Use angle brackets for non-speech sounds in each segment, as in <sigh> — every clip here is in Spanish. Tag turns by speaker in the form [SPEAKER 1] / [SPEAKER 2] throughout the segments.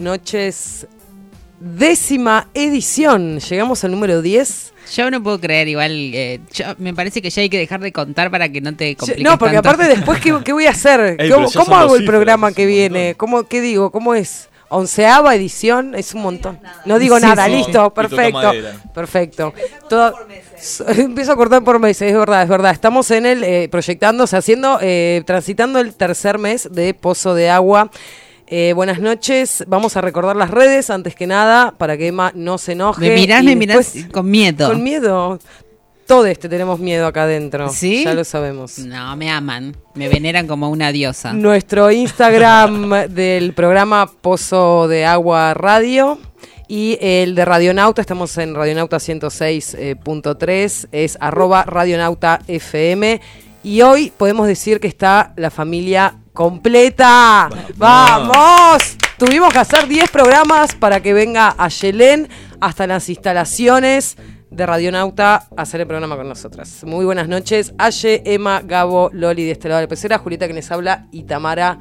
[SPEAKER 1] noches. Décima edición. Llegamos al número 10.
[SPEAKER 2] Yo no puedo creer, igual. eh, yo- me parece que ya hay que dejar de contar para que no te compliques
[SPEAKER 1] No, porque
[SPEAKER 2] tanto.
[SPEAKER 1] aparte después, ¿qué, qué voy a hacer?
[SPEAKER 3] Ey,
[SPEAKER 1] ¿Cómo, hago el
[SPEAKER 3] cifras,
[SPEAKER 1] programa que viene? ¿Cómo, ¿Qué digo? ¿Cómo es? Onceava edición es un montón. No digo
[SPEAKER 2] Sí,
[SPEAKER 1] nada,
[SPEAKER 2] sí.
[SPEAKER 1] listo,
[SPEAKER 3] toca
[SPEAKER 1] perfecto. Perfecto. Todo- <laughs> Empiezo a cortar por meses, es verdad, es verdad. Estamos en el, eh, proyectándose, haciendo, eh, transitando el tercer mes de Pozo de Agua. Eh, buenas noches, vamos a recordar las redes antes que nada para que Emma no se enoje.
[SPEAKER 2] Me mirás, me mirás con miedo.
[SPEAKER 1] Con miedo. Todos te tenemos miedo acá adentro.
[SPEAKER 2] ¿Sí?
[SPEAKER 1] Ya lo sabemos.
[SPEAKER 2] No, me aman. Me veneran como una diosa.
[SPEAKER 1] Nuestro Instagram <laughs> del programa Pozo de Agua Radio y el de Radionauta, estamos en Radionauta 106.3, es arroba Radionauta FM. Y hoy podemos decir que está la familia completa. ¡Vamos! Tuvimos que hacer 10 programas para que venga a Yelén hasta las instalaciones de Radionauta a hacer el programa con nosotras. Muy buenas noches. Aye, Emma, Gabo, Loli de este lado de la pecera, Julieta que les habla y Tamara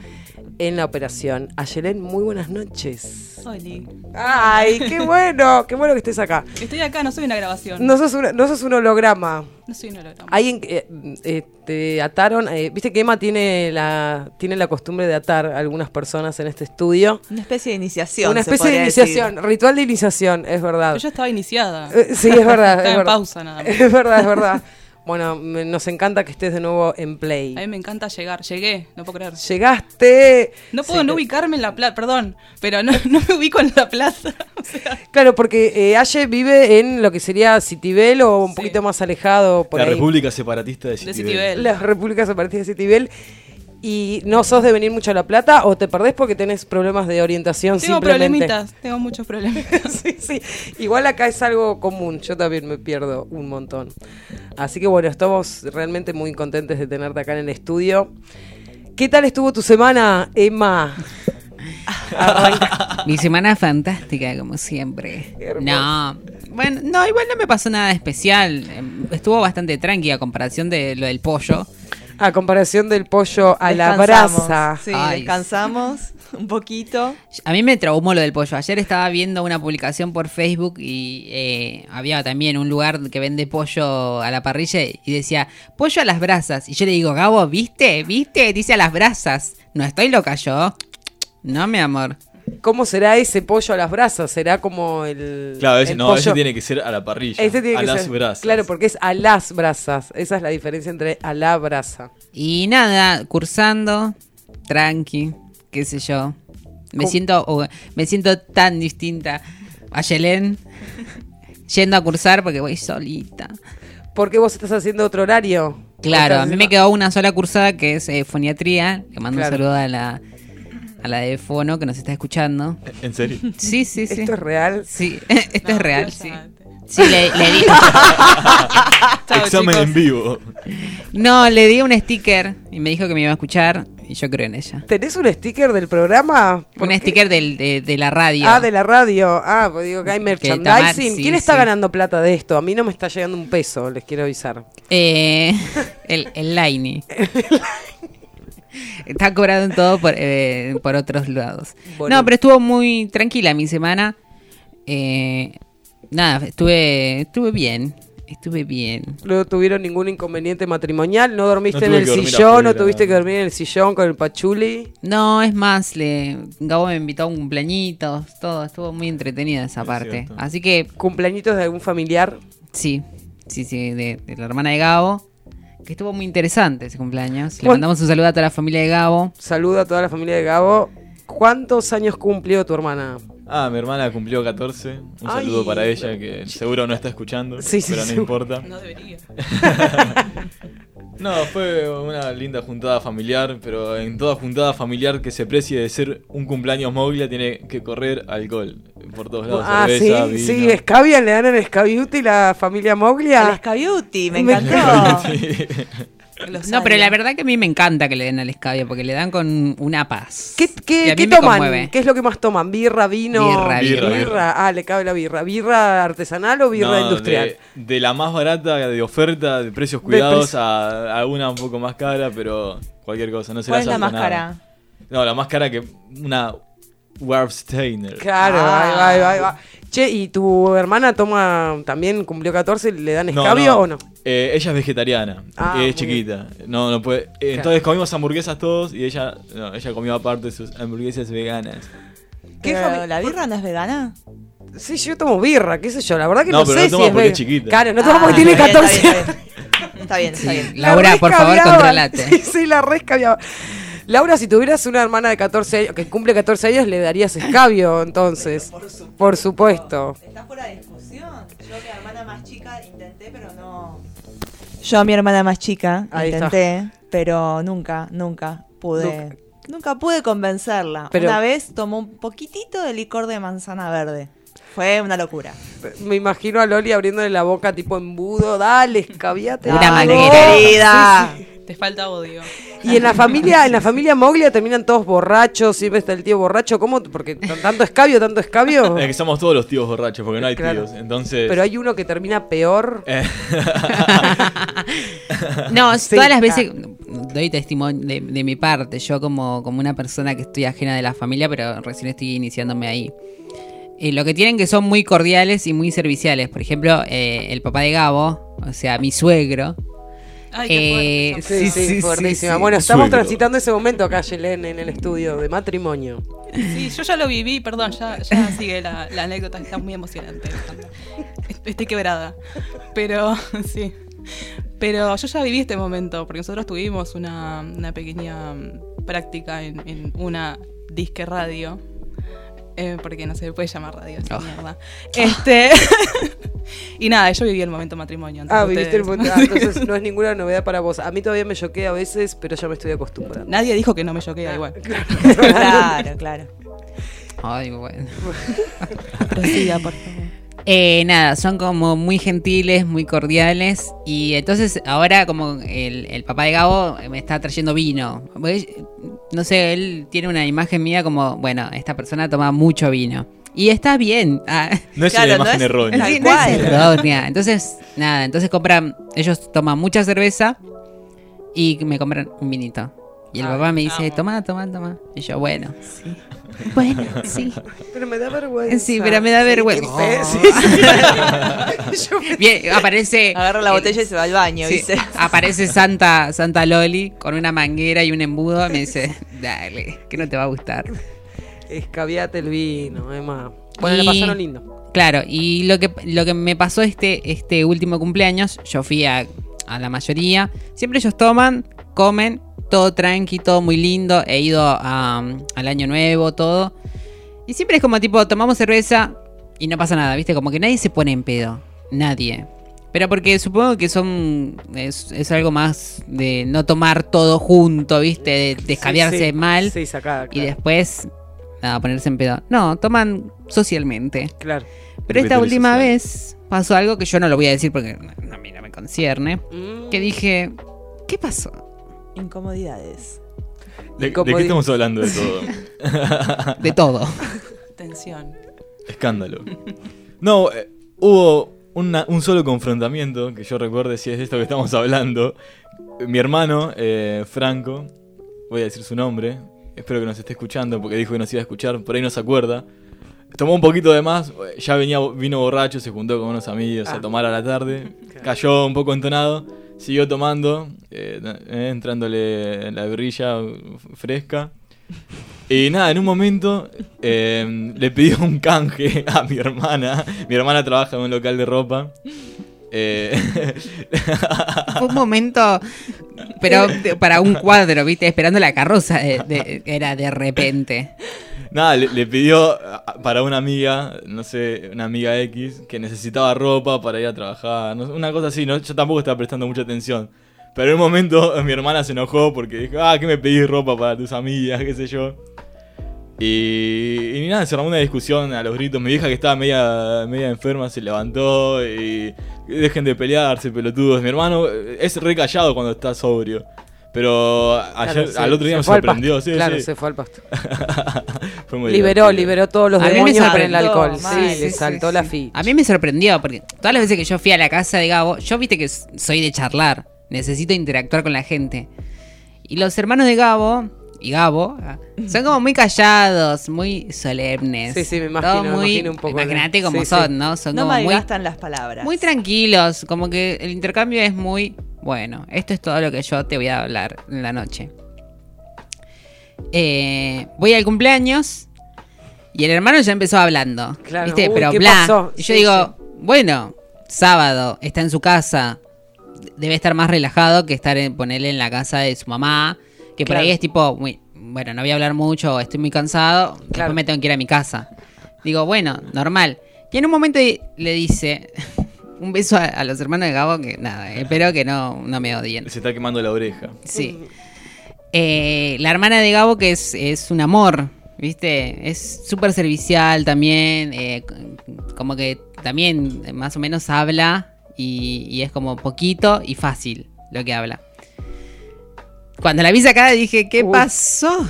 [SPEAKER 1] en la operación. Ayelén, muy buenas noches.
[SPEAKER 4] Oli.
[SPEAKER 1] Ay, qué bueno, qué bueno que estés acá.
[SPEAKER 4] Estoy acá, no soy una grabación.
[SPEAKER 1] No sos, una- no sos un holograma.
[SPEAKER 4] No soy un holograma.
[SPEAKER 1] Alguien que, eh, eh, te ataron, eh, viste que Emma tiene la, tiene la costumbre de atar a algunas personas en este estudio.
[SPEAKER 5] Una especie de iniciación.
[SPEAKER 1] Una
[SPEAKER 5] se
[SPEAKER 1] especie de iniciación,
[SPEAKER 5] decir.
[SPEAKER 1] ritual de iniciación, es verdad.
[SPEAKER 4] Pero yo estaba iniciada.
[SPEAKER 1] Eh, sí, es verdad. <laughs>
[SPEAKER 4] Estaba
[SPEAKER 1] es
[SPEAKER 4] en
[SPEAKER 1] verdad.
[SPEAKER 4] pausa nada más. <laughs>
[SPEAKER 1] Es verdad, es verdad. Bueno, me- nos encanta que estés de nuevo en Play.
[SPEAKER 4] A mí me encanta llegar. Llegué, no puedo creer.
[SPEAKER 1] Llegaste.
[SPEAKER 4] No puedo
[SPEAKER 1] Sí,
[SPEAKER 4] no
[SPEAKER 1] te-
[SPEAKER 4] ubicarme en la plaza, perdón, pero no, <laughs> no me ubico en la plaza. <laughs> O sea,
[SPEAKER 1] Claro, porque eh, Aye vive en lo que sería Citibel o un
[SPEAKER 4] Sí.
[SPEAKER 1] poquito más alejado por
[SPEAKER 3] La
[SPEAKER 1] ahí.
[SPEAKER 3] República Separatista de
[SPEAKER 4] De
[SPEAKER 3] Citibel.
[SPEAKER 4] Citibel.
[SPEAKER 1] La República Separatista de Citibel. ¿Y no sos de venir mucho a La Plata o te perdés porque tenés problemas de orientación
[SPEAKER 4] tengo
[SPEAKER 1] simplemente?
[SPEAKER 4] problemitas, tengo muchos problemitas. <laughs>
[SPEAKER 1] sí, sí. Igual acá es algo común. Yo también me pierdo un montón. Así que bueno, estamos realmente muy contentes de tenerte acá en el estudio. ¿Qué tal estuvo tu semana, Emma? <laughs>
[SPEAKER 2] Mi semana fantástica, como siempre. No, bueno, no, igual no me pasó nada especial. Em, Estuvo bastante tranqui a comparación de lo del pollo.
[SPEAKER 1] A comparación del pollo a la brasa.
[SPEAKER 5] Sí,
[SPEAKER 2] Ay.
[SPEAKER 5] descansamos un poquito.
[SPEAKER 2] A mí me traumó lo del pollo. Ayer estaba viendo una publicación por Facebook y eh, había también un lugar que vende pollo a la parrilla y decía pollo a las brasas. Y yo le digo, Gabo, ¿viste? ¿Viste? Dice a las brasas. No estoy loca yo. No, mi amor.
[SPEAKER 1] ¿Cómo será ese pollo a las brasas? ¿Será como el.
[SPEAKER 3] Claro, ese,
[SPEAKER 1] el
[SPEAKER 3] no, ese
[SPEAKER 1] pollo-
[SPEAKER 3] tiene que ser a la parrilla.
[SPEAKER 1] Ese tiene
[SPEAKER 3] a
[SPEAKER 1] que
[SPEAKER 3] las
[SPEAKER 1] ser-
[SPEAKER 3] brasas.
[SPEAKER 1] Claro, porque es a las brasas. Esa es la diferencia entre a la brasa.
[SPEAKER 2] Y nada, cursando, tranqui, qué sé yo. Me
[SPEAKER 1] ¿Cómo?
[SPEAKER 2] siento, oh, me siento tan distinta a Yelén yendo a cursar porque voy solita.
[SPEAKER 1] ¿Por qué vos estás haciendo otro horario?
[SPEAKER 2] Claro, a mí me quedó una sola cursada que es eh, foniatría. Le mando
[SPEAKER 1] Claro.
[SPEAKER 2] un saludo a la, a la de Fono que nos está escuchando.
[SPEAKER 3] ¿En serio? <laughs>
[SPEAKER 2] Sí, sí, sí.
[SPEAKER 1] ¿Esto es real?
[SPEAKER 2] Sí, <laughs> esto es real, sí. Sí, le, le di, <laughs>
[SPEAKER 4] Chao,
[SPEAKER 3] Examen
[SPEAKER 4] chicos.
[SPEAKER 3] en vivo.
[SPEAKER 2] no, le di un sticker y me dijo que me iba a escuchar y yo creo en ella.
[SPEAKER 1] ¿Tenés un sticker del programa?
[SPEAKER 2] Un sticker del, de, de la radio.
[SPEAKER 1] Ah, de la radio. Ah, pues digo que hay merchandising.
[SPEAKER 2] Tamar, sí,
[SPEAKER 1] ¿Quién está
[SPEAKER 2] sí.
[SPEAKER 1] ganando plata de esto? A mí no me está llegando un peso, les quiero avisar.
[SPEAKER 2] Eh, el, el Laini. Está cobrado en todo por, eh, por otros lados.
[SPEAKER 1] Bueno.
[SPEAKER 2] No, pero estuvo muy tranquila mi semana. Eh, nada, estuve, estuve bien. Estuve bien.
[SPEAKER 1] No tuvieron ningún inconveniente matrimonial, no dormiste
[SPEAKER 6] No
[SPEAKER 1] en el sillón, no tuviste que dormir en el sillón con el pachuli.
[SPEAKER 2] No, es más, le, Gabo me invitó a un cumpleañito, todo, estuvo muy entretenida esa
[SPEAKER 6] Es
[SPEAKER 2] parte.
[SPEAKER 6] cierto.
[SPEAKER 2] Así que
[SPEAKER 1] Cumpleañitos de algún familiar.
[SPEAKER 2] sí, sí, sí, de, de la hermana de Gabo, que estuvo muy interesante ese cumpleaños. Le
[SPEAKER 1] ¿Cuán-
[SPEAKER 2] mandamos un saludo a toda la familia de Gabo.
[SPEAKER 1] Saludo a toda la familia de Gabo. ¿Cuántos años cumplió tu hermana?
[SPEAKER 6] Ah, mi hermana cumplió 14. Un
[SPEAKER 1] Ay.
[SPEAKER 6] saludo para ella, que seguro no está escuchando.
[SPEAKER 1] Sí, sí,
[SPEAKER 6] pero no
[SPEAKER 1] seguro.
[SPEAKER 6] importa.
[SPEAKER 4] No debería. <laughs>
[SPEAKER 6] No, fue una linda juntada familiar, pero en toda juntada familiar que se precie de ser un cumpleaños móvil tiene que correr alcohol. Por todos lados,
[SPEAKER 1] ah,
[SPEAKER 6] cerveza,
[SPEAKER 1] sí,
[SPEAKER 6] vino.
[SPEAKER 1] sí, Escabian, le dan en Escabiuti la familia
[SPEAKER 5] El
[SPEAKER 1] Moglia.
[SPEAKER 5] Scabiuti, me
[SPEAKER 1] Me
[SPEAKER 5] encantó. <laughs> <laughs>
[SPEAKER 2] No, pero la verdad que a mí me encanta que le den al escabio, porque le dan con una paz.
[SPEAKER 1] ¿Qué, qué, qué toman?
[SPEAKER 2] conmueve.
[SPEAKER 1] ¿Qué es lo que más toman? ¿Birra, vino?
[SPEAKER 2] Birra,
[SPEAKER 6] birra. Birra.
[SPEAKER 1] Ah, le cabe la birra. ¿Birra artesanal o birra
[SPEAKER 6] No,
[SPEAKER 1] industrial?
[SPEAKER 6] De, de la más barata, de oferta, de precios
[SPEAKER 1] De
[SPEAKER 6] cuidados, a, a una un poco más cara, pero cualquier cosa. No se
[SPEAKER 5] ¿Cuál
[SPEAKER 6] le
[SPEAKER 5] es la más
[SPEAKER 6] nada.
[SPEAKER 5] cara?
[SPEAKER 6] No, la más cara que una Warsteiner.
[SPEAKER 1] Claro,
[SPEAKER 5] Ah.
[SPEAKER 1] ahí va, ahí va, ahí va. Che, ¿y tu hermana toma también, cumplió 14, le dan escabio
[SPEAKER 6] no.
[SPEAKER 1] o no?
[SPEAKER 6] Eh, ella es vegetariana,
[SPEAKER 1] Ah,
[SPEAKER 6] es chiquita. No, no puede. eh, Entonces comimos hamburguesas todos y ella, no, ella comió aparte sus hamburguesas veganas.
[SPEAKER 1] ¿Qué
[SPEAKER 5] Pero, ¿La birra no es vegana?
[SPEAKER 1] Sí, yo tomo birra, qué sé yo, la verdad que no,
[SPEAKER 6] No, pero
[SPEAKER 1] sé
[SPEAKER 6] no toma
[SPEAKER 1] si
[SPEAKER 6] porque es chiquita.
[SPEAKER 1] Claro, no toma
[SPEAKER 5] Ah,
[SPEAKER 1] porque tiene
[SPEAKER 5] está bien,
[SPEAKER 1] 14
[SPEAKER 5] Está bien, está bien. Está bien, está bien.
[SPEAKER 1] La
[SPEAKER 2] Laura, por favor, controlate. <laughs>
[SPEAKER 1] Sí, sí, la rescabiaba. Laura, si tuvieras una hermana de 14 años, que cumple 14 años, le darías escabio, entonces. Por supuesto.
[SPEAKER 5] Está fuera de discusión. Yo, mi hermana más chica, intenté, pero no. Yo, mi hermana más chica,
[SPEAKER 1] Ahí está.
[SPEAKER 5] intenté, pero nunca, nunca pude. Nunca. pude convencerla.
[SPEAKER 1] Pero-
[SPEAKER 5] Una vez tomó un poquitito de licor de manzana verde. Fue una locura.
[SPEAKER 1] Me imagino a Loli abriéndole la boca tipo embudo, dale, escabiate.
[SPEAKER 2] Una manguera.
[SPEAKER 5] Querida.
[SPEAKER 4] Te falta odio.
[SPEAKER 1] Y en la familia, en la familia Moglia terminan todos borrachos, siempre está el tío borracho, ¿cómo? Porque tanto escabio, tanto escabio.
[SPEAKER 6] Es que somos todos los tíos borrachos porque no hay
[SPEAKER 1] Claro.
[SPEAKER 6] tíos. Entonces.
[SPEAKER 1] Pero hay uno que termina peor.
[SPEAKER 6] Eh, <laughs>
[SPEAKER 2] No,
[SPEAKER 1] Sí,
[SPEAKER 2] todas las
[SPEAKER 1] ah.
[SPEAKER 2] veces doy testimonio de, de mi parte, yo como, como una persona que estoy ajena de la familia, pero recién estoy iniciándome ahí. Eh, lo que tienen que son muy cordiales y muy serviciales. Por ejemplo, eh, el papá de Gabo, o sea, mi suegro.
[SPEAKER 4] Ay, qué
[SPEAKER 2] Eh,
[SPEAKER 4] fuerte.
[SPEAKER 1] Sí,
[SPEAKER 2] Sí,
[SPEAKER 1] sí, fuertísima.
[SPEAKER 2] sí, sí.
[SPEAKER 1] Bueno, estamos
[SPEAKER 6] Suegro.
[SPEAKER 1] transitando ese momento acá, Yelén, en el estudio de matrimonio.
[SPEAKER 4] Sí, yo ya lo viví, perdón, ya, ya sigue la, la anécdota, está muy emocionante. Est- Estoy quebrada. Pero, <laughs> sí. Pero yo ya viví este momento, porque nosotros tuvimos una, una pequeña mm, práctica en, en una disque radio. Eh, porque no se puede llamar radio,
[SPEAKER 2] Oh.
[SPEAKER 4] mierda. Este. <laughs> y nada, yo viví el momento matrimonio.
[SPEAKER 1] Ah, viviste el <laughs> momento. ah, entonces no es ninguna novedad para vos. A mí todavía me choquea a veces, pero ya me estoy acostumbrando.
[SPEAKER 4] Nadie dijo que no me choquea igual. <laughs>
[SPEAKER 5] Claro, claro.
[SPEAKER 2] Ay, bueno.
[SPEAKER 4] Prosiga, por favor.
[SPEAKER 2] Eh, nada, son como muy gentiles, muy cordiales. Y entonces ahora como el, el papá de Gabo me está trayendo vino. Porque, No sé, él tiene una imagen mía como, bueno, esta persona toma mucho vino. Y está bien. Ah, <laughs>
[SPEAKER 6] no es
[SPEAKER 5] Claro,
[SPEAKER 6] una
[SPEAKER 5] no
[SPEAKER 6] imagen
[SPEAKER 5] es-
[SPEAKER 6] errónea.
[SPEAKER 2] Sí, no es errónea. Entonces, nada, entonces compran, ellos toman mucha cerveza y me compran un vinito. Y el
[SPEAKER 1] Ah,
[SPEAKER 2] papá me dice,
[SPEAKER 4] amo.
[SPEAKER 2] toma, toma, toma. Y yo, bueno, sí. <laughs> Bueno, sí.
[SPEAKER 1] Pero me da vergüenza.
[SPEAKER 2] Sí, pero me da vergüenza.
[SPEAKER 1] sí, sí. <laughs>
[SPEAKER 2] Bien, aparece.
[SPEAKER 5] Agarra la
[SPEAKER 2] el-
[SPEAKER 5] botella y se va al baño,
[SPEAKER 2] Sí,
[SPEAKER 5] dice.
[SPEAKER 2] aparece Santa, Santa Loli con una manguera y un embudo. y Me dice, dale, que no te va a gustar.
[SPEAKER 1] Escabiate el vino, Emma. Bueno,
[SPEAKER 2] Y-
[SPEAKER 1] la pasaron lindo.
[SPEAKER 2] Claro, y lo que, lo que me pasó este, este último cumpleaños, yo fui a, a la mayoría. Siempre ellos toman, comen, todo tranqui, todo muy lindo. He ido a, al año nuevo, todo. Y siempre es como tipo, tomamos cerveza y no pasa nada, ¿viste? Como que nadie se pone en pedo. Nadie. Pero porque supongo que son. Es, es algo más de no tomar todo junto, ¿viste? De descabiarse
[SPEAKER 1] Sí, sí.
[SPEAKER 2] mal.
[SPEAKER 1] Sí, sacada.
[SPEAKER 2] Y después. Nada, ponerse en pedo. No, toman socialmente.
[SPEAKER 1] claro.
[SPEAKER 2] Pero esta última
[SPEAKER 6] social.
[SPEAKER 2] vez pasó algo que yo no lo voy a decir porque a mí no me concierne.
[SPEAKER 1] Mm.
[SPEAKER 2] Que dije, ¿qué pasó?
[SPEAKER 5] Incomodidades.
[SPEAKER 6] ¿De, de qué estamos hablando de todo? <laughs>
[SPEAKER 2] De todo.
[SPEAKER 4] Tensión.
[SPEAKER 6] Escándalo. No, eh, hubo una- un solo confrontamiento que yo recuerde si es de esto que estamos hablando. Mi hermano, eh, Franco, voy a decir su nombre, espero que nos esté escuchando porque dijo que nos iba a escuchar, por ahí no se acuerda. tomó un poquito de más, ya venía, vino borracho, se juntó con unos amigos
[SPEAKER 1] Ah.
[SPEAKER 6] a tomar a la tarde, <laughs> cayó un poco entonado, siguió tomando, eh, eh, entrándole la brilla fresca. Y nada, en un momento eh, le pidió un canje a mi hermana. Mi hermana trabaja en un local de ropa. Eh, <laughs>
[SPEAKER 2] un momento, pero para un cuadro, ¿viste? Esperando la carroza, de- de- era de repente.
[SPEAKER 6] Nada, le, le pidió para una amiga, no sé, una amiga X, que necesitaba ropa para ir a trabajar, no una cosa así, ¿no? yo tampoco estaba prestando mucha atención. Pero en un momento <laughs> mi hermana se enojó porque dijo, ah, que me pedís ropa para tus amigas, qué sé yo. Y, y nada, se armó una discusión a los gritos. Mi vieja que estaba media, media enferma se levantó y dejen de pelearse, pelotudos. Mi hermano eh, es re callado cuando está sobrio. Pero ayer,
[SPEAKER 1] Claro,
[SPEAKER 6] al otro día
[SPEAKER 1] se
[SPEAKER 6] me sorprendió, sí,
[SPEAKER 1] Claro,
[SPEAKER 6] sí.
[SPEAKER 1] se fue al pasto. <laughs>
[SPEAKER 6] Fue muy
[SPEAKER 1] Liberó,
[SPEAKER 6] divertido.
[SPEAKER 1] liberó todos los
[SPEAKER 2] A mí me
[SPEAKER 1] demonios el
[SPEAKER 2] sorprendió,
[SPEAKER 1] alcohol.
[SPEAKER 5] mal.
[SPEAKER 1] Sí,
[SPEAKER 5] Sí,
[SPEAKER 1] le
[SPEAKER 5] sí,
[SPEAKER 1] saltó
[SPEAKER 5] sí,
[SPEAKER 1] la
[SPEAKER 5] sí.
[SPEAKER 1] ficha.
[SPEAKER 2] A mí me sorprendió, porque todas las veces que yo fui a la casa de Gabo, yo viste que soy de charlar, necesito interactuar con la gente. Y los hermanos de Gabo y Gabo ah, son como muy callados, muy solemnes.
[SPEAKER 1] Sí, sí, me imagino,
[SPEAKER 2] Todo
[SPEAKER 1] me
[SPEAKER 2] muy,
[SPEAKER 1] imagino un poco de-
[SPEAKER 2] Imagínate cómo
[SPEAKER 1] sí, sí.
[SPEAKER 2] son, ¿no? Son
[SPEAKER 5] No
[SPEAKER 2] como muy,
[SPEAKER 5] malgastan las palabras.
[SPEAKER 2] muy tranquilos, como que el intercambio es muy, bueno, esto es todo lo que yo te voy a hablar en la noche. Eh, voy al cumpleaños y el hermano ya empezó hablando.
[SPEAKER 1] Claro,
[SPEAKER 2] ¿Viste?
[SPEAKER 1] uy,
[SPEAKER 2] Pero
[SPEAKER 1] ¿qué
[SPEAKER 2] bla.
[SPEAKER 1] pasó?
[SPEAKER 2] Y yo
[SPEAKER 1] Sí,
[SPEAKER 2] digo, bueno, sábado, está en su casa. Debe estar más relajado que estar en ponerle en la casa de su mamá. Que por ahí es tipo, muy, bueno, no voy a hablar mucho, estoy muy cansado.
[SPEAKER 1] Claro.
[SPEAKER 2] Después me tengo que ir a mi casa. Digo, bueno, normal. Y en un momento le dice un beso a, a los hermanos de Gabo que nada, <laughs> espero que no, no me odien.
[SPEAKER 6] Se está quemando la oreja.
[SPEAKER 2] Sí. Eh, la hermana de Gabo, que es, es un amor, ¿viste? Es súper servicial también. eh, como que también más o menos habla y, y es como poquito y fácil lo que habla. Cuando la vi acá dije, ¿qué
[SPEAKER 1] Uy.
[SPEAKER 2] pasó?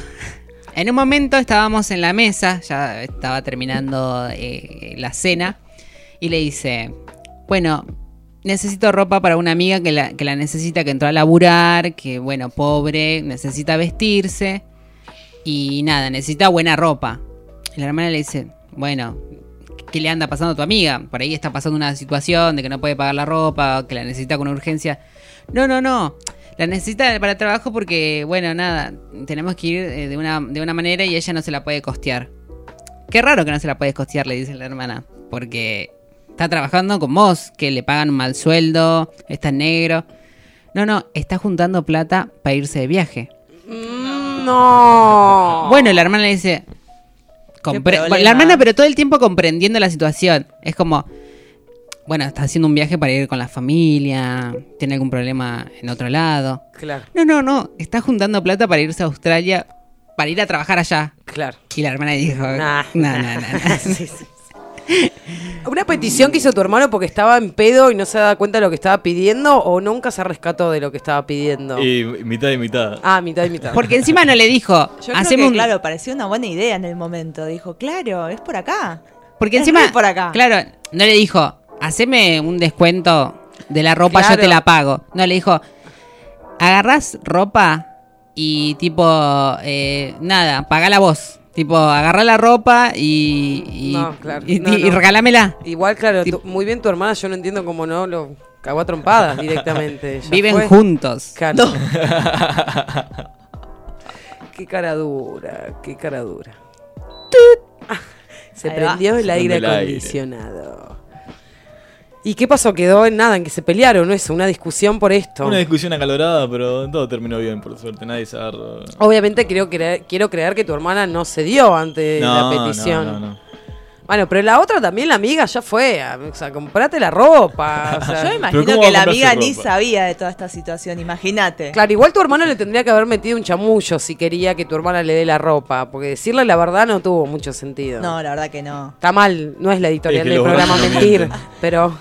[SPEAKER 2] En un momento estábamos en la mesa, ya estaba terminando eh, la cena, y le dice, bueno, necesito ropa para una amiga que la, que la necesita, que entró a laburar, que bueno, pobre, necesita vestirse, y nada, necesita buena ropa. La hermana le dice, bueno, ¿qué le anda pasando a tu amiga? Por ahí está pasando una situación de que no puede pagar la ropa, que la necesita con urgencia. No, no, no. La necesita para trabajo porque, bueno, nada, tenemos que ir eh, de una, de una manera y ella no se la puede costear. Qué raro que no se la puedes costear, le dice la hermana. Porque está trabajando con vos, que le pagan un mal sueldo, está negro. No, no, está juntando plata para irse de viaje.
[SPEAKER 1] Mm, No.
[SPEAKER 2] Bueno, la hermana le dice. compre- la hermana, pero todo el tiempo comprendiendo la situación. Es como. Bueno, está haciendo un viaje para ir con la familia. Tiene algún problema en otro lado.
[SPEAKER 1] Claro,
[SPEAKER 2] No, no, no. Está juntando plata para irse a Australia. Para ir a trabajar allá.
[SPEAKER 1] claro.
[SPEAKER 2] Y la hermana dijo.
[SPEAKER 1] Nah,
[SPEAKER 2] No, no, no. no". <laughs>
[SPEAKER 1] Sí, sí. ¿Una petición que hizo tu hermano porque estaba en pedo y no se daba cuenta de lo que estaba pidiendo o nunca se rescató de lo que estaba pidiendo?
[SPEAKER 6] Y mitad y mitad.
[SPEAKER 1] Ah, mitad y mitad.
[SPEAKER 2] Porque encima no le dijo.
[SPEAKER 5] Yo creo
[SPEAKER 2] hacemos
[SPEAKER 5] que,
[SPEAKER 2] un-
[SPEAKER 5] claro, pareció una buena idea en el momento. Dijo, claro, es por acá.
[SPEAKER 2] Porque
[SPEAKER 5] Es
[SPEAKER 2] encima.
[SPEAKER 5] por acá.
[SPEAKER 2] Claro, no le dijo, haceme un descuento de la ropa, yo
[SPEAKER 1] Claro.
[SPEAKER 2] te la pago. No, le dijo, agarrás ropa y tipo, eh, nada, pagala vos. Tipo, agarrá la ropa y. y
[SPEAKER 1] No, claro,
[SPEAKER 2] Y,
[SPEAKER 1] no,
[SPEAKER 2] y
[SPEAKER 1] no.
[SPEAKER 2] regálamela.
[SPEAKER 1] Igual, claro,
[SPEAKER 2] Tipo-
[SPEAKER 1] muy bien tu hermana, yo no entiendo cómo no lo cagó a trompadas directamente. <laughs>
[SPEAKER 2] Viven
[SPEAKER 1] fue.
[SPEAKER 2] juntos.
[SPEAKER 1] Claro. <laughs> qué cara dura, qué cara dura. Ah, Se
[SPEAKER 5] Ahí va.
[SPEAKER 1] prendió el aire. acondicionado. ¿Y qué pasó? Quedó en nada, en que se pelearon, ¿no? Eso, una discusión por esto.
[SPEAKER 6] Una discusión acalorada, pero todo terminó bien, por suerte. Nadie se agarró.
[SPEAKER 1] Obviamente creo creer- quiero creer que tu hermana no cedió ante
[SPEAKER 6] No,
[SPEAKER 1] la petición.
[SPEAKER 6] no, no, no.
[SPEAKER 1] Bueno, pero la otra también, la amiga, ya fue. O sea, comprate la ropa. o sea.
[SPEAKER 5] Yo me imagino
[SPEAKER 6] ¿cómo
[SPEAKER 5] que la amiga ni sabía de toda esta situación, imagínate.
[SPEAKER 1] Claro, igual tu hermano le tendría que haber metido un chamullo si quería que tu hermana le dé la ropa. Porque decirle la verdad no tuvo mucho sentido.
[SPEAKER 5] No, la verdad que no.
[SPEAKER 1] Está mal, no es la editorial
[SPEAKER 6] Es que
[SPEAKER 1] del programa
[SPEAKER 6] no
[SPEAKER 1] mentir, pero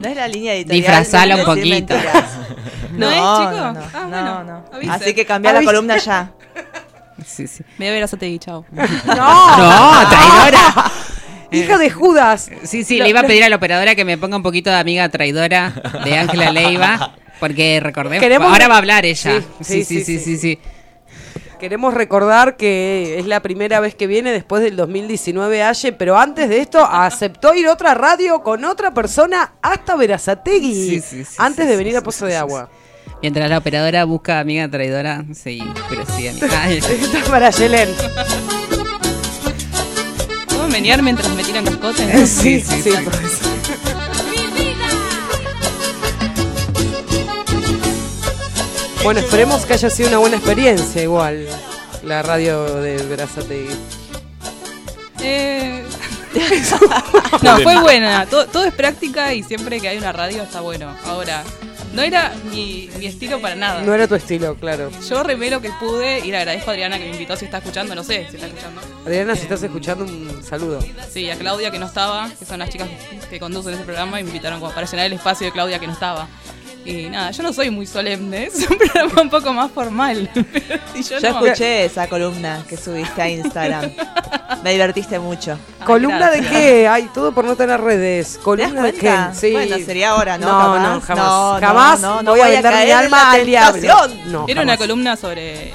[SPEAKER 5] No es la línea editorial.
[SPEAKER 2] Disfrazala
[SPEAKER 5] de
[SPEAKER 2] un poquito.
[SPEAKER 4] ¿No es,
[SPEAKER 5] No,
[SPEAKER 4] chico?
[SPEAKER 5] no, no,
[SPEAKER 4] Ah,
[SPEAKER 5] no,
[SPEAKER 4] bueno,
[SPEAKER 5] no. Así que cambia la columna ya.
[SPEAKER 2] Sí, sí.
[SPEAKER 4] Me voy a ver a Sategui, chao.
[SPEAKER 1] no, <laughs>
[SPEAKER 2] No, traidora. <laughs>
[SPEAKER 1] hija de Judas.
[SPEAKER 2] Sí, sí,
[SPEAKER 1] Lo-
[SPEAKER 2] le iba a pedir a la operadora que me ponga un poquito de amiga traidora de Ángela Leiva. <laughs> Porque recordemos.
[SPEAKER 1] Queremos-
[SPEAKER 2] Ahora va a hablar ella.
[SPEAKER 1] Sí,
[SPEAKER 2] Sí, sí, sí, sí.
[SPEAKER 1] Queremos recordar que es la primera vez que viene después del 2019 Aye, pero antes de esto aceptó ir a otra radio con otra persona hasta Verazategui.
[SPEAKER 2] Sí, sí, sí,
[SPEAKER 1] antes de venir a Pozo de Agua.
[SPEAKER 2] Mientras la operadora busca amiga traidora, sí, pero sí, amiga. <laughs> Ay,
[SPEAKER 1] Esta es para Yelén.
[SPEAKER 4] ¿Puedo menear mientras me tiran cascotes? <laughs>
[SPEAKER 1] Sí, sí, sí. Bueno, esperemos que haya sido una buena experiencia igual la radio de Verazategui.
[SPEAKER 4] Eh, <laughs> no, fue buena. Todo, todo es práctica y siempre que hay una radio está bueno. Ahora, no era mi, mi estilo para nada.
[SPEAKER 1] No era tu estilo, claro.
[SPEAKER 4] Yo remé lo que pude y le agradezco a Adriana que me invitó si está escuchando, no sé si está escuchando.
[SPEAKER 1] Adriana, si estás escuchando, un saludo.
[SPEAKER 4] Sí, a Claudia que no estaba, que son las chicas que conducen ese programa, y me invitaron como para llenar el espacio de Claudia que no estaba. Y nada, yo no soy muy solemne, <laughs> es un programa un poco más formal. <laughs> y yo
[SPEAKER 5] Yo
[SPEAKER 4] no.
[SPEAKER 5] escuché esa columna que subiste a Instagram. Me divertiste mucho.
[SPEAKER 4] Ay,
[SPEAKER 1] ¿Columna de
[SPEAKER 4] gracias.
[SPEAKER 1] qué? Ay, todo por no tener redes.
[SPEAKER 5] ¿Te das
[SPEAKER 1] ¿Columna de qué? Sí.
[SPEAKER 5] Bueno, sería ahora, ¿no?
[SPEAKER 1] No,
[SPEAKER 5] Capaz.
[SPEAKER 1] no, jamás.
[SPEAKER 5] No,
[SPEAKER 1] jamás
[SPEAKER 5] no, no
[SPEAKER 1] voy a
[SPEAKER 5] voy a
[SPEAKER 1] vender mi alma
[SPEAKER 5] la
[SPEAKER 1] al diablo.
[SPEAKER 4] Era una
[SPEAKER 1] jamás.
[SPEAKER 4] columna sobre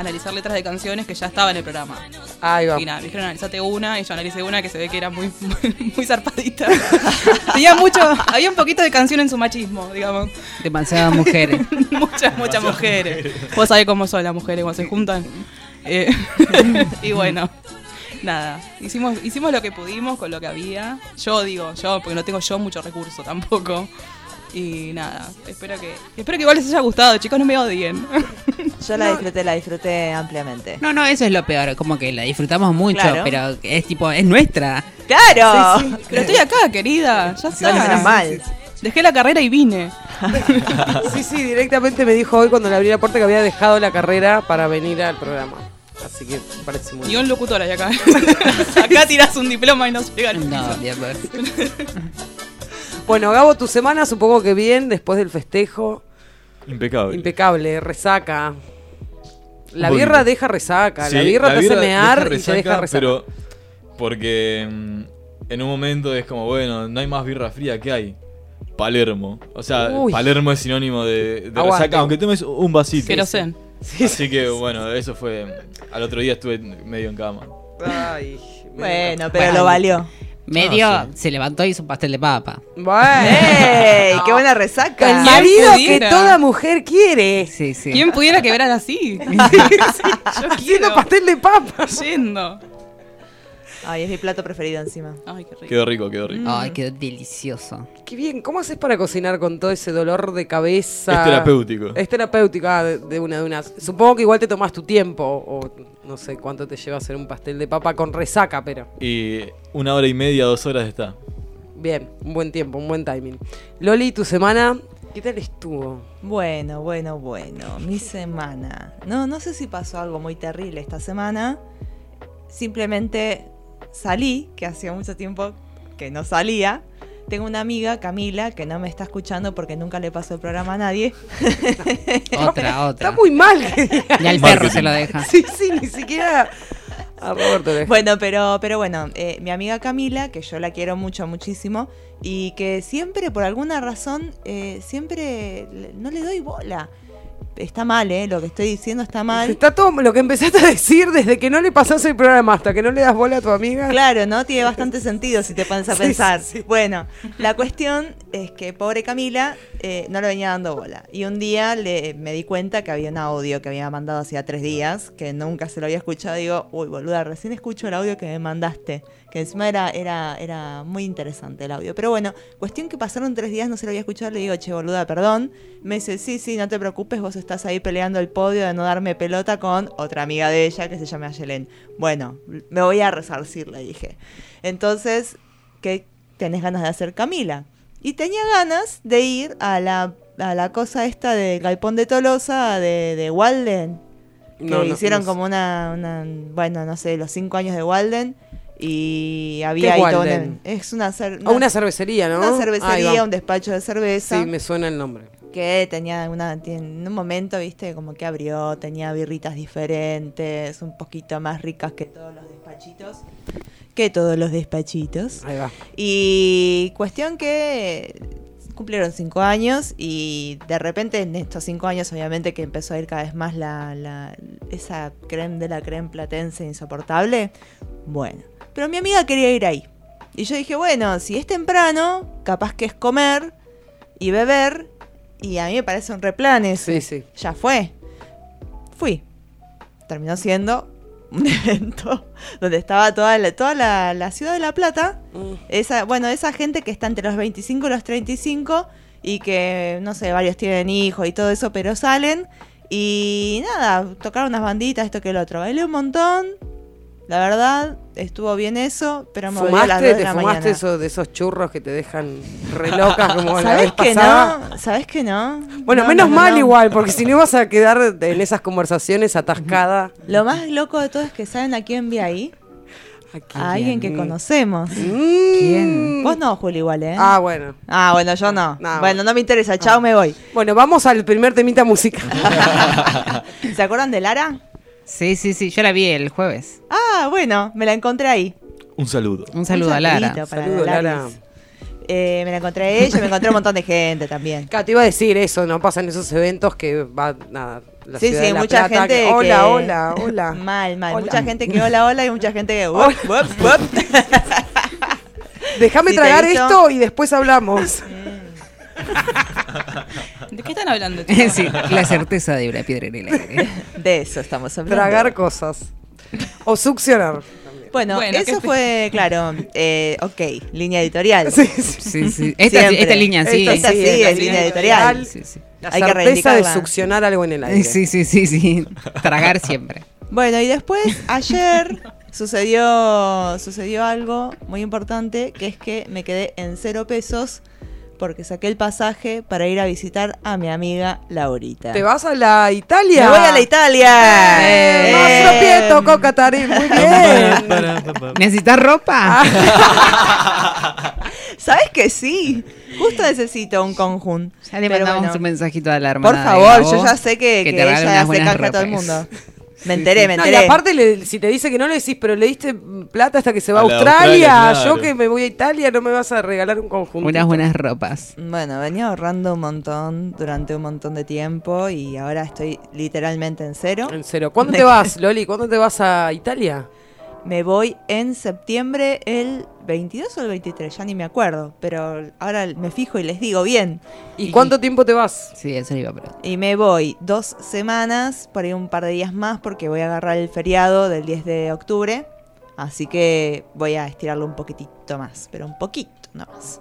[SPEAKER 4] analizar letras de canciones que ya estaba en el programa.
[SPEAKER 1] Ahí va.
[SPEAKER 4] Y nada, me dijeron analizate una y yo analicé una que se ve que era muy, <laughs> muy, muy zarpadita. <laughs> Tenía mucho, había un poquito de canción en su machismo, digamos.
[SPEAKER 2] demasiadas mujeres. <laughs>
[SPEAKER 4] muchas, muchas mujeres. Vos sabés cómo son las mujeres cuando se juntan. Eh, y bueno, nada, hicimos, hicimos lo que pudimos con lo que había. Yo digo, yo, porque no tengo yo mucho recurso tampoco. Y nada, espero que, espero que igual les haya gustado, chicos, no me odien. <laughs>
[SPEAKER 5] Yo la disfruté, la disfruté ampliamente.
[SPEAKER 2] No, no, eso es lo peor, como que la disfrutamos mucho,
[SPEAKER 5] Claro.
[SPEAKER 2] pero es tipo, es nuestra.
[SPEAKER 5] ¡Claro!
[SPEAKER 4] Pero estoy acá, querida, ya.
[SPEAKER 5] Bueno, menos mal.
[SPEAKER 4] Dejé la carrera y vine. <laughs>
[SPEAKER 1] Sí, sí, directamente me dijo hoy cuando le abrí la puerta que había dejado la carrera para venir al programa. Así que me parece muy
[SPEAKER 4] Ni
[SPEAKER 1] bien.
[SPEAKER 4] un locutor hay acá. <laughs> acá tirás un diploma y no llega al
[SPEAKER 2] No, pues.
[SPEAKER 1] Bueno, Gabo, tu semana supongo que bien, después del festejo.
[SPEAKER 6] Impecable.
[SPEAKER 1] Impecable, resaca. La birra deja resaca,
[SPEAKER 6] Sí,
[SPEAKER 1] la birra te hace mear y te deja resaca.
[SPEAKER 6] Pero porque mm, en un momento es como, bueno, no hay más birra fría, ¿qué hay? Palermo. O sea,
[SPEAKER 1] Uy.
[SPEAKER 6] Palermo es sinónimo de, resaca, aunque tomes un vasito.
[SPEAKER 4] Querosén.
[SPEAKER 6] Así que bueno, eso fue. Al otro día estuve medio en cama.
[SPEAKER 1] Ay, me-
[SPEAKER 5] Bueno, pero
[SPEAKER 2] Bueno.
[SPEAKER 5] lo valió.
[SPEAKER 2] Medio
[SPEAKER 6] Ah, sí.
[SPEAKER 2] se levantó y hizo un pastel de papa.
[SPEAKER 1] Bueno.
[SPEAKER 5] ¡Ey! <laughs> ¡Qué buena resaca!
[SPEAKER 1] El
[SPEAKER 4] ¿Quién
[SPEAKER 1] marido que
[SPEAKER 4] pudiera?
[SPEAKER 1] toda mujer quiere.
[SPEAKER 2] Sí, sí.
[SPEAKER 4] ¿Quién pudiera quebrar así? <laughs> Sí, yo
[SPEAKER 1] Haciendo
[SPEAKER 4] quiero.
[SPEAKER 1] pastel de papa.
[SPEAKER 4] Yendo.
[SPEAKER 5] Ay, es mi plato preferido encima.
[SPEAKER 4] Ay, qué rico.
[SPEAKER 6] Quedó rico, quedó rico.
[SPEAKER 2] Ay, qué delicioso.
[SPEAKER 1] Qué bien, ¿cómo haces para cocinar con todo ese dolor de cabeza?
[SPEAKER 6] Es terapéutico.
[SPEAKER 1] Es terapéutico, ah, de, de una de unas. Supongo que igual te tomas tu tiempo, o no sé cuánto te lleva hacer un pastel de papa con resaca, pero
[SPEAKER 6] Y una hora y media, dos horas está.
[SPEAKER 1] bien, un buen tiempo, un buen timing. Loli, tu semana, ¿qué tal estuvo?
[SPEAKER 5] Bueno, bueno, bueno. Mi semana. No, no sé si pasó algo muy terrible esta semana. Simplemente salí, que hacía mucho tiempo que no salía. Tengo una amiga, Camila, que no me está escuchando porque nunca le pasó el programa a nadie.
[SPEAKER 2] Otra, <laughs> otra.
[SPEAKER 1] Está muy mal.
[SPEAKER 2] Y al perro se lo deja. <laughs>
[SPEAKER 1] sí, sí, ni siquiera a Roberto
[SPEAKER 5] Bueno, pero, pero bueno, eh, mi amiga Camila, que yo la quiero mucho, muchísimo, y que siempre, por alguna razón, eh, siempre no le doy bola. Está mal, ¿eh? Lo que estoy diciendo está mal.
[SPEAKER 1] Está todo lo que empezaste a decir desde que no le pasas el programa hasta que no le das bola a tu amiga.
[SPEAKER 5] Claro, ¿no? Tiene bastante sentido si te pones a <laughs>
[SPEAKER 1] Sí,
[SPEAKER 5] pensar.
[SPEAKER 1] sí, sí.
[SPEAKER 5] Bueno, la cuestión es que pobre Camila eh, no le venía dando bola. Y un día le, me di cuenta que había un audio que había mandado hacía tres días, que nunca se lo había escuchado. Digo, uy, boluda, recién escucho el audio que me mandaste. Que encima era, era, era muy interesante el audio. Pero bueno, cuestión que pasaron tres días, no se lo había escuchado. Le digo, che, boluda, perdón. Me dice, sí, sí, no te preocupes, vos estás ahí peleando el podio de no darme pelota con otra amiga de ella que se llama Ayelen. Bueno, me voy a resarcir, le dije. Entonces, ¿qué tenés ganas de hacer Camila? Y tenía ganas de ir a la, a la cosa esta de Galpón de Tolosa, de, de Walden, que
[SPEAKER 1] No, no,
[SPEAKER 5] hicieron
[SPEAKER 1] no
[SPEAKER 5] como una, una- bueno, no sé, los cinco años de Walden. Y había
[SPEAKER 1] ¿Qué es
[SPEAKER 5] ahí todo? Es una, cer-
[SPEAKER 1] A una cervecería, ¿no?
[SPEAKER 5] una cervecería, un despacho de cerveza
[SPEAKER 1] Sí, me suena el nombre.
[SPEAKER 5] que tenía una en un momento, viste, como que abrió, tenía birritas diferentes, un poquito más ricas que todos los despachitos. Que todos los despachitos.
[SPEAKER 1] Ahí va.
[SPEAKER 5] Y cuestión que cumplieron cinco años y de repente en estos cinco años obviamente que empezó a ir cada vez más la, la- esa creme de la creme platense insoportable. Bueno, pero mi amiga quería ir ahí. Y yo dije, bueno, si es temprano, capaz que es comer y beber. Y a mí me parece un replan.
[SPEAKER 1] Sí, sí.
[SPEAKER 5] Ya fue. Fui. Terminó siendo un <laughs> evento donde estaba toda la, toda la, la ciudad de La Plata.
[SPEAKER 1] Mm.
[SPEAKER 5] Esa, bueno, esa gente que está entre los 25 y los 35 y que, no sé, varios tienen hijos y todo eso, pero salen. Y nada, tocaron unas banditas, esto que el otro. Bailé un montón. La verdad, estuvo bien eso, pero me volví a las 2
[SPEAKER 1] ¿Fumaste?
[SPEAKER 5] de
[SPEAKER 1] ¿Te
[SPEAKER 5] la
[SPEAKER 1] fumaste eso, de esos churros que te dejan re locas como la
[SPEAKER 5] ¿Sabes
[SPEAKER 1] vez
[SPEAKER 5] que
[SPEAKER 1] pasada?
[SPEAKER 5] no? ¿Sabes que no?
[SPEAKER 1] Bueno,
[SPEAKER 5] No,
[SPEAKER 1] menos
[SPEAKER 5] no, no,
[SPEAKER 1] mal
[SPEAKER 5] no.
[SPEAKER 1] igual, porque si no ibas a quedar en esas conversaciones atascada.
[SPEAKER 5] Lo más loco de todo es que saben a quién vi ahí. A alguien que conocemos.
[SPEAKER 1] ¿Quién?
[SPEAKER 5] Vos no, Juli, igual, ¿eh?
[SPEAKER 1] Ah, bueno.
[SPEAKER 5] Ah, bueno, yo no.
[SPEAKER 1] No,
[SPEAKER 5] bueno, no me interesa. Chao, me voy.
[SPEAKER 1] Bueno, vamos al primer temita musical. <laughs> <laughs>
[SPEAKER 5] ¿Se acuerdan de Lara?
[SPEAKER 2] Sí, sí, sí. Yo la vi el jueves.
[SPEAKER 5] Ah, bueno, me la encontré ahí.
[SPEAKER 6] Un saludo.
[SPEAKER 2] Un saludo a Lara.
[SPEAKER 1] Saludo. Lara.
[SPEAKER 5] Eh, me la encontré a ella, me encontré un montón de gente también.
[SPEAKER 1] Claro, te iba a decir eso, ¿no? Pasan esos eventos que va, nada, la
[SPEAKER 5] sí,
[SPEAKER 1] ciudad
[SPEAKER 5] sí,
[SPEAKER 1] de La
[SPEAKER 5] mucha
[SPEAKER 1] Plata,
[SPEAKER 5] gente.
[SPEAKER 1] que, hola, hola, hola. <laughs>
[SPEAKER 5] Mal, mal.
[SPEAKER 1] Hola.
[SPEAKER 5] Mucha gente que hola, hola y mucha gente que. <laughs>
[SPEAKER 1] Déjame <laughs>
[SPEAKER 5] Si
[SPEAKER 1] tragar
[SPEAKER 5] hizo-
[SPEAKER 1] esto y después hablamos. <laughs>
[SPEAKER 4] ¿De qué están hablando? <laughs>
[SPEAKER 2] sí, la certeza de una piedra en el aire. <laughs>
[SPEAKER 5] De eso estamos hablando.
[SPEAKER 1] Tragar cosas. O succionar.
[SPEAKER 5] Bueno,
[SPEAKER 4] Bueno, ¿qué
[SPEAKER 5] eso
[SPEAKER 4] te-
[SPEAKER 5] fue, claro, eh, ok, línea editorial.
[SPEAKER 1] Sí, sí.
[SPEAKER 2] Esta, línea sí.
[SPEAKER 5] Esta sí,
[SPEAKER 1] es
[SPEAKER 5] línea editorial.
[SPEAKER 2] Sí, sí.
[SPEAKER 1] La
[SPEAKER 5] Hay que
[SPEAKER 1] certeza de succionar algo en el aire.
[SPEAKER 2] Sí, sí, sí, sí. Tragar siempre.
[SPEAKER 5] Bueno, y después, ayer sucedió, sucedió algo muy importante, que es que me quedé en cero pesos porque saqué el pasaje para ir a visitar a mi amiga Laurita.
[SPEAKER 1] ¿Te vas a la Italia?
[SPEAKER 5] ¡Me voy a la Italia!
[SPEAKER 1] ¡Eh!
[SPEAKER 5] Eh,
[SPEAKER 1] Pieto, Cocatarín, muy bien. <laughs>
[SPEAKER 2] ¿Necesitas ropa? <laughs>
[SPEAKER 5] ¿Sabes que sí? Justo necesito un conjunto.
[SPEAKER 2] Ya le mandamos
[SPEAKER 5] bueno,
[SPEAKER 2] un mensajito a la hermana.
[SPEAKER 5] Por
[SPEAKER 2] de
[SPEAKER 5] favor, yo ya sé que, que
[SPEAKER 2] te regale
[SPEAKER 5] ella se
[SPEAKER 2] buenas
[SPEAKER 5] canja a todo el mundo. <laughs> Me enteré, me
[SPEAKER 1] No, y
[SPEAKER 5] enteré.
[SPEAKER 1] aparte, le- si te dice que no le decís, pero le diste plata hasta que se va a Australia. Yo que me voy a Italia, no me vas a regalar un conjunto.
[SPEAKER 2] Unas buenas ropas.
[SPEAKER 5] Bueno, venía ahorrando un montón durante un montón de tiempo y ahora estoy literalmente en cero.
[SPEAKER 1] En serio. ¿Cuándo te <laughs> vas, Loli? ¿Cuándo te vas a Italia?
[SPEAKER 5] Me voy en septiembre el 22 o el 23, ya ni me acuerdo, pero ahora me fijo y les digo bien.
[SPEAKER 1] ¿Y cuánto tiempo te vas?
[SPEAKER 2] Sí, eso iba a preguntar.
[SPEAKER 5] Y me voy dos semanas, por ahí un par de días más, porque voy a agarrar el feriado del 10 de octubre. Así que voy a estirarlo un poquitito más, pero un poquito nomás.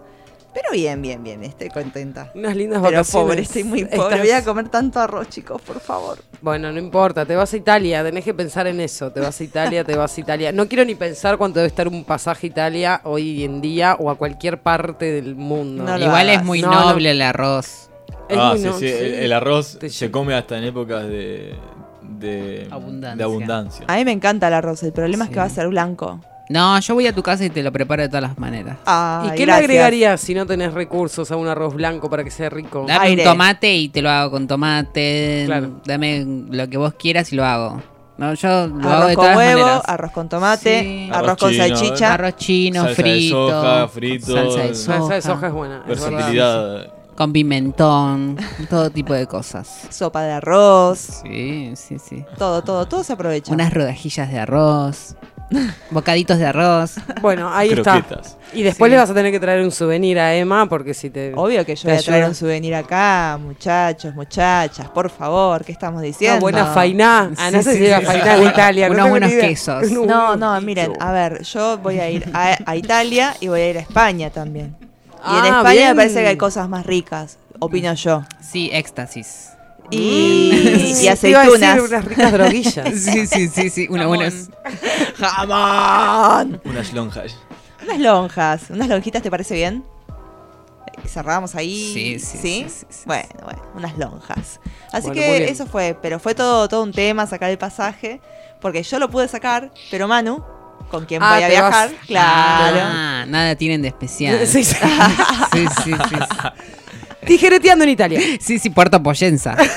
[SPEAKER 5] Pero bien, bien, bien, estoy contenta.
[SPEAKER 1] Unas lindas
[SPEAKER 5] Pero
[SPEAKER 1] vacaciones.
[SPEAKER 5] pobre, estoy muy pobre.
[SPEAKER 1] Estás-
[SPEAKER 5] Voy a comer tanto arroz, chicos, por favor.
[SPEAKER 1] Bueno, no importa, te vas a Italia, tenés que pensar en eso, te vas a Italia, te vas a Italia. No quiero ni pensar cuánto debe estar un pasaje a Italia hoy en día o a cualquier parte del mundo.
[SPEAKER 5] No
[SPEAKER 2] Igual es muy
[SPEAKER 1] No, no.
[SPEAKER 2] noble el arroz.
[SPEAKER 1] Es
[SPEAKER 6] ah, sí,
[SPEAKER 1] no-
[SPEAKER 6] sí, El, el arroz
[SPEAKER 1] Te-
[SPEAKER 6] se come hasta en épocas de, de
[SPEAKER 2] Abundancia.
[SPEAKER 6] de abundancia.
[SPEAKER 5] A mí me encanta el arroz, el problema es que va a ser blanco.
[SPEAKER 2] No, yo voy a tu casa y te lo preparo de todas las maneras.
[SPEAKER 5] Ay,
[SPEAKER 1] ¿Y qué le agregarías si no tenés recursos a un arroz blanco para que sea rico?
[SPEAKER 2] Dame
[SPEAKER 5] Aire.
[SPEAKER 2] un tomate y te lo hago con tomate.
[SPEAKER 1] Claro.
[SPEAKER 2] Dame lo que vos quieras y lo hago. No, yo lo hago de
[SPEAKER 5] con
[SPEAKER 2] todas
[SPEAKER 5] huevo,
[SPEAKER 2] maneras.
[SPEAKER 5] arroz con tomate,
[SPEAKER 2] Sí.
[SPEAKER 5] arroz,
[SPEAKER 6] Arroz
[SPEAKER 5] con salchicha.
[SPEAKER 2] Arroz chino,
[SPEAKER 6] Salsa de
[SPEAKER 2] frito.
[SPEAKER 6] soja, frito,
[SPEAKER 2] Salsa de soja.
[SPEAKER 1] salsa de soja es buena. es
[SPEAKER 6] versatilidad.
[SPEAKER 2] Con pimentón. todo tipo de cosas.
[SPEAKER 5] sopa de arroz,
[SPEAKER 2] Sí, sí, sí.
[SPEAKER 5] todo, todo, todo se aprovecha.
[SPEAKER 2] Unas rodajillas de arroz. <laughs> Bocaditos de arroz.
[SPEAKER 1] Bueno, ahí
[SPEAKER 6] Croquetas.
[SPEAKER 1] está. Y después
[SPEAKER 2] Sí.
[SPEAKER 1] le vas a tener que traer un souvenir a Emma porque si te...
[SPEAKER 5] Obvio que yo voy a traer un souvenir acá, muchachos, muchachas, por favor, ¿qué estamos diciendo?
[SPEAKER 1] Una buena fainá. Ah, no
[SPEAKER 2] Sí,
[SPEAKER 1] sé
[SPEAKER 2] sí,
[SPEAKER 1] si llega
[SPEAKER 2] sí.
[SPEAKER 1] fainá en Italia. no
[SPEAKER 2] Unos buenos quesos.
[SPEAKER 5] No, no, miren, a ver, yo voy a ir a, a Italia y voy a ir a España también. Y
[SPEAKER 1] Ah,
[SPEAKER 5] en España
[SPEAKER 1] bien.
[SPEAKER 5] me parece que hay cosas más ricas, opino yo.
[SPEAKER 2] Sí, éxtasis.
[SPEAKER 5] Y,
[SPEAKER 1] Sí,
[SPEAKER 5] y
[SPEAKER 1] te iba a decir
[SPEAKER 5] aceitunas.
[SPEAKER 1] unas ricas droguillas. <laughs>
[SPEAKER 2] Sí, sí, sí, sí. Una
[SPEAKER 4] Jamón.
[SPEAKER 2] buena.
[SPEAKER 5] ¡Jamón!
[SPEAKER 6] Unas lonjas.
[SPEAKER 5] Unas lonjas, unas lonjitas, ¿te parece bien? Cerramos ahí.
[SPEAKER 2] Sí, sí, sí, sí, sí.
[SPEAKER 5] Bueno, bueno, unas lonjas. Así
[SPEAKER 1] Bueno,
[SPEAKER 5] que eso fue, pero fue todo, todo un tema sacar el pasaje, porque yo lo pude sacar, pero Manu, con quien
[SPEAKER 1] Ah,
[SPEAKER 5] voy a
[SPEAKER 1] vas.
[SPEAKER 5] viajar, claro.
[SPEAKER 2] Ah, nada tienen de especial. <laughs>
[SPEAKER 1] Sí, sí.
[SPEAKER 2] sí, sí, sí. <laughs>
[SPEAKER 1] Tijereteando en Italia. <laughs>
[SPEAKER 2] Sí, sí, Puerto Poyenza. <laughs>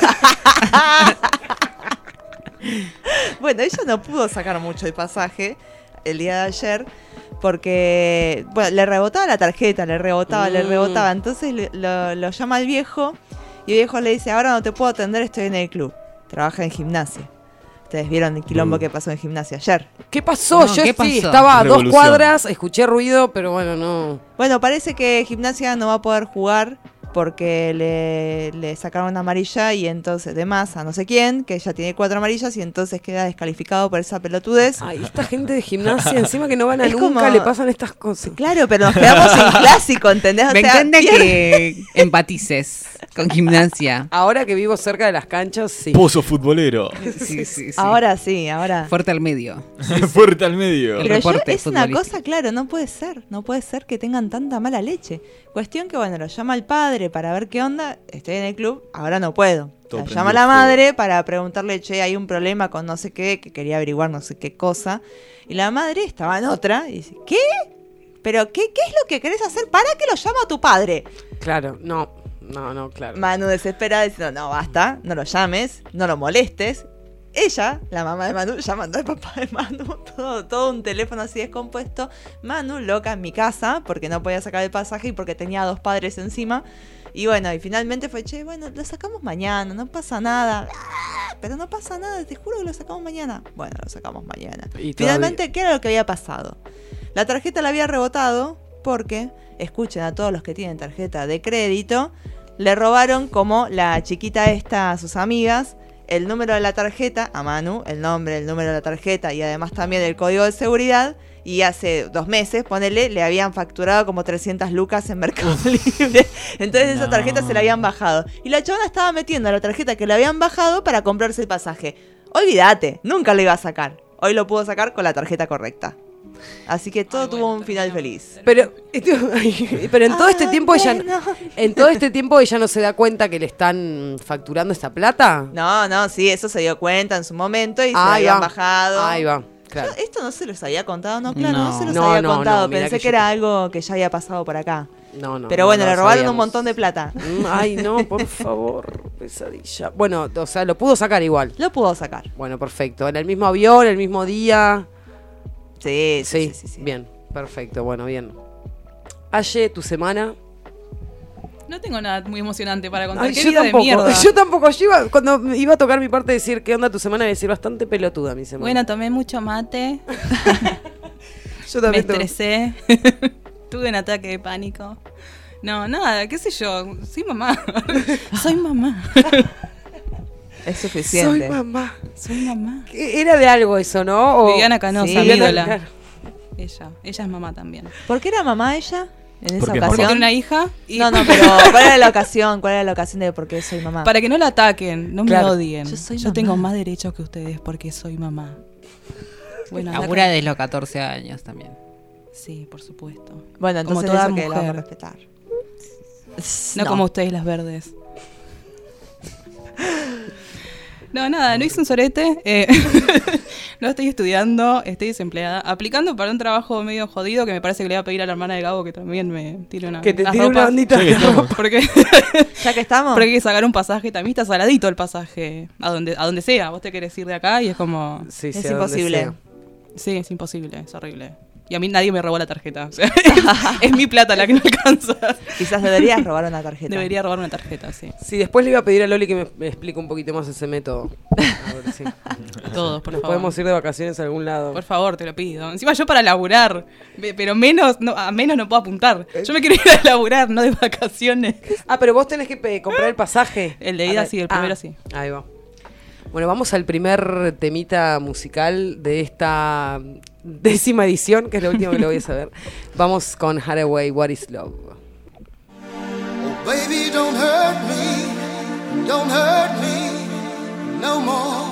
[SPEAKER 5] Bueno, ella no pudo sacar mucho el pasaje el día de ayer, porque bueno, le rebotaba la tarjeta, le rebotaba, le
[SPEAKER 1] Mm.
[SPEAKER 5] rebotaba. Entonces lo, lo llama al viejo y el viejo le dice, ahora no te puedo atender, estoy en el club. Trabaja en gimnasia. Ustedes vieron el quilombo
[SPEAKER 6] Mm.
[SPEAKER 5] que pasó en gimnasia ayer.
[SPEAKER 1] ¿Qué pasó?
[SPEAKER 2] No,
[SPEAKER 1] Yo
[SPEAKER 2] ¿qué
[SPEAKER 1] sí, estaba a dos cuadras, escuché ruido, pero bueno, no.
[SPEAKER 5] Bueno, parece que gimnasia no va a poder jugar porque le, le sacaron una amarilla y entonces de más a no sé quién, que ya tiene cuatro amarillas y entonces queda descalificado por esa pelotudez.
[SPEAKER 1] Ay, esta gente de gimnasia, encima que no van a <laughs>
[SPEAKER 5] Es
[SPEAKER 1] nunca,
[SPEAKER 5] como-
[SPEAKER 1] le pasan estas cosas.
[SPEAKER 5] Claro, pero nos quedamos sin clásico, ¿entendés? O
[SPEAKER 2] Me
[SPEAKER 5] sea,
[SPEAKER 2] encanta que empatices con gimnasia.
[SPEAKER 1] Ahora que vivo cerca de las canchas, sí.
[SPEAKER 6] Pozo futbolero. <laughs>
[SPEAKER 2] Sí, sí, sí.
[SPEAKER 5] Ahora sí, ahora.
[SPEAKER 2] Fuerte al medio. <laughs>
[SPEAKER 6] Fuerte al medio.
[SPEAKER 2] El
[SPEAKER 5] Pero yo, es una cosa, claro, no puede ser, no puede ser que tengan tanta mala leche. Cuestión que, bueno, lo llama el padre para ver qué onda, estoy en el club, ahora no puedo. La llama la
[SPEAKER 6] fuego.
[SPEAKER 5] madre para preguntarle, che, hay un problema con no sé qué, que quería averiguar no sé qué cosa. Y la madre estaba en otra y dice, ¿qué? ¿Pero qué, qué es lo que querés hacer? ¿Para qué lo llama tu padre?
[SPEAKER 1] Claro, no, no, no, claro.
[SPEAKER 5] Manu desesperada diciendo, no, basta, no lo llames, no lo molestes. Ella, la mamá de Manu, llamando al papá de Manu, <laughs> todo, todo un teléfono así descompuesto. Manu, loca en mi casa, porque no podía sacar el pasaje y porque tenía dos padres encima. Y bueno, y finalmente fue, che, bueno, lo sacamos mañana, no pasa nada. "Ah, Pero no pasa nada, te juro que lo sacamos mañana. Bueno, lo sacamos mañana.
[SPEAKER 1] Y
[SPEAKER 5] Finalmente, ¿qué era lo que había pasado? La tarjeta la había rebotado porque, escuchen a todos los que tienen tarjeta de crédito, le robaron como la chiquita esta a sus amigas el número de la tarjeta, a Manu, el nombre, el número de la tarjeta y además también el código de seguridad. Y hace dos meses, ponele, le habían facturado como 300 lucas en Mercado Libre. <laughs> Entonces esa tarjeta se la habían bajado. Y la chabona estaba metiendo la tarjeta que le habían bajado para comprarse el pasaje. Olvídate, nunca lo iba a sacar. Hoy lo pudo sacar con la tarjeta correcta. Así que todo tuvo un final feliz.
[SPEAKER 1] Pero, <laughs> pero en todo este tiempo ella,
[SPEAKER 5] bueno.
[SPEAKER 1] en todo este tiempo ella no se da cuenta que le están facturando esta plata.
[SPEAKER 5] No, no, sí, eso se dio cuenta en su momento y se
[SPEAKER 1] Ahí
[SPEAKER 5] habían
[SPEAKER 1] va.
[SPEAKER 5] bajado.
[SPEAKER 1] Ahí va, claro.
[SPEAKER 5] Yo esto no se los había contado, no, claro, no,
[SPEAKER 2] No.
[SPEAKER 5] se los
[SPEAKER 1] No,
[SPEAKER 5] había
[SPEAKER 1] no,
[SPEAKER 5] contado.
[SPEAKER 1] no,
[SPEAKER 5] Pensé
[SPEAKER 1] que
[SPEAKER 5] que,
[SPEAKER 1] yo
[SPEAKER 5] era
[SPEAKER 1] te-
[SPEAKER 5] algo que ya había pasado por acá.
[SPEAKER 1] No, no.
[SPEAKER 5] Pero
[SPEAKER 1] no,
[SPEAKER 5] bueno,
[SPEAKER 1] no
[SPEAKER 5] le robaron un montón de plata.
[SPEAKER 1] Mm, Ay, no, <laughs> por favor, pesadilla. Bueno, o sea, lo pudo sacar igual.
[SPEAKER 5] Lo pudo sacar.
[SPEAKER 1] Bueno, perfecto. En el mismo avión, el mismo día.
[SPEAKER 5] Sí, sí,
[SPEAKER 1] Sí,
[SPEAKER 5] sí, sí, sí.
[SPEAKER 1] bien, perfecto, bueno, bien. Aye, tu semana.
[SPEAKER 4] No tengo nada muy emocionante para contar.
[SPEAKER 1] Ay,
[SPEAKER 4] Qué
[SPEAKER 1] yo
[SPEAKER 4] vida
[SPEAKER 1] tampoco,
[SPEAKER 4] de mierda. <laughs>
[SPEAKER 1] yo tampoco. Yo iba, cuando iba a tocar mi parte de decir qué onda tu semana, iba a decir bastante pelotuda mi semana.
[SPEAKER 4] Bueno, tomé mucho mate, <laughs>
[SPEAKER 1] yo
[SPEAKER 4] me
[SPEAKER 1] también tengo-
[SPEAKER 4] estresé, <laughs> tuve un ataque de pánico. No, nada, qué sé yo, soy mamá. soy mamá.
[SPEAKER 5] Es
[SPEAKER 1] Soy
[SPEAKER 5] suficiente.
[SPEAKER 1] mamá.
[SPEAKER 4] soy mamá.
[SPEAKER 1] Era de algo eso, ¿no? O-
[SPEAKER 4] Viviana Canosa,
[SPEAKER 5] Sí,
[SPEAKER 4] mi
[SPEAKER 5] Viviana-
[SPEAKER 4] ídola.
[SPEAKER 1] claro.
[SPEAKER 4] Ella, ella es mamá también.
[SPEAKER 5] ¿Por qué era mamá ella en esa
[SPEAKER 6] Porque-
[SPEAKER 4] Porque
[SPEAKER 5] ocasión?
[SPEAKER 4] tiene una hija y
[SPEAKER 5] No, no, <laughs> pero ¿cuál era la ocasión? ¿Cuál era la ocasión de por qué soy mamá?
[SPEAKER 4] para que no la ataquen, no
[SPEAKER 1] Claro.
[SPEAKER 4] me odien.
[SPEAKER 5] Yo
[SPEAKER 4] Yo,
[SPEAKER 5] soy mamá.
[SPEAKER 4] tengo más derechos que ustedes porque soy mamá. Bueno, anda
[SPEAKER 2] Labura
[SPEAKER 4] acá.
[SPEAKER 2] de los 14 años también.
[SPEAKER 4] Sí, por supuesto.
[SPEAKER 5] Bueno,
[SPEAKER 4] Como toda
[SPEAKER 5] eso que la vamos a
[SPEAKER 4] mujer.
[SPEAKER 5] respetar.
[SPEAKER 4] No, como ustedes las verdes. No, nada, no hice un sorete. eh, <laughs> no estoy estudiando, estoy desempleada. Aplicando para un trabajo medio jodido que me parece que le voy a pedir a la hermana de Gabo que también me tire una.
[SPEAKER 1] Que te tire una
[SPEAKER 4] ropas.
[SPEAKER 1] ondita.
[SPEAKER 6] Sí.
[SPEAKER 4] Porque,
[SPEAKER 5] Ya que estamos.
[SPEAKER 4] porque hay que sacar un pasaje. También está saladito el pasaje. A donde, a donde sea. Vos te querés ir de acá y es como.
[SPEAKER 1] Sí,
[SPEAKER 5] Es imposible.
[SPEAKER 1] sea.
[SPEAKER 4] Sí, es imposible, es horrible. Y a mí nadie me robó la tarjeta. <laughs> O sea, es, mi plata la que no alcanza.
[SPEAKER 5] Quizás deberías robar una tarjeta.
[SPEAKER 4] Debería robar una tarjeta, sí.
[SPEAKER 1] Sí, después le iba a pedir a Loli que me, me explique un poquito más ese método. A ver si <laughs>
[SPEAKER 4] Todos, por
[SPEAKER 1] nos
[SPEAKER 4] favor.
[SPEAKER 1] podemos ir de vacaciones a algún lado.
[SPEAKER 4] Por favor, te lo pido. Encima yo para laburar, pero menos, no, a menos no puedo apuntar. Yo me quiero ir a laburar, no de vacaciones.
[SPEAKER 1] Ah, pero vos tenés que comprar el pasaje.
[SPEAKER 4] El de ida sí, el
[SPEAKER 1] Ah,
[SPEAKER 4] primero sí.
[SPEAKER 1] Ahí va. Bueno, vamos al primer temita musical de esta décima edición, que es lo último que lo voy a saber. <laughs> Vamos con Haraway, What is Love.
[SPEAKER 7] Oh, baby, don't hurt me, don't hurt me no more.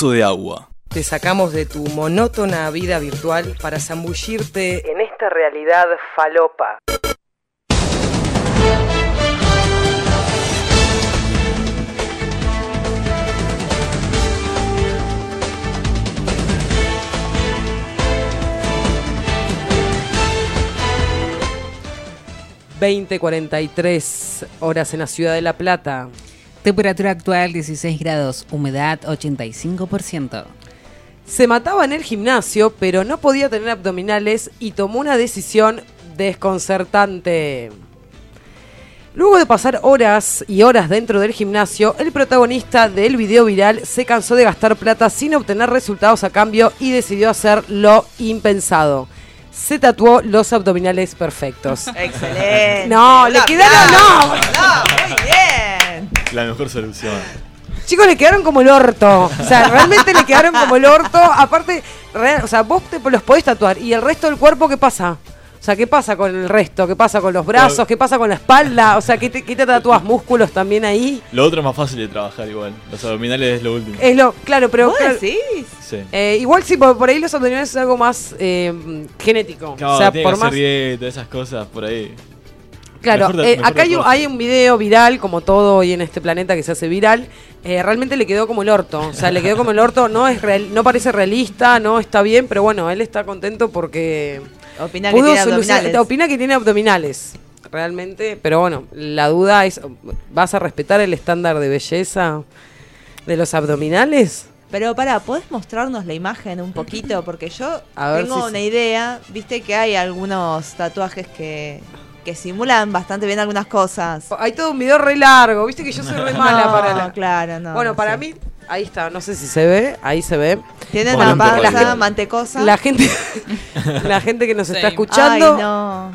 [SPEAKER 6] De agua.
[SPEAKER 1] Te sacamos de tu monótona vida virtual para zambullirte en esta realidad falopa. ...20.43 horas en la ciudad de La Plata.
[SPEAKER 2] Temperatura actual 16 grados, humedad 85%.
[SPEAKER 1] Se mataba en el gimnasio, pero no podía tener abdominales y tomó una decisión desconcertante. Luego de pasar horas y horas dentro del gimnasio, el protagonista del video viral se cansó de gastar plata sin obtener resultados a cambio y decidió hacer lo impensado. Se tatuó los abdominales perfectos.
[SPEAKER 5] Excelente.
[SPEAKER 1] No, le quedaron- no. <laughs>
[SPEAKER 6] La mejor solución.
[SPEAKER 1] Chicos, le quedaron como el orto. O sea, realmente le quedaron como el orto. Aparte, real- o sea, vos te los podés tatuar. ¿Y el resto del cuerpo qué pasa? O sea, ¿qué pasa con el resto? ¿Qué pasa con los brazos? ¿Qué pasa con la espalda? O sea, ¿qué te, qué te tatúas? ¿Músculos también ahí?
[SPEAKER 6] Lo otro es más fácil de trabajar igual. Los abdominales es lo último.
[SPEAKER 1] Es lo, claro, pero...
[SPEAKER 5] ¿Vos
[SPEAKER 1] claro,
[SPEAKER 5] decís?
[SPEAKER 6] Sí.
[SPEAKER 1] eh, igual sí, por, por ahí los abdominales es algo más eh, genético.
[SPEAKER 6] Claro,
[SPEAKER 1] o sea,
[SPEAKER 6] tiene
[SPEAKER 1] por
[SPEAKER 6] que
[SPEAKER 1] más...
[SPEAKER 6] hacer dieta, esas cosas por ahí.
[SPEAKER 1] Claro,
[SPEAKER 6] Mejor de-
[SPEAKER 1] eh,
[SPEAKER 6] mejor
[SPEAKER 1] acá hay, hay un video viral, como todo hoy en este planeta que se hace viral. eh, realmente le quedó como el orto. O sea, le quedó como el orto. No es real- no parece realista, no está bien, pero bueno, él está contento porque
[SPEAKER 5] Opina que
[SPEAKER 1] pudo
[SPEAKER 5] tiene
[SPEAKER 1] solucionar-
[SPEAKER 5] abdominales.
[SPEAKER 1] Opina que tiene abdominales. Realmente, pero bueno, la duda es, ¿vas a respetar el estándar de belleza de los abdominales?
[SPEAKER 5] Pero pará, ¿podés mostrarnos la imagen un poquito? Porque yo tengo
[SPEAKER 1] si
[SPEAKER 5] una
[SPEAKER 1] se-
[SPEAKER 5] idea. Viste que hay algunos tatuajes que, que simulan bastante bien algunas cosas.
[SPEAKER 1] Hay todo un video re largo, viste que yo soy re mala <laughs>
[SPEAKER 5] No,
[SPEAKER 1] para la...
[SPEAKER 5] claro, no.
[SPEAKER 1] bueno,
[SPEAKER 5] no
[SPEAKER 1] para
[SPEAKER 5] sé.
[SPEAKER 1] mí, ahí está, no sé si se ve, ahí se ve.
[SPEAKER 5] Tiene
[SPEAKER 6] Bueno,
[SPEAKER 5] una
[SPEAKER 6] un poco
[SPEAKER 5] panza mantecosa.
[SPEAKER 1] La gente, <laughs> la gente que nos está escuchando,
[SPEAKER 5] Ay, no.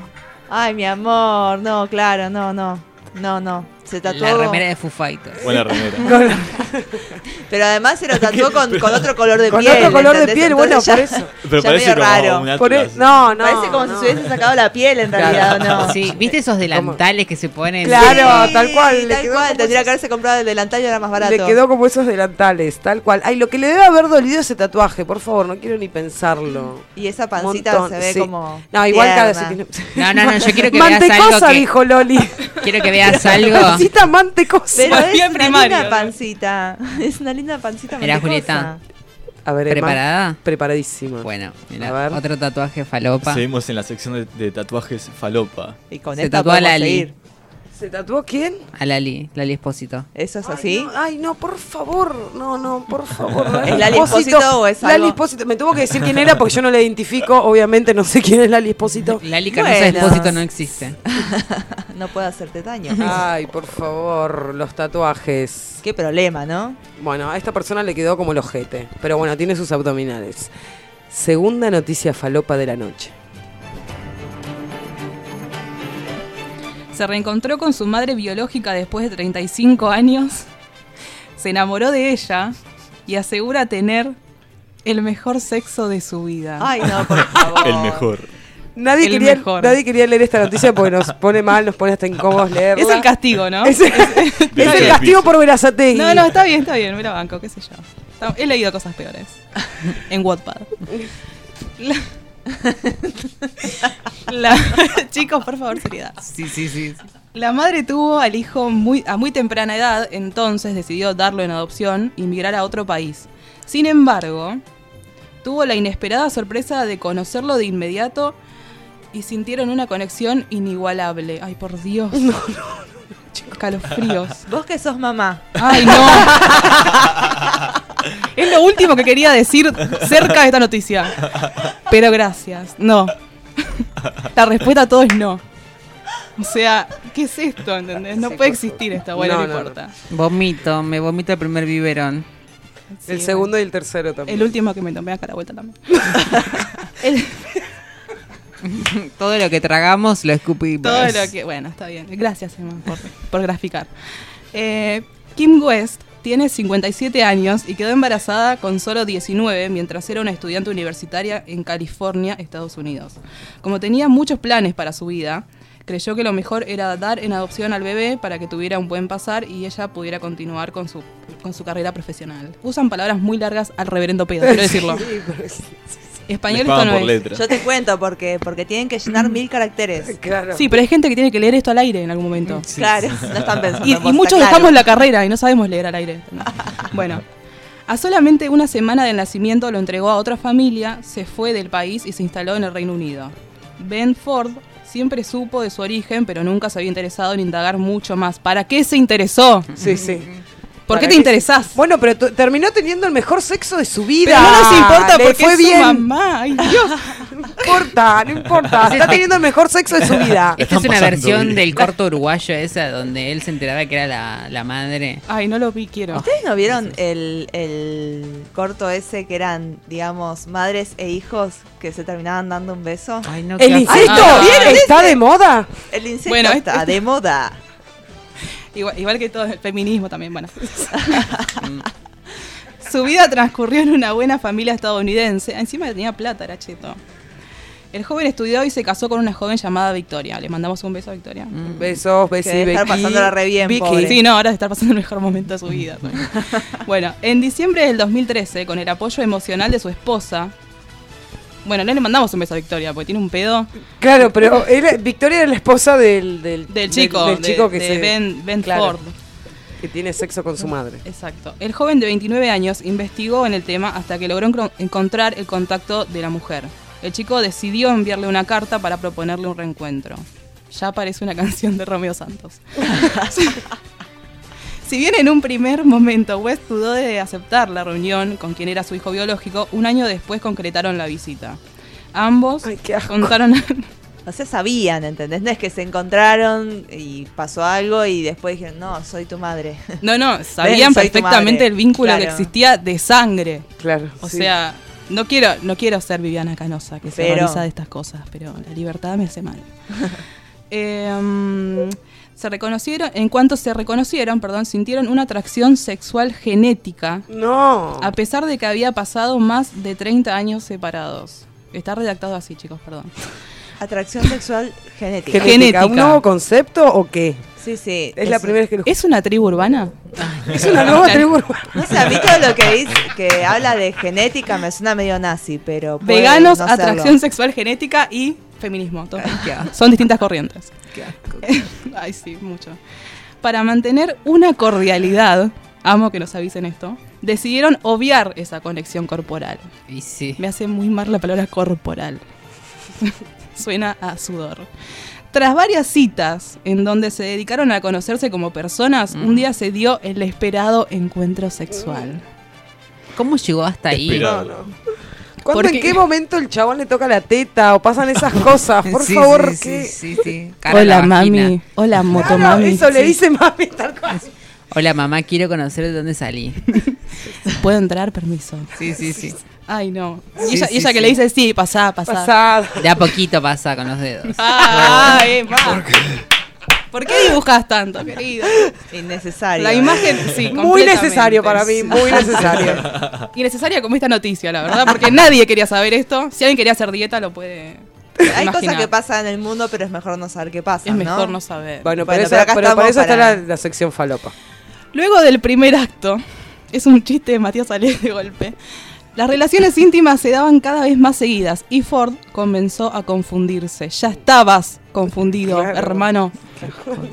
[SPEAKER 5] Ay, mi amor. No, claro, no, no. No, no. Se tatuó.
[SPEAKER 2] La remera de Foo Fighters.
[SPEAKER 6] Buena remera. <laughs> <laughs>
[SPEAKER 5] Pero además se lo tatuó con, con otro color de
[SPEAKER 1] con
[SPEAKER 5] piel.
[SPEAKER 1] otro color de piel, bueno,
[SPEAKER 5] Entonces
[SPEAKER 1] por
[SPEAKER 5] ya-
[SPEAKER 1] eso.
[SPEAKER 6] Pero
[SPEAKER 5] ya
[SPEAKER 6] parece
[SPEAKER 5] medio raro.
[SPEAKER 1] Por e- no, no.
[SPEAKER 5] Parece como
[SPEAKER 1] no.
[SPEAKER 5] si se hubiese sacado la piel en
[SPEAKER 1] Claro.
[SPEAKER 5] realidad, ¿o no?
[SPEAKER 2] Sí, ¿viste esos delantal que se ponen?
[SPEAKER 1] Claro, tal cual,
[SPEAKER 5] Tal cual. Tendría que haberse comprado el delantal y era más barato.
[SPEAKER 1] Le quedó como esos delantales, tal cual. Ay, lo que le debe haber dolido ese tatuaje, por favor, no quiero ni pensarlo.
[SPEAKER 5] Y esa pancita
[SPEAKER 1] Montón,
[SPEAKER 5] se ve
[SPEAKER 1] sí.
[SPEAKER 5] como.
[SPEAKER 1] No, igual cada vez tiene.
[SPEAKER 2] No, no, no, yo quiero que veas
[SPEAKER 1] Mantecosa,
[SPEAKER 2] algo
[SPEAKER 1] dijo Loli.
[SPEAKER 2] Quiero que veas <laughs> algo.
[SPEAKER 1] Pancita mantecosa.
[SPEAKER 5] Pero es una
[SPEAKER 4] primario, <laughs>
[SPEAKER 5] Es una linda pancita
[SPEAKER 2] Mirá. Julieta.
[SPEAKER 1] A ver, Emma.
[SPEAKER 2] ¿Preparada?
[SPEAKER 1] Preparadísima.
[SPEAKER 2] Bueno,
[SPEAKER 1] A
[SPEAKER 2] mira,
[SPEAKER 1] ver.
[SPEAKER 2] otro tatuaje falopa.
[SPEAKER 6] Seguimos en la sección de, de tatuajes falopa.
[SPEAKER 5] Y con
[SPEAKER 2] Se
[SPEAKER 5] esta
[SPEAKER 2] tatúa Lali.
[SPEAKER 5] seguir.
[SPEAKER 1] ¿Se tatuó quién?
[SPEAKER 2] A Lali, Lali Espósito.
[SPEAKER 5] ¿Eso es
[SPEAKER 1] Ay,
[SPEAKER 5] así?
[SPEAKER 1] no, Ay, no, por favor. No, no, por favor. <laughs>
[SPEAKER 5] ¿Es Lali Espósito o es
[SPEAKER 1] Lali? Espósito. Me tuvo que decir quién era porque yo no la identifico. Obviamente no sé quién es Lali Espósito. <laughs>
[SPEAKER 2] Lali Canosa
[SPEAKER 5] Bueno.
[SPEAKER 2] Espósito no existe. <laughs>
[SPEAKER 5] no puedo hacerte daño.
[SPEAKER 1] Ay, por favor, los tatuajes.
[SPEAKER 5] Qué problema, ¿no?
[SPEAKER 1] Bueno, a esta persona le quedó como el ojete. Pero bueno, tiene sus abdominales. Segunda noticia falopa de la noche.
[SPEAKER 4] Se reencontró con su madre biológica después de 35 años. Se enamoró de ella y asegura tener el mejor sexo de su vida.
[SPEAKER 5] Ay, no, por favor.
[SPEAKER 6] El mejor.
[SPEAKER 1] Nadie
[SPEAKER 4] El
[SPEAKER 1] quería,
[SPEAKER 4] mejor.
[SPEAKER 1] nadie quería leer esta noticia porque nos pone mal, nos pone hasta incómodos leerla.
[SPEAKER 4] es el castigo, ¿no?
[SPEAKER 1] Es el, <laughs> es el castigo por Verazategui.
[SPEAKER 4] No, no, está bien, está bien, mira banco, qué sé yo. He leído cosas peores en Wattpad. La- <laughs> <laughs> La- <laughs> chicos, por favor, seriedad.
[SPEAKER 2] Sí, sí, sí.
[SPEAKER 4] La madre tuvo al hijo muy, a muy temprana edad, entonces decidió darlo en adopción y migrar a otro país. Sin embargo, tuvo la inesperada sorpresa de conocerlo de inmediato y sintieron una conexión inigualable. Ay, por Dios. <laughs> No, no, Calofríos.
[SPEAKER 5] Vos que sos mamá.
[SPEAKER 4] Ay, no. Es lo último que quería decir cerca de esta noticia. Pero gracias. No. La respuesta a todo es no. O sea, ¿qué es esto? ¿Entendés? No puede existir esto. Bueno, no,
[SPEAKER 1] No, no,
[SPEAKER 4] importa.
[SPEAKER 2] Vomito, me vomito el primer biberón.
[SPEAKER 1] El segundo y el tercero también.
[SPEAKER 4] El último que me tomé acá a la vuelta también. <laughs> El-
[SPEAKER 2] Todo lo que tragamos lo escupimos.
[SPEAKER 4] todo lo que. Bueno, está bien. Gracias, Emma, por, por graficar. Eh, Kim West tiene 57 años y quedó embarazada con solo 19 mientras era una estudiante universitaria en California, Estados Unidos. Como tenía muchos planes para su vida, Creyó que lo mejor era dar en adopción al bebé para que tuviera un buen pasar y ella pudiera continuar con su, con su carrera profesional. Usan palabras muy largas al reverendo pedo, quiero <laughs> decirlo.
[SPEAKER 1] Sí, sí,
[SPEAKER 4] Español esto no
[SPEAKER 6] por
[SPEAKER 4] es.
[SPEAKER 6] letra.
[SPEAKER 5] Yo te cuento porque, porque tienen que llenar mil caracteres. <laughs>
[SPEAKER 1] Claro.
[SPEAKER 4] Sí, pero hay gente que tiene que leer esto al aire en algún momento.
[SPEAKER 5] Claro, no están pensando.
[SPEAKER 4] Y, muchos
[SPEAKER 5] claro.
[SPEAKER 4] dejamos la carrera y no sabemos leer al aire. <laughs> Bueno, a solamente una semana del nacimiento lo entregó a otra familia, se fue del país y se instaló en el Reino Unido. Ben Ford siempre supo de su origen, pero nunca se había interesado en indagar mucho más. ¿Para qué se interesó?
[SPEAKER 1] Sí, sí.
[SPEAKER 4] ¿Por
[SPEAKER 1] ¿Para
[SPEAKER 4] qué te interesás?
[SPEAKER 1] Bueno, pero terminó teniendo el mejor sexo de su vida.
[SPEAKER 4] pero no nos importa
[SPEAKER 1] Le
[SPEAKER 4] porque
[SPEAKER 1] fue
[SPEAKER 4] es su
[SPEAKER 1] bien.
[SPEAKER 4] mamá. Ay, <laughs> Dios.
[SPEAKER 1] No importa, no importa. Está teniendo el mejor sexo de su <laughs> vida.
[SPEAKER 2] Esta es una versión
[SPEAKER 6] bien.
[SPEAKER 2] del corto uruguayo esa donde él se enteraba que era la, la madre.
[SPEAKER 4] Ay, no lo vi, quiero.
[SPEAKER 5] ¿Ustedes no vieron el, el corto ese que eran, digamos, madres e hijos que se terminaban dando un beso?
[SPEAKER 2] Ay, no,
[SPEAKER 1] ¿El incesto
[SPEAKER 4] Ah, ¿vieron
[SPEAKER 1] está de moda?
[SPEAKER 5] El incesto
[SPEAKER 4] Bueno,
[SPEAKER 5] está
[SPEAKER 4] este-
[SPEAKER 5] de moda.
[SPEAKER 4] Igual, igual que todo el feminismo también, bueno. <laughs> Su vida transcurrió en una buena familia estadounidense. Encima tenía plata, era cheto. El joven estudió y se casó con una joven llamada Victoria. Le mandamos un beso a Victoria.
[SPEAKER 1] Mm. Besos, besi,
[SPEAKER 5] debe estar pasándola re bien,
[SPEAKER 1] Vicky.
[SPEAKER 5] pobre.
[SPEAKER 4] Sí, no, ahora está pasando el mejor momento de su vida. <laughs> bueno, en diciembre del 2013, con el apoyo emocional de su esposa. Bueno, no le mandamos un beso a Victoria porque tiene un pedo
[SPEAKER 1] Claro, pero era- Victoria era la esposa del, del,
[SPEAKER 4] del chico,
[SPEAKER 1] del,
[SPEAKER 4] de-
[SPEAKER 1] chico que
[SPEAKER 4] de
[SPEAKER 1] se-
[SPEAKER 4] Ben, Ben
[SPEAKER 1] claro,
[SPEAKER 4] Ford.
[SPEAKER 1] que tiene sexo con su madre.
[SPEAKER 4] Exacto. El joven de 29 años investigó en el tema hasta que logró encontrar el contacto de la mujer. El chico decidió enviarle una carta para proponerle un reencuentro. Ya parece una <laughs> canción de Romeo Santos. <laughs> si bien en un primer momento West dudó de aceptar la reunión con quien era su hijo biológico, un año después concretaron la visita. Ambos
[SPEAKER 1] Ay, qué asco.
[SPEAKER 4] contaron... <laughs>
[SPEAKER 5] O sea, sabían, ¿entendés? No es que se encontraron y pasó algo y después dijeron, no, soy tu madre. <laughs>
[SPEAKER 4] no, no, <laughs> sabían perfectamente el vínculo que existía de sangre.
[SPEAKER 1] Claro.
[SPEAKER 4] O
[SPEAKER 1] sí.
[SPEAKER 4] sea, no quiero, no quiero ser Viviana Canosa, que se realiza de estas cosas, pero la libertad me hace mal. Em, se reconocieron, en cuanto se reconocieron, perdón, sintieron una atracción sexual genética,
[SPEAKER 1] No.
[SPEAKER 4] a pesar de que había pasado más de 30 años separados. Está redactado así, chicos, perdón.
[SPEAKER 5] Atracción sexual genética.
[SPEAKER 1] ¿Genética? ¿Un nuevo concepto o qué?
[SPEAKER 5] Sí, sí.
[SPEAKER 1] Es la primera vez que lo
[SPEAKER 4] ¿Es una tribu urbana? <laughs>
[SPEAKER 1] Es una nueva tribu urbana.
[SPEAKER 5] No sé, a mí todo lo que dice, que habla de genética me suena medio nazi, pero.
[SPEAKER 4] Veganos,
[SPEAKER 5] no
[SPEAKER 4] atracción sexual genética y feminismo. todo. Son distintas corrientes. <laughs> Ay, sí, mucho. Para mantener una cordialidad, amo que nos avisen esto, decidieron obviar esa conexión corporal.
[SPEAKER 2] Y sí.
[SPEAKER 4] Me hace muy mal la palabra corporal. <laughs> Suena a sudor. Tras varias citas en donde se dedicaron a conocerse como personas, un día se dio el esperado encuentro sexual.
[SPEAKER 2] ¿Cómo llegó hasta ahí?
[SPEAKER 6] Esperado.
[SPEAKER 1] ¿Cuándo,
[SPEAKER 4] Porque-
[SPEAKER 1] en qué momento el chabón le toca la teta o pasan esas <laughs> cosas? Por
[SPEAKER 2] Sí,
[SPEAKER 1] favor,
[SPEAKER 2] sí,
[SPEAKER 1] que...
[SPEAKER 2] sí, sí, sí. Cara
[SPEAKER 4] Hola,
[SPEAKER 2] la
[SPEAKER 4] mami. Hola,
[SPEAKER 1] Claro,
[SPEAKER 4] motomami.
[SPEAKER 1] eso le dice mami tal cual.
[SPEAKER 2] Hola, mamá, quiero conocer de dónde salí. <laughs>
[SPEAKER 4] ¿Puedo entrar? Permiso.
[SPEAKER 2] Sí, sí, sí.
[SPEAKER 4] Ay, no. Y
[SPEAKER 2] Sí,
[SPEAKER 4] ella, y
[SPEAKER 2] sí,
[SPEAKER 4] ella que le dice, sí, pasá, pasá.
[SPEAKER 1] Pasada.
[SPEAKER 2] De a poquito pasa con los dedos.
[SPEAKER 4] Ah, eh, ma. ¿Por qué dibujas tanto, querido?
[SPEAKER 5] Innecesario.
[SPEAKER 4] La
[SPEAKER 5] ¿eh?
[SPEAKER 4] imagen, sí,
[SPEAKER 1] Muy necesario para mí, muy necesario. <laughs>
[SPEAKER 4] Innecesaria como esta noticia, la verdad, porque nadie quería saber esto. Si alguien quería hacer dieta, lo puede.
[SPEAKER 5] Hay
[SPEAKER 4] imaginar.
[SPEAKER 5] cosas que pasan en el mundo, pero es mejor no saber qué pasa.
[SPEAKER 4] Es mejor no saber.
[SPEAKER 1] Bueno,
[SPEAKER 5] Bueno,
[SPEAKER 1] pero,
[SPEAKER 5] pero acá
[SPEAKER 1] pero para eso está
[SPEAKER 5] para-
[SPEAKER 1] la, la sección falopa.
[SPEAKER 4] Luego del primer acto, es un chiste de Matías Ale de golpe. Las relaciones íntimas se daban cada vez más seguidas y Ford comenzó a confundirse. Ya estabas confundido,
[SPEAKER 1] Claro.
[SPEAKER 4] hermano.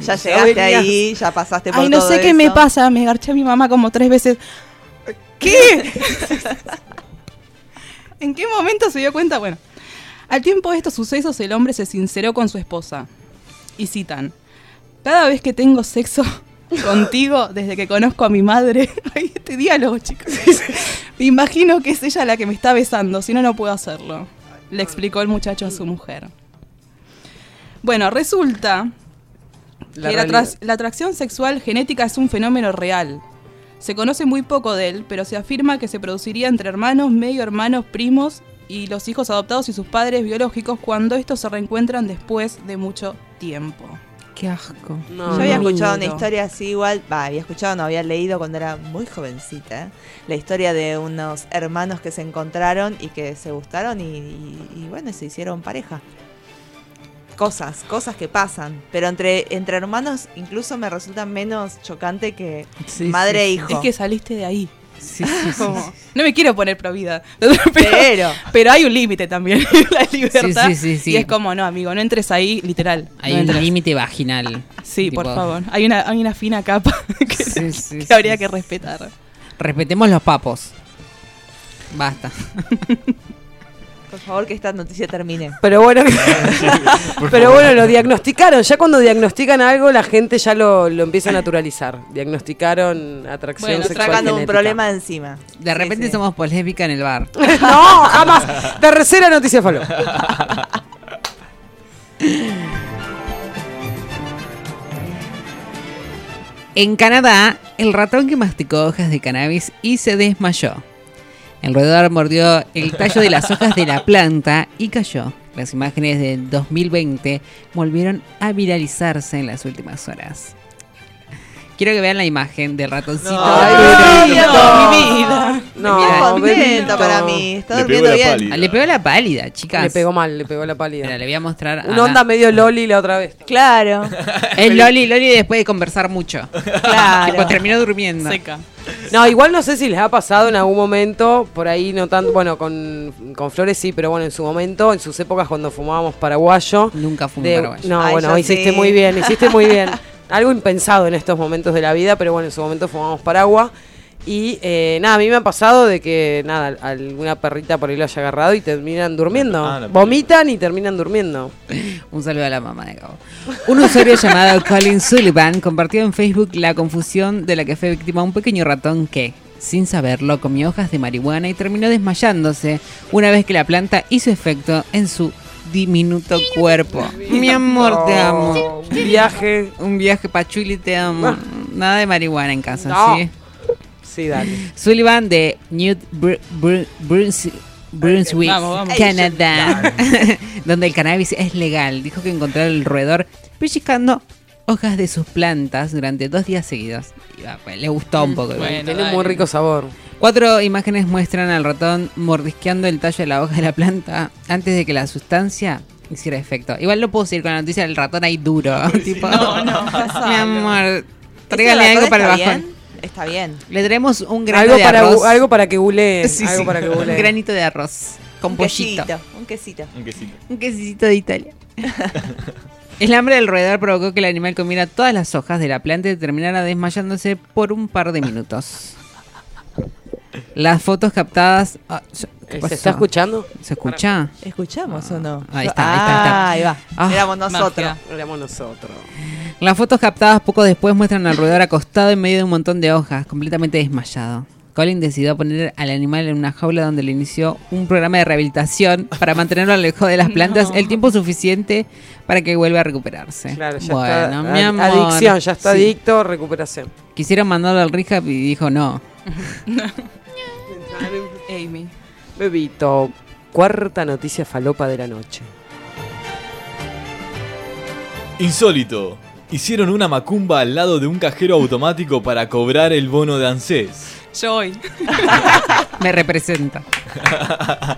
[SPEAKER 5] Ya llegaste ahí, ya pasaste por
[SPEAKER 4] Ay, no
[SPEAKER 5] todo
[SPEAKER 4] sé qué me pasa, me garché a mi mamá como tres veces. ¿Qué? <laughs> ¿En qué momento se dio cuenta? Bueno, al tiempo de estos sucesos, el hombre se sinceró con su esposa. Y citan: Cada vez que tengo sexo contigo, desde que conozco a mi madre. <laughs> Ay, este diálogo, chicos. Me imagino que es ella la que me está besando, si no, no puedo hacerlo. Le explicó el muchacho a su mujer. Bueno, resulta
[SPEAKER 1] La
[SPEAKER 4] que la atracción sexual genética es un fenómeno real. Se conoce muy poco de él, pero se afirma que se produciría entre hermanos, medio hermanos, primos y los hijos adoptados y sus padres biológicos cuando estos se reencuentran después de mucho tiempo.
[SPEAKER 2] Qué asco.
[SPEAKER 1] No,
[SPEAKER 5] Yo había
[SPEAKER 1] no.
[SPEAKER 5] escuchado una historia así igual, va, había escuchado, no había leído cuando era muy jovencita, ¿eh? la historia de unos hermanos que se encontraron y que se gustaron y, y- y bueno, se hicieron pareja. cosas, cosas que pasan. Pero entre, entre hermanos incluso me resulta menos chocante que
[SPEAKER 2] Sí,
[SPEAKER 5] madre
[SPEAKER 2] sí,
[SPEAKER 5] e hijo.
[SPEAKER 4] Es que saliste de ahí.
[SPEAKER 2] Sí, sí, sí,
[SPEAKER 4] Como-
[SPEAKER 2] sí.
[SPEAKER 4] No me quiero poner pro vida. <laughs> Pero,
[SPEAKER 5] Pero-
[SPEAKER 4] pero hay un límite también. <laughs> la libertad.
[SPEAKER 2] Sí, sí, sí, sí.
[SPEAKER 4] Y es como, no, amigo, no entres ahí, literal.
[SPEAKER 2] Hay
[SPEAKER 4] no
[SPEAKER 2] un límite vaginal.
[SPEAKER 4] Sí,
[SPEAKER 2] Tipo,
[SPEAKER 4] por favor. Hay una, hay una fina capa <laughs> que,
[SPEAKER 2] Sí, sí,
[SPEAKER 4] que
[SPEAKER 2] sí,
[SPEAKER 4] habría
[SPEAKER 2] sí.
[SPEAKER 4] que respetar.
[SPEAKER 2] Respetemos los papos. Basta.
[SPEAKER 5] Por favor, que esta noticia termine.
[SPEAKER 1] Pero bueno, <laughs> pero bueno, lo diagnosticaron. Ya cuando diagnostican algo, la gente ya lo, lo empieza a naturalizar. Diagnosticaron atracción
[SPEAKER 4] Bueno,
[SPEAKER 1] sexual
[SPEAKER 5] Sacando un problema encima.
[SPEAKER 2] De
[SPEAKER 5] Sí,
[SPEAKER 2] repente
[SPEAKER 5] sí.
[SPEAKER 2] somos polémica en el bar. <laughs>
[SPEAKER 1] no, jamás. Tercera noticia faló.
[SPEAKER 2] En Canadá, el ratón que masticó hojas de cannabis y se desmayó. El roedor mordió el tallo de las hojas de la planta y cayó. Las imágenes de 2020 volvieron a viralizarse en las últimas horas. Quiero que vean la imagen del ratoncito.
[SPEAKER 1] Ay,
[SPEAKER 4] Dios, mi vida.
[SPEAKER 1] No,
[SPEAKER 5] Está
[SPEAKER 2] Mira,
[SPEAKER 5] para mí. Está
[SPEAKER 6] Le
[SPEAKER 5] durmiendo bien.
[SPEAKER 6] pálida.
[SPEAKER 2] Le pegó la pálida, chicas.
[SPEAKER 1] Le pegó mal, le pegó la pálida.
[SPEAKER 2] Mira, le voy a mostrar. a
[SPEAKER 1] Una
[SPEAKER 2] la-
[SPEAKER 1] onda medio loli la otra vez.
[SPEAKER 5] Claro, <laughs>
[SPEAKER 2] El Loli, Loli después de conversar mucho. Tipo,
[SPEAKER 5] claro.
[SPEAKER 2] terminó durmiendo.
[SPEAKER 4] Seca.
[SPEAKER 1] No, igual no sé si les ha pasado en algún momento, por ahí no tanto, bueno, con, con Flores sí, pero bueno, en su momento, en sus épocas cuando fumábamos paraguayo.
[SPEAKER 2] Nunca fumé
[SPEAKER 1] de-
[SPEAKER 2] paraguayo.
[SPEAKER 1] No,
[SPEAKER 5] Ay,
[SPEAKER 1] bueno, hiciste
[SPEAKER 5] sí.
[SPEAKER 1] muy bien, hiciste muy bien. <laughs> Algo impensado en estos momentos de la vida, pero bueno, en su momento fumamos paraguas. Y eh, nada, a mí me ha pasado de que nada, alguna perrita por ahí lo haya agarrado y terminan durmiendo.
[SPEAKER 6] Ah,
[SPEAKER 1] Vomitan y terminan durmiendo.
[SPEAKER 2] Un saludo a la mamá de Gabo. Un usuario llamado Colin Sullivan compartió en Facebook la confusión de la que fue víctima un pequeño ratón que, sin saberlo, comió hojas de marihuana y terminó desmayándose una vez que la planta hizo efecto en su diminuto cuerpo. Mi amor, te amo.
[SPEAKER 1] Un viaje.
[SPEAKER 2] Un viaje pachuli, te amo. Nada de marihuana en casa,
[SPEAKER 1] No.
[SPEAKER 2] ¿sí?
[SPEAKER 1] Sí, dale.
[SPEAKER 2] Sullivan de New Br- Br- Bruns- Brunswick,
[SPEAKER 4] Vamos, vamos.
[SPEAKER 2] Canadá, <laughs> donde el cannabis es legal, dijo que encontró el roedor pellizcando hojas de sus plantas durante dos días seguidos. Y, ah, pues, le gustó un poco. igual.
[SPEAKER 4] Bueno,
[SPEAKER 1] Tiene
[SPEAKER 4] dale.
[SPEAKER 1] muy rico sabor.
[SPEAKER 2] Cuatro imágenes muestran al ratón mordisqueando el tallo de la hoja de la planta antes de que la sustancia hiciera efecto. Igual no puedo seguir con la noticia del ratón ahí duro. tipo,
[SPEAKER 4] No, no, <laughs>
[SPEAKER 2] mi amor,
[SPEAKER 5] ¿Ese
[SPEAKER 2] tráigale algo para el
[SPEAKER 5] está
[SPEAKER 2] bajón.
[SPEAKER 5] bien? Está bien.
[SPEAKER 2] Le traemos un granito
[SPEAKER 1] Algo
[SPEAKER 2] de
[SPEAKER 1] para,
[SPEAKER 2] arroz.
[SPEAKER 1] algo para que googleen. <laughs>
[SPEAKER 2] Sí,
[SPEAKER 1] algo
[SPEAKER 2] sí.
[SPEAKER 1] para que
[SPEAKER 2] Un granito de arroz con
[SPEAKER 5] Un
[SPEAKER 2] pollito.
[SPEAKER 5] quesito, un quesito.
[SPEAKER 6] Un quesito.
[SPEAKER 2] Un quesito de Italia. <laughs> El hambre del roedor provocó que el animal comiera todas las hojas de la planta y terminara desmayándose por un par de minutos. Las fotos captadas. ah, ¿qué
[SPEAKER 1] ¿Se está escuchando?
[SPEAKER 2] ¿Se escucha?
[SPEAKER 5] ¿Escuchamos o no?
[SPEAKER 2] Ahí está, ahí está, ahí está.
[SPEAKER 5] Ah, ahí va.
[SPEAKER 2] Ah,
[SPEAKER 5] Éramos nosotros.
[SPEAKER 1] Éramos nosotros.
[SPEAKER 2] Las fotos captadas poco después muestran al roedor acostado en medio de un montón de hojas, completamente desmayado. Colin decidió poner al animal en una jaula donde le inició un programa de rehabilitación para mantenerlo lejos de las <laughs> plantas
[SPEAKER 4] No.
[SPEAKER 2] el tiempo suficiente para que vuelva a recuperararse.
[SPEAKER 1] Claro, ya
[SPEAKER 2] bueno,
[SPEAKER 1] está.
[SPEAKER 2] mi
[SPEAKER 1] ad-
[SPEAKER 2] amor.
[SPEAKER 1] Adicción, ya está
[SPEAKER 2] Sí.
[SPEAKER 1] adicto, recuperación.
[SPEAKER 2] Quisieron mandarlo al rehab y dijo no. <laughs>
[SPEAKER 4] Amy.
[SPEAKER 1] Bebito, cuarta noticia falopa de la noche.
[SPEAKER 6] Insólito. Hicieron una macumba al lado de un cajero automático para cobrar el bono de ANSES.
[SPEAKER 4] Yo hoy. <laughs>
[SPEAKER 2] Me representa. <laughs>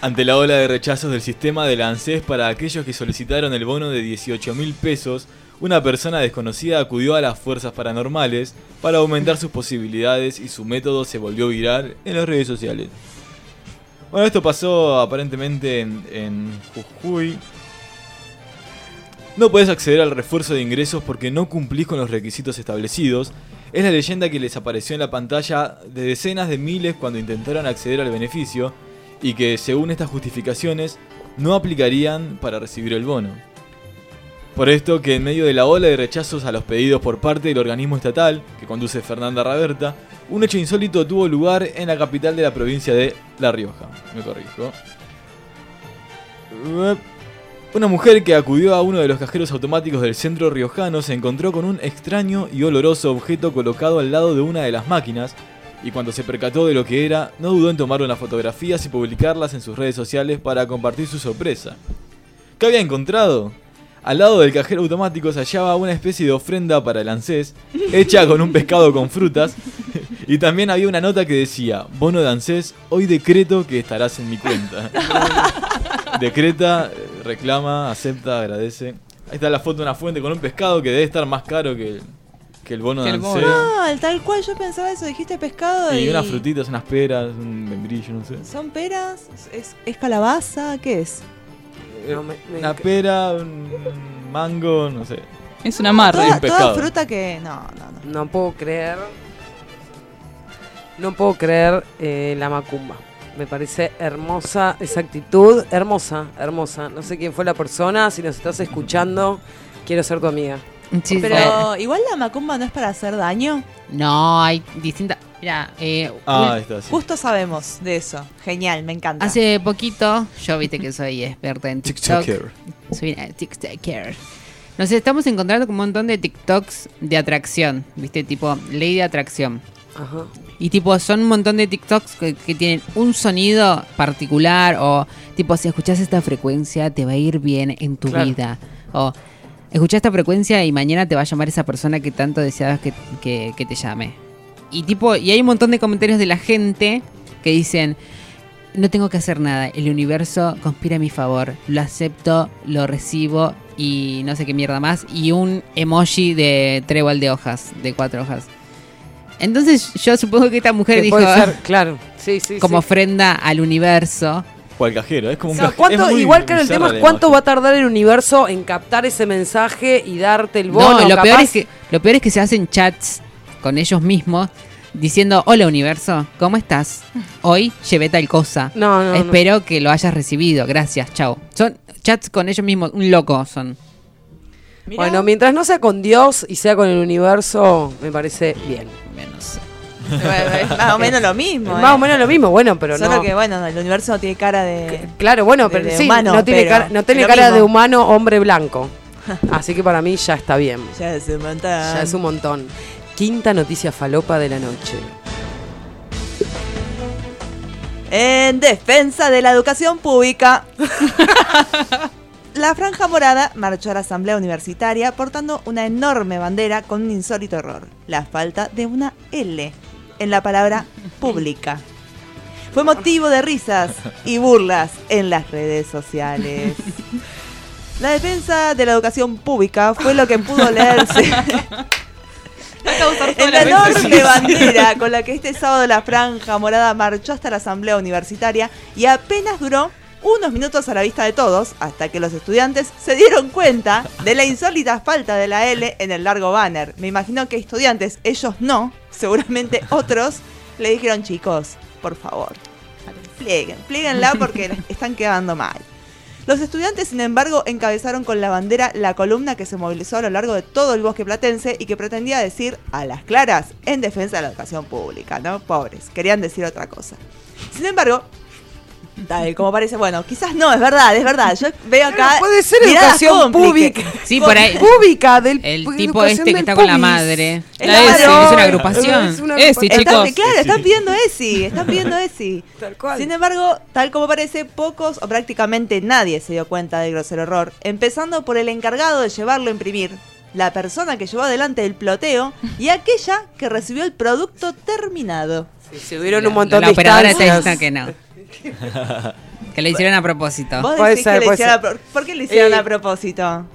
[SPEAKER 6] Ante la ola de rechazos del sistema de la ANSES para aquellos que solicitaron el bono de 18 mil pesos, una persona desconocida acudió a las fuerzas paranormales para aumentar sus posibilidades y su método se volvió viral en las redes sociales. Bueno, esto pasó aparentemente en, Jujuy. No puedes acceder al refuerzo de ingresos porque no cumplís con los requisitos establecidos. Es la leyenda que les apareció en la pantalla de decenas de miles cuando intentaron acceder al beneficio y que, según estas justificaciones, no aplicarían para recibir el bono. Por esto que en medio de la ola de rechazos a los pedidos por parte del organismo estatal, que conduce Fernanda Raberta, un hecho insólito tuvo lugar en la capital de la provincia de La Rioja. Me corrijo. Una mujer que acudió a uno de los cajeros automáticos del centro riojano se encontró con un extraño y oloroso objeto colocado al lado de una de las máquinas y cuando se percató de lo que era, no dudó en tomar unas fotografías y publicarlas en sus redes sociales para compartir su sorpresa. ¿Qué había encontrado? Al lado del cajero automático se hallaba una especie de ofrenda para el ANSES, hecha con un pescado con frutas, y también había una nota que decía, bono de ANSES, hoy decreto que estarás en mi cuenta. <laughs> Decreta, reclama, acepta, agradece. Ahí está la foto de una fuente con un pescado que debe estar más caro que el, que el bono
[SPEAKER 4] Que
[SPEAKER 6] de
[SPEAKER 4] el.
[SPEAKER 5] Ah, el tal cual yo pensaba eso, dijiste pescado y...
[SPEAKER 6] Y unas frutitas, unas peras, un membrillo, no sé.
[SPEAKER 5] ¿Son peras? ¿Es, es calabaza? ¿Qué es?
[SPEAKER 1] No, me- me
[SPEAKER 6] una
[SPEAKER 1] enc-
[SPEAKER 6] pera, un mango, no sé.
[SPEAKER 4] Es una amarre.
[SPEAKER 5] Toda,
[SPEAKER 6] un pescado.
[SPEAKER 5] toda fruta que... No, no, no.
[SPEAKER 1] No puedo creer. No puedo creer eh, la macumba. Me parece hermosa esa actitud. Hermosa, hermosa. No sé quién fue la persona. Si nos estás escuchando, quiero ser tu amiga.
[SPEAKER 2] Sí,
[SPEAKER 5] Pero igual la macumba no es para hacer daño.
[SPEAKER 2] No, hay distintas. Mira, eh,
[SPEAKER 6] Ah, ahí está, sí.
[SPEAKER 5] Justo sabemos de eso. Genial, me encanta.
[SPEAKER 2] hace poquito, yo viste que soy experta en TikTok.
[SPEAKER 6] TikToker.
[SPEAKER 2] Soy una TikToker. Nos estamos encontrando con un montón de TikToks de atracción, viste, tipo ley de atracción.
[SPEAKER 1] Ajá.
[SPEAKER 2] Y tipo, son un montón de TikToks que, que tienen un sonido particular o tipo, si escuchas esta frecuencia te va a ir bien en tu
[SPEAKER 1] Claro.
[SPEAKER 2] vida. O escucha esta frecuencia y mañana te va a llamar esa persona que tanto deseabas que, que- que te llame. Y tipo, y hay un montón de comentarios de la gente que dicen, no tengo que hacer nada, el universo conspira a mi favor, lo acepto, lo recibo y no sé qué mierda más. Y un emoji de trébol de hojas, de cuatro hojas. Entonces yo supongo que esta mujer dijo
[SPEAKER 1] puede ser, claro. Sí, sí.
[SPEAKER 2] como
[SPEAKER 1] sí.
[SPEAKER 2] ofrenda al universo.
[SPEAKER 6] O al cajero, es como
[SPEAKER 1] O
[SPEAKER 6] un
[SPEAKER 1] sea,
[SPEAKER 6] cajero.
[SPEAKER 1] ¿cuánto-
[SPEAKER 6] es muy
[SPEAKER 1] igual que el tema es cuánto
[SPEAKER 6] imagen.
[SPEAKER 1] va a tardar el universo en captar ese mensaje y darte el bono.
[SPEAKER 2] no, lo peor, es que, lo peor es que se hacen chats con ellos mismos diciendo, hola universo, ¿cómo estás? Hoy llevé tal cosa.
[SPEAKER 1] No, no, no.
[SPEAKER 2] Espero que lo hayas recibido. Gracias, chao. Son chats con ellos mismos, un loco son.
[SPEAKER 5] Mirá,
[SPEAKER 1] Bueno, mientras no sea con Dios y sea con el universo, me parece bien.
[SPEAKER 2] Menos. <laughs>
[SPEAKER 5] más o menos lo mismo.
[SPEAKER 1] Más
[SPEAKER 5] ¿eh?
[SPEAKER 1] o menos lo mismo, bueno, pero
[SPEAKER 5] Solo
[SPEAKER 1] no.
[SPEAKER 5] que, bueno, el universo no tiene cara de...
[SPEAKER 1] Claro, bueno,
[SPEAKER 5] de-
[SPEAKER 1] pero
[SPEAKER 5] de
[SPEAKER 1] sí,
[SPEAKER 5] humano,
[SPEAKER 1] no tiene,
[SPEAKER 5] pero
[SPEAKER 1] cara, no tiene cara de humano hombre blanco. <laughs> Así que para mí ya está bien.
[SPEAKER 5] Ya es un montón.
[SPEAKER 1] Ya es un montón. Quinta noticia falopa de la noche.
[SPEAKER 5] En defensa de la educación pública. <laughs> La Franja Morada marchó a la Asamblea Universitaria portando una enorme bandera con un insólito error, la falta de una L en la palabra pública. Fue motivo de risas y burlas en las redes sociales. La defensa de la educación pública fue lo que pudo leerse <laughs> en la enorme bandera con la que este sábado la Franja Morada marchó hasta la Asamblea Universitaria y apenas duró unos minutos a la vista de todos, hasta que los estudiantes se dieron cuenta de la insólita falta de la L en el largo banner. Me imagino que estudiantes, ellos no, seguramente otros, le dijeron chicos, por favor, plieguen, plieguenla porque <laughs> están quedando mal. Los estudiantes, sin embargo, encabezaron con la bandera la columna que se movilizó a lo largo de todo el bosque platense y que pretendía decir a las claras en defensa de la educación pública, ¿no? Pobres, querían decir otra cosa. Sin embargo, tal como parece, bueno, quizás no, es verdad, es verdad. Yo veo acá.
[SPEAKER 1] Claro, puede ser educación pública.
[SPEAKER 2] Sí, por ahí.
[SPEAKER 1] Pública del
[SPEAKER 2] El tipo este que está con la madre.
[SPEAKER 5] Es
[SPEAKER 2] La
[SPEAKER 5] la
[SPEAKER 2] ESI,
[SPEAKER 5] madre.
[SPEAKER 2] es una agrupación.
[SPEAKER 1] Es una
[SPEAKER 4] Esi,
[SPEAKER 1] agrupación.
[SPEAKER 5] Están,
[SPEAKER 4] chicos.
[SPEAKER 5] claro, están viendo ESI, están viendo ESI.
[SPEAKER 1] Tal cual.
[SPEAKER 5] Sin embargo, tal como parece, pocos o prácticamente nadie se dio cuenta del grosero error, empezando por el encargado de llevarlo a imprimir, la persona que llevó adelante el ploteo y aquella que recibió el producto terminado.
[SPEAKER 1] Sí, se hubieron
[SPEAKER 2] La-
[SPEAKER 1] un montón
[SPEAKER 2] la
[SPEAKER 1] de
[SPEAKER 2] operadora que no. <laughs> que le hicieron a propósito.
[SPEAKER 5] ¿Vos
[SPEAKER 1] Puede
[SPEAKER 5] decís
[SPEAKER 1] ser,
[SPEAKER 5] que le
[SPEAKER 1] puede
[SPEAKER 5] hicieron
[SPEAKER 1] ser.
[SPEAKER 5] a ¿Por qué le hicieron
[SPEAKER 1] Eh,
[SPEAKER 5] a propósito?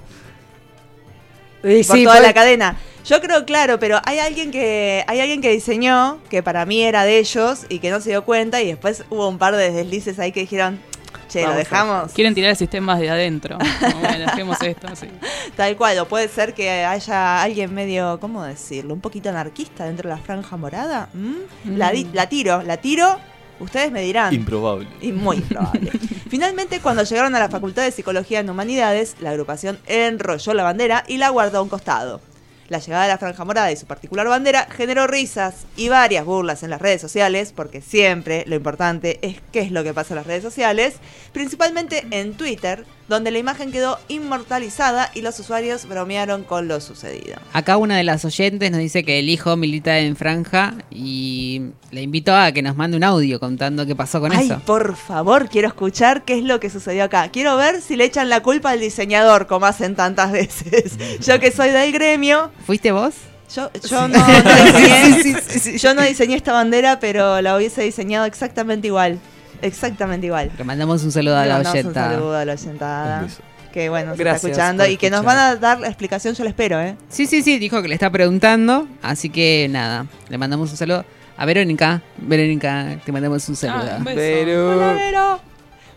[SPEAKER 1] Y
[SPEAKER 5] Por
[SPEAKER 1] sí,
[SPEAKER 5] toda
[SPEAKER 1] puede-
[SPEAKER 5] la cadena. Yo creo, claro, pero hay alguien que hay alguien que diseñó que para mí era de ellos y que no se dio cuenta y después hubo un par de deslices ahí que dijeron, che,
[SPEAKER 1] Vamos
[SPEAKER 5] lo dejamos.
[SPEAKER 4] Quieren tirar el sistema de adentro. <laughs> Bueno, dejemos esto, sí.
[SPEAKER 5] Tal cual, o puede ser que haya alguien medio, ¿cómo decirlo? Un poquito anarquista dentro de la franja morada. ¿Mm? La, di- la tiro, la tiro, ustedes me dirán.
[SPEAKER 6] Improbable.
[SPEAKER 5] Y muy improbable. <laughs> Finalmente, cuando llegaron a la Facultad de Psicología en Humanidades, la agrupación enrolló la bandera y la guardó a un costado. La llegada de la franja morada y su particular bandera generó risas y varias burlas en las redes sociales, porque siempre lo importante es qué es lo que pasa en las redes sociales, principalmente en Twitter, donde la imagen quedó inmortalizada y los usuarios bromearon con lo sucedido.
[SPEAKER 2] Acá una de las oyentes nos dice que el hijo milita en franja y le invito a que nos mande un audio contando qué pasó con
[SPEAKER 5] Ay,
[SPEAKER 2] eso.
[SPEAKER 5] por favor, quiero escuchar qué es lo que sucedió acá. Quiero ver si le echan la culpa al diseñador, como hacen tantas veces. <laughs> Yo que soy del gremio,
[SPEAKER 2] ¿Fuiste vos?
[SPEAKER 5] yo, yo no, no <laughs> diseñé, yo no diseñé esta bandera, pero la hubiese diseñado exactamente igual. Exactamente igual.
[SPEAKER 2] Le mandamos un saludo a
[SPEAKER 5] Le
[SPEAKER 2] la
[SPEAKER 5] mandamos un saludo a la oyentada. Que bueno, se
[SPEAKER 1] Gracias
[SPEAKER 5] está escuchando y que nos van a dar la explicación, yo la espero, ¿eh?
[SPEAKER 2] Sí, sí, sí, dijo que le está preguntando. Así que nada, le mandamos un saludo. A Verónica, Verónica, te mandamos un saludo.
[SPEAKER 4] Ah, un beso.
[SPEAKER 1] Pero-
[SPEAKER 5] Hola, Vero.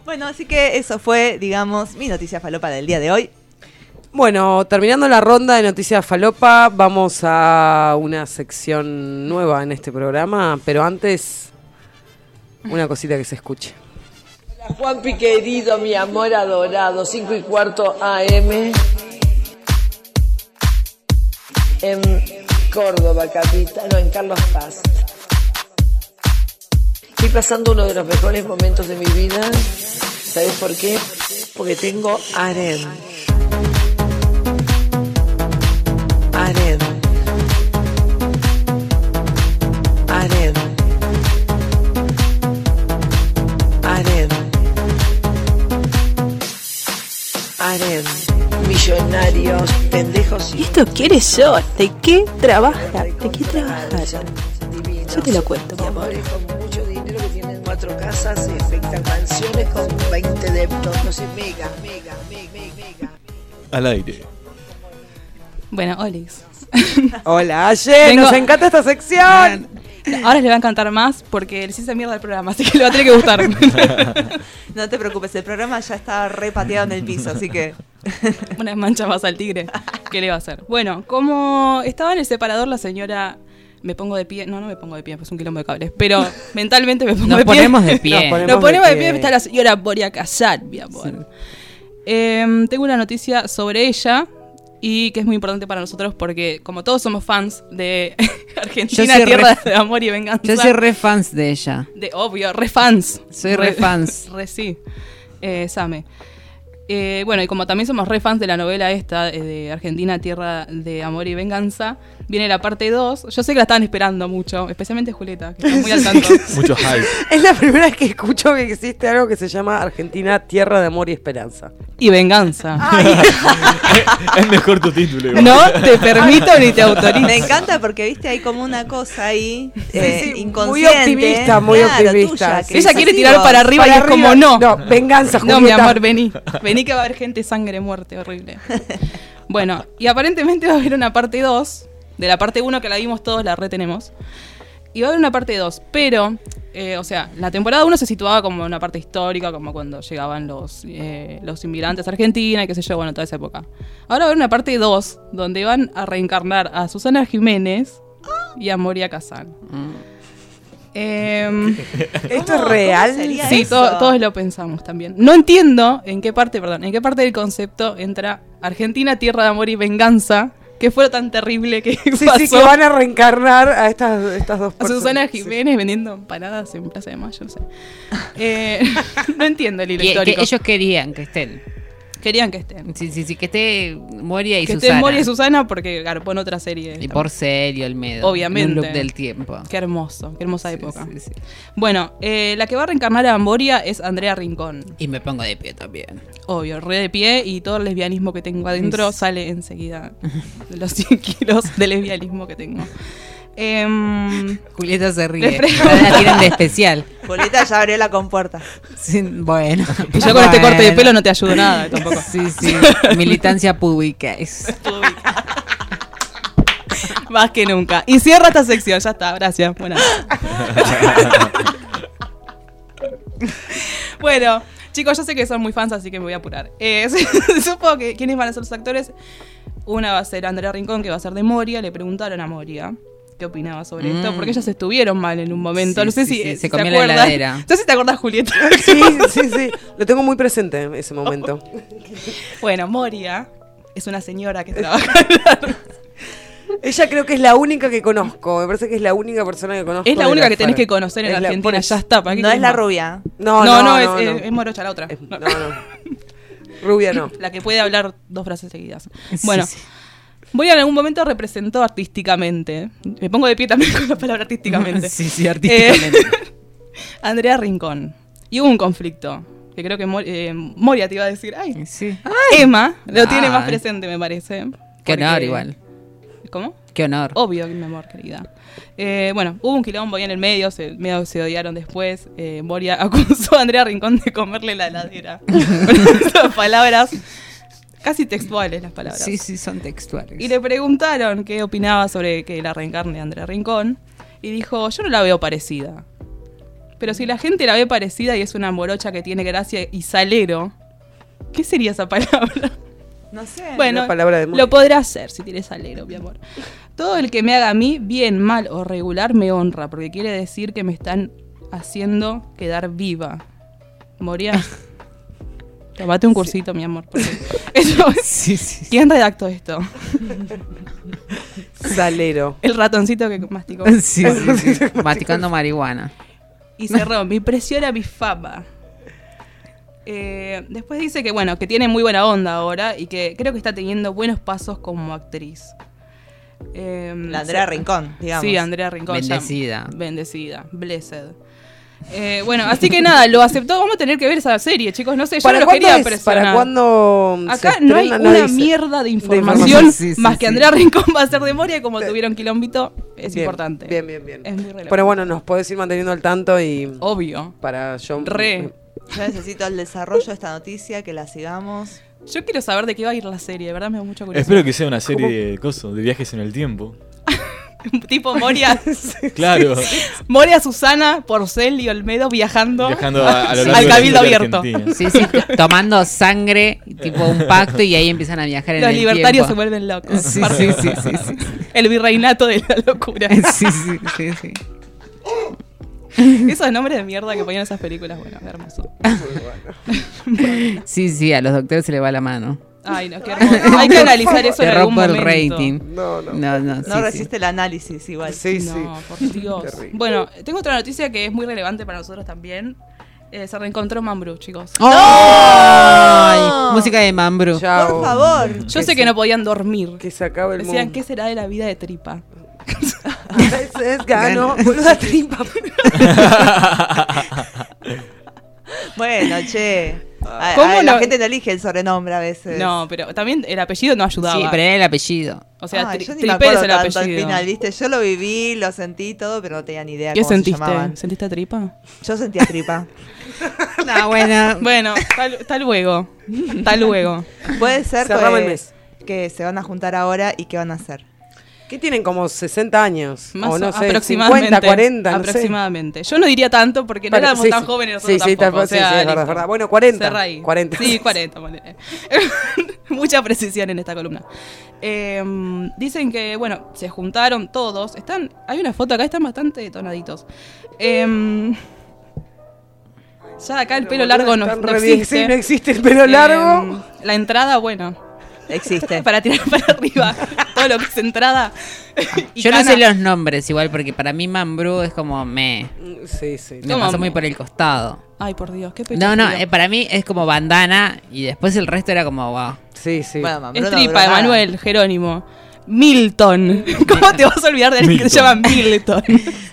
[SPEAKER 5] Bueno, así que eso fue, digamos, mi noticia falopa del día de hoy.
[SPEAKER 1] Bueno, terminando la ronda de noticias falopa, vamos a una sección nueva en este programa, pero antes una cosita que se escuche.
[SPEAKER 8] Hola, Juanpi querido, mi amor adorado, 5 y cuarto AM en Córdoba, capital, no, en Carlos Paz. Estoy pasando uno de los mejores momentos de mi vida. ¿Sabes por qué? Porque tengo harem. Harem. Millonarios, pendejos.
[SPEAKER 9] ¿Y esto quién es yo? ¿De qué trabaja? ¿De qué trabaja? Yo te lo cuento, mi amor.
[SPEAKER 8] Amores con mucho dinero que tienen cuatro casas, mansiones con 20 deptos, no sé, mega, mega, mega, mega.
[SPEAKER 6] Al aire.
[SPEAKER 4] Bueno, Olix. <laughs>
[SPEAKER 1] Hola, Aye,
[SPEAKER 4] Tengo-
[SPEAKER 1] nos encanta esta sección.
[SPEAKER 4] Ahora les va a encantar más porque les hice mierda el programa, así que le va a tener que gustar. <laughs> <laughs>
[SPEAKER 5] No te preocupes, el programa ya está repateado en el piso, así que. <laughs>
[SPEAKER 4] Una mancha más al tigre. ¿Qué le va a hacer? Bueno, como estaba en el separador, la señora. Me pongo de pie. No, no me pongo de pie, pues es un quilombo de cables. Pero <laughs> mentalmente me pongo
[SPEAKER 2] Nos
[SPEAKER 4] de pie.
[SPEAKER 2] ponemos de <laughs> pie.
[SPEAKER 1] Nos ponemos
[SPEAKER 4] Nos ponemos de
[SPEAKER 1] de
[SPEAKER 4] pie. Está la señora Boria Casal, mi amor. Em, tengo una noticia sobre ella y que es muy importante para nosotros porque, como todos somos fans de Argentina, tierra
[SPEAKER 2] re-
[SPEAKER 4] de amor y venganza.
[SPEAKER 2] Yo soy re fans de ella.
[SPEAKER 4] De obvio, re fans.
[SPEAKER 2] Soy re fans.
[SPEAKER 4] Re sí. Eh, Same. Eh, bueno, y como también somos re fans de la novela esta eh, de Argentina, Tierra de Amor y Venganza, viene la parte 2. Yo sé que la estaban esperando mucho, especialmente Julieta, que está muy al tanto.
[SPEAKER 6] Mucho hype. <laughs>
[SPEAKER 1] Es la primera vez que escucho que existe algo que se llama Argentina, Tierra de Amor y Esperanza.
[SPEAKER 4] Y Venganza. <laughs>
[SPEAKER 6] es mejor tu título. igual.
[SPEAKER 4] No te permito ni te autorizo.
[SPEAKER 5] Me encanta porque, viste, hay como una cosa ahí eh,
[SPEAKER 1] sí, muy
[SPEAKER 5] inconsciente.
[SPEAKER 1] optimista, muy
[SPEAKER 5] Claro,
[SPEAKER 1] optimista,
[SPEAKER 5] tuya,
[SPEAKER 1] sí.
[SPEAKER 5] que
[SPEAKER 4] Ella quiere tirar para arriba y es como no.
[SPEAKER 1] No, venganza,
[SPEAKER 4] No,
[SPEAKER 1] Julieta.
[SPEAKER 4] mi amor, vení. Vení que va a haber gente, sangre, muerte, horrible. Bueno, y aparentemente va a haber una parte 2. De la parte 1 que la vimos todos, la retenemos. Y va a haber una parte 2. Pero, eh, o sea, la temporada 1 se situaba como una parte histórica, como cuando llegaban los, eh, los inmigrantes a Argentina y qué sé yo, bueno, toda esa época. Ahora va a haber una parte 2 donde van a reencarnar a Susana Jiménez y a Moria Kazan. Em, <laughs>
[SPEAKER 1] ¿Esto es real?
[SPEAKER 4] Sí, to- todos lo pensamos también. No entiendo en qué parte, perdón, en qué parte del concepto entra Argentina, tierra de amor y venganza, que fue tan terrible que
[SPEAKER 1] Sí,
[SPEAKER 4] pasó
[SPEAKER 1] sí, que van a reencarnar a estas, estas dos
[SPEAKER 4] a
[SPEAKER 1] personas.
[SPEAKER 4] Susana
[SPEAKER 1] Sí.
[SPEAKER 4] Jiménez vendiendo empanadas en Plaza de Mayo, no sé. Eh, <laughs> no entiendo el hilo
[SPEAKER 2] Y, que
[SPEAKER 4] histórico.
[SPEAKER 2] ellos querían que estén.
[SPEAKER 4] Querían que estén.
[SPEAKER 2] Sí, sí, sí, que esté Moria y
[SPEAKER 4] que
[SPEAKER 2] Susana.
[SPEAKER 4] estén Moria y Susana porque garpó en otra serie.
[SPEAKER 2] Y por serio, el medo.
[SPEAKER 4] Obviamente.
[SPEAKER 2] En un loop del tiempo.
[SPEAKER 4] Qué hermoso, qué hermosa época.
[SPEAKER 2] Sí, sí.
[SPEAKER 4] Bueno, eh, la que va a reencarnar a Moria es Andrea Rincón.
[SPEAKER 2] Y me pongo de pie también.
[SPEAKER 4] Obvio, re de pie y todo el lesbianismo que tengo adentro sale enseguida los <laughs> 100 kilos de lesbianismo que tengo. Em,
[SPEAKER 2] Julieta se ríe. <laughs> La tienen de especial.
[SPEAKER 5] Julieta ya abrió la compuerta.
[SPEAKER 2] Sí, bueno.
[SPEAKER 4] y yo con este corte de pelo no te ayudo nada tampoco.
[SPEAKER 2] Sí, sí. <laughs> Militancia pública. Es. <laughs>
[SPEAKER 4] Más que nunca. Y cierra esta sección, ya está, gracias. Buenas. bueno, chicos, yo sé que son muy fans, así que me voy a apurar. Eh, supongo que quiénes van a ser los actores. Una va a ser Andrea Rincón, que va a ser de Moria. Le preguntaron a Moria qué opinaba sobre esto,
[SPEAKER 2] Mm.
[SPEAKER 4] porque ellas estuvieron mal en un momento.
[SPEAKER 2] Sí,
[SPEAKER 4] no sé
[SPEAKER 2] sí,
[SPEAKER 4] si
[SPEAKER 2] sí,
[SPEAKER 4] eh,
[SPEAKER 2] se comió la heladera. <laughs>
[SPEAKER 4] No sé si te acordás, Julieta. <laughs>
[SPEAKER 1] Sí, sí, sí. Lo tengo muy presente ese momento. <laughs>
[SPEAKER 4] bueno, Moria es una señora que trabaja.
[SPEAKER 1] Ella creo que es la única que conozco. Me parece que es la única persona que conozco.
[SPEAKER 4] es la única que tenés que conocer en
[SPEAKER 1] Es la-
[SPEAKER 4] Argentina. ya está. ¿para qué
[SPEAKER 5] No es la rubia.
[SPEAKER 4] No,
[SPEAKER 1] No,
[SPEAKER 4] no,
[SPEAKER 1] no,
[SPEAKER 4] es,
[SPEAKER 1] no.
[SPEAKER 4] es- es morocha la otra.
[SPEAKER 1] Es-
[SPEAKER 4] No.
[SPEAKER 1] no, no. Rubia no.
[SPEAKER 4] La que puede hablar dos frases seguidas.
[SPEAKER 2] Sí,
[SPEAKER 4] Bueno,
[SPEAKER 2] sí.
[SPEAKER 4] Moria en algún momento representó artísticamente. Me pongo de pie también <laughs> con la palabra artísticamente. <laughs>
[SPEAKER 2] Sí, sí, artísticamente.
[SPEAKER 4] Eh, <laughs> Andrea Rincón. Y hubo un conflicto. Que creo que Mor- eh, Moria te iba a decir. Ay,
[SPEAKER 2] Sí.
[SPEAKER 4] Emma lo tiene más
[SPEAKER 2] Ay.
[SPEAKER 4] presente, me parece.
[SPEAKER 2] Qué honor igual.
[SPEAKER 4] ¿Cómo?
[SPEAKER 2] Qué honor.
[SPEAKER 4] Obvio, mi amor, querida. Eh, bueno, hubo un quilombo ahí en el medio, se, medio se odiaron después. Eh, Moria acusó a Andrea Rincón de comerle la heladera. Con esas palabras, casi textuales las palabras.
[SPEAKER 2] Sí, sí, son textuales.
[SPEAKER 4] Y le preguntaron qué opinaba sobre que la reencarne Andrea Rincón. Y dijo, yo no la veo parecida. Pero si la gente la ve parecida y es una morocha que tiene gracia y salero, ¿qué sería esa palabra? <laughs>
[SPEAKER 5] No sé.
[SPEAKER 4] Bueno,
[SPEAKER 1] Una palabra de
[SPEAKER 4] lo podrá hacer si tiene salero, mi amor. Todo el que me haga a mí, bien, mal o regular, me honra, porque quiere decir que me están haciendo quedar viva. Moria. <laughs> Tomate un cursito, mi amor. porque <laughs> eso-
[SPEAKER 2] Sí, sí.
[SPEAKER 4] ¿Quién redactó esto? <laughs>
[SPEAKER 1] Salero.
[SPEAKER 4] El ratoncito que masticó. <laughs>
[SPEAKER 2] Sí, sí, sí. Masticando marihuana.
[SPEAKER 4] Y cerró, mi presión a mi fama. Eh, después dice que bueno, que tiene muy buena onda ahora y que creo que está teniendo buenos pasos como actriz. Eh,
[SPEAKER 5] La Andrea Rincón, digamos.
[SPEAKER 4] Sí, Andrea Rincón. ya-
[SPEAKER 2] Bendecida.
[SPEAKER 4] bendecida. Blessed. Eh, bueno, así que nada, lo aceptó. Vamos a tener que ver esa serie, chicos. No sé, yo no lo quería
[SPEAKER 1] es?
[SPEAKER 4] presionar.
[SPEAKER 1] ¿Para cuándo se
[SPEAKER 4] Acá no hay una
[SPEAKER 1] dice.
[SPEAKER 4] mierda de
[SPEAKER 1] información.
[SPEAKER 4] información,
[SPEAKER 2] Sí, sí,
[SPEAKER 4] más que
[SPEAKER 2] sí.
[SPEAKER 4] Andrea Rincón va a ser de Moria y como tuvieron quilombito, es
[SPEAKER 1] Bien,
[SPEAKER 4] importante.
[SPEAKER 1] Bien, bien, bien.
[SPEAKER 4] Es muy relevante.
[SPEAKER 1] Pero bueno, nos podés ir manteniendo al tanto y
[SPEAKER 4] Obvio.
[SPEAKER 1] para yo.
[SPEAKER 4] Re.
[SPEAKER 5] Yo necesito el desarrollo de esta noticia, que la sigamos.
[SPEAKER 4] Yo quiero saber de qué va a ir la serie, de verdad me da mucha curiosidad.
[SPEAKER 6] Espero que sea una serie de coso, de viajes en el tiempo. <laughs> <laughs>
[SPEAKER 4] tipo Moria, <laughs>
[SPEAKER 6] Claro.
[SPEAKER 4] Moria Susana, Porcel y Olmedo viajando,
[SPEAKER 6] Viajando a, a lo
[SPEAKER 4] al
[SPEAKER 6] largo
[SPEAKER 4] Cabildo Abierto.
[SPEAKER 2] Sí, sí, tomando sangre, tipo un pacto, y ahí empiezan a viajar en
[SPEAKER 4] Los
[SPEAKER 2] el
[SPEAKER 4] libertarios se vuelven locos.
[SPEAKER 2] Sí, sí, sí, sí, sí.
[SPEAKER 4] El virreinato de la locura. <laughs>
[SPEAKER 2] Sí, sí, sí, sí.
[SPEAKER 4] Esos nombres de mierda que ponían esas películas, bueno, hermoso.
[SPEAKER 2] Sí, sí, a los doctores se le va la mano.
[SPEAKER 4] Ay, no, qué <laughs> hermoso. Hay que analizar eso
[SPEAKER 2] Te
[SPEAKER 4] en algún
[SPEAKER 2] rompo el
[SPEAKER 4] momento.
[SPEAKER 2] rating.
[SPEAKER 1] No, no.
[SPEAKER 2] No, no,
[SPEAKER 5] No
[SPEAKER 2] sí,
[SPEAKER 5] resiste el análisis igual.
[SPEAKER 1] Sí, sí.
[SPEAKER 4] No, por Dios. <laughs>
[SPEAKER 1] Terrible.
[SPEAKER 4] Bueno, tengo otra noticia que es muy relevante para nosotros también. Eh, se reencontró Mambrú, chicos.
[SPEAKER 2] ¡Ay! Música de Mambrú.
[SPEAKER 1] Chao.
[SPEAKER 5] Por favor.
[SPEAKER 4] Yo sé que no podían dormir.
[SPEAKER 1] Que se acabe el
[SPEAKER 4] Decían,
[SPEAKER 1] mundo.
[SPEAKER 4] ¿qué será de la vida de Tripa? <laughs>
[SPEAKER 1] Es, es gano, boluda tripa.
[SPEAKER 5] Bueno, che. A-
[SPEAKER 4] ¿Cómo
[SPEAKER 5] a- la gente no elige el sobrenombre a veces.
[SPEAKER 4] No, pero también el apellido no ayudaba.
[SPEAKER 2] Sí, pero era el apellido.
[SPEAKER 4] O sea, tri-
[SPEAKER 5] yo ni me
[SPEAKER 4] Tripel es
[SPEAKER 5] acuerdo
[SPEAKER 4] el
[SPEAKER 5] tanto al
[SPEAKER 4] apellido.
[SPEAKER 5] final, ¿viste? Yo lo viví, lo sentí todo, pero no tenía ni idea
[SPEAKER 4] ¿Qué
[SPEAKER 5] cómo se
[SPEAKER 4] sentiste?
[SPEAKER 5] llamaban.
[SPEAKER 4] ¿Sentiste tripa?
[SPEAKER 5] Yo sentía tripa.
[SPEAKER 2] No, <laughs> bueno.
[SPEAKER 4] Bueno, tal, tal luego. Tal luego.
[SPEAKER 5] Puede ser que,
[SPEAKER 1] el mes.
[SPEAKER 5] que se van a juntar ahora y qué van a hacer.
[SPEAKER 1] ¿Qué tienen como 60 años?
[SPEAKER 4] Más
[SPEAKER 1] o no sé,
[SPEAKER 4] aproximadamente.
[SPEAKER 1] 50, 40, no sé.
[SPEAKER 4] aproximadamente. Yo no diría tanto porque no
[SPEAKER 1] Pero-
[SPEAKER 4] éramos
[SPEAKER 1] sí,
[SPEAKER 4] tan
[SPEAKER 1] sí.
[SPEAKER 4] jóvenes nosotros
[SPEAKER 1] Sí, sí,
[SPEAKER 4] tampoco.
[SPEAKER 1] tal-
[SPEAKER 4] o sea,
[SPEAKER 1] sí, sí, es verdad, verdad. Bueno, 40.
[SPEAKER 4] Cerra ahí.
[SPEAKER 1] 40.
[SPEAKER 4] Sí, 40, ponele. <laughs> Mucha precisión en esta columna. Eh, dicen que, bueno, se juntaron todos. Están, hay una foto acá, están bastante detonaditos. Eh, ya acá el pelo largo no, no <laughs> existe.
[SPEAKER 1] Sí, no existe el pelo
[SPEAKER 4] Eh,
[SPEAKER 1] largo.
[SPEAKER 4] la entrada, bueno,
[SPEAKER 5] Existe. <laughs>
[SPEAKER 4] para tirar para arriba. Todo lo que es entrada. <laughs> y
[SPEAKER 2] Yo no
[SPEAKER 4] cana.
[SPEAKER 2] sé los nombres igual, porque para mí Mambrú es como me.
[SPEAKER 1] Sí, sí.
[SPEAKER 2] Me
[SPEAKER 4] ¿Cómo
[SPEAKER 2] pasó muy por el costado.
[SPEAKER 4] Ay, por Dios, qué pecho
[SPEAKER 2] No, no,
[SPEAKER 4] frío.
[SPEAKER 2] eh, para mí es como bandana y después el resto era como, wow.
[SPEAKER 1] Sí, sí.
[SPEAKER 5] Bueno, mamá, no
[SPEAKER 4] Es
[SPEAKER 5] duró
[SPEAKER 4] tripa,
[SPEAKER 5] nada.
[SPEAKER 4] Emanuel, Jerónimo. Milton. <laughs> ¿Cómo te vas a olvidar de alguien que se llama Milton?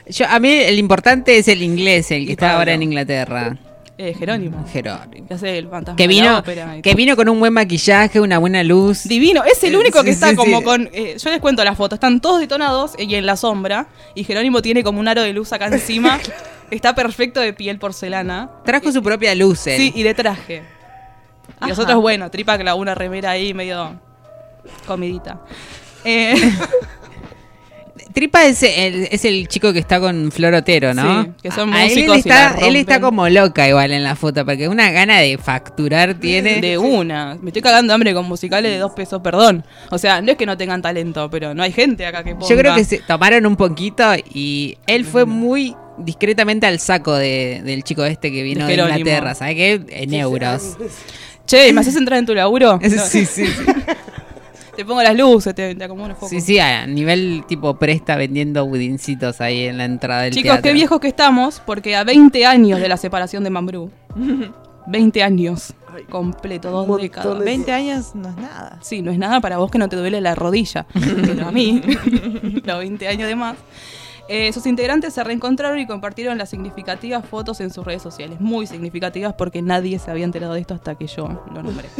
[SPEAKER 2] Yo, a mí el importante es el inglés, el que
[SPEAKER 4] Y
[SPEAKER 2] está ahora en Inglaterra.
[SPEAKER 4] Eh, Jerónimo.
[SPEAKER 2] Jerónimo.
[SPEAKER 4] Ya sé, el fantasma.
[SPEAKER 2] Que vino, que vino con un buen maquillaje, una buena luz.
[SPEAKER 4] Divino, es el
[SPEAKER 2] Eh,
[SPEAKER 4] único que
[SPEAKER 2] sí,
[SPEAKER 4] está
[SPEAKER 2] sí,
[SPEAKER 4] como
[SPEAKER 2] sí.
[SPEAKER 4] con. eh, yo les cuento la foto, están todos detonados y en la sombra. Y Jerónimo tiene como un aro de luz acá encima. <laughs> está perfecto de piel porcelana.
[SPEAKER 2] Trajo su propia luz. él.
[SPEAKER 4] Sí, y de traje. Y los
[SPEAKER 5] Ajá.
[SPEAKER 4] otros, bueno, tripa una remera ahí medio comidita. Eh, <laughs>
[SPEAKER 2] Tripa es el, es el chico que está con Florotero, ¿no?
[SPEAKER 4] Sí, que son
[SPEAKER 2] A- a él,
[SPEAKER 4] músicos y
[SPEAKER 2] está,
[SPEAKER 4] la
[SPEAKER 2] él está
[SPEAKER 4] rompen.
[SPEAKER 2] como loca igual en la foto, porque una gana de facturar tiene.
[SPEAKER 4] de una. Me estoy cagando de hambre con musicales de dos pesos, perdón. O sea, no es que no tengan talento, pero no hay gente acá que ponga.
[SPEAKER 2] Yo creo que se tomaron un poquito y él fue muy discretamente al saco de- del chico este que vino
[SPEAKER 4] De.
[SPEAKER 2] Inglaterra, ¿sabes qué? En euros. <laughs>
[SPEAKER 4] Che, ¿me haces entrar en tu laburo? No, <laughs>
[SPEAKER 2] Sí, sí, sí. <laughs>
[SPEAKER 4] Te pongo las luces, te, te acomodo los focos.
[SPEAKER 2] Sí, sí, a nivel tipo presta vendiendo budincitos ahí en la entrada del
[SPEAKER 4] Chicos,
[SPEAKER 2] teatro.
[SPEAKER 4] qué viejos que estamos, porque a 20 años de la separación de Mambrú. <laughs> 20 años. Completo, dos décadas.
[SPEAKER 1] de-
[SPEAKER 5] 20 años no es nada.
[SPEAKER 4] Sí, no es nada para vos que no te duele la rodilla. Pero a mí, <laughs> los 20 años de más. Eh, sus integrantes se reencontraron y compartieron las significativas fotos en sus redes sociales. Muy significativas porque nadie se había enterado de esto hasta que yo lo nombré. <laughs>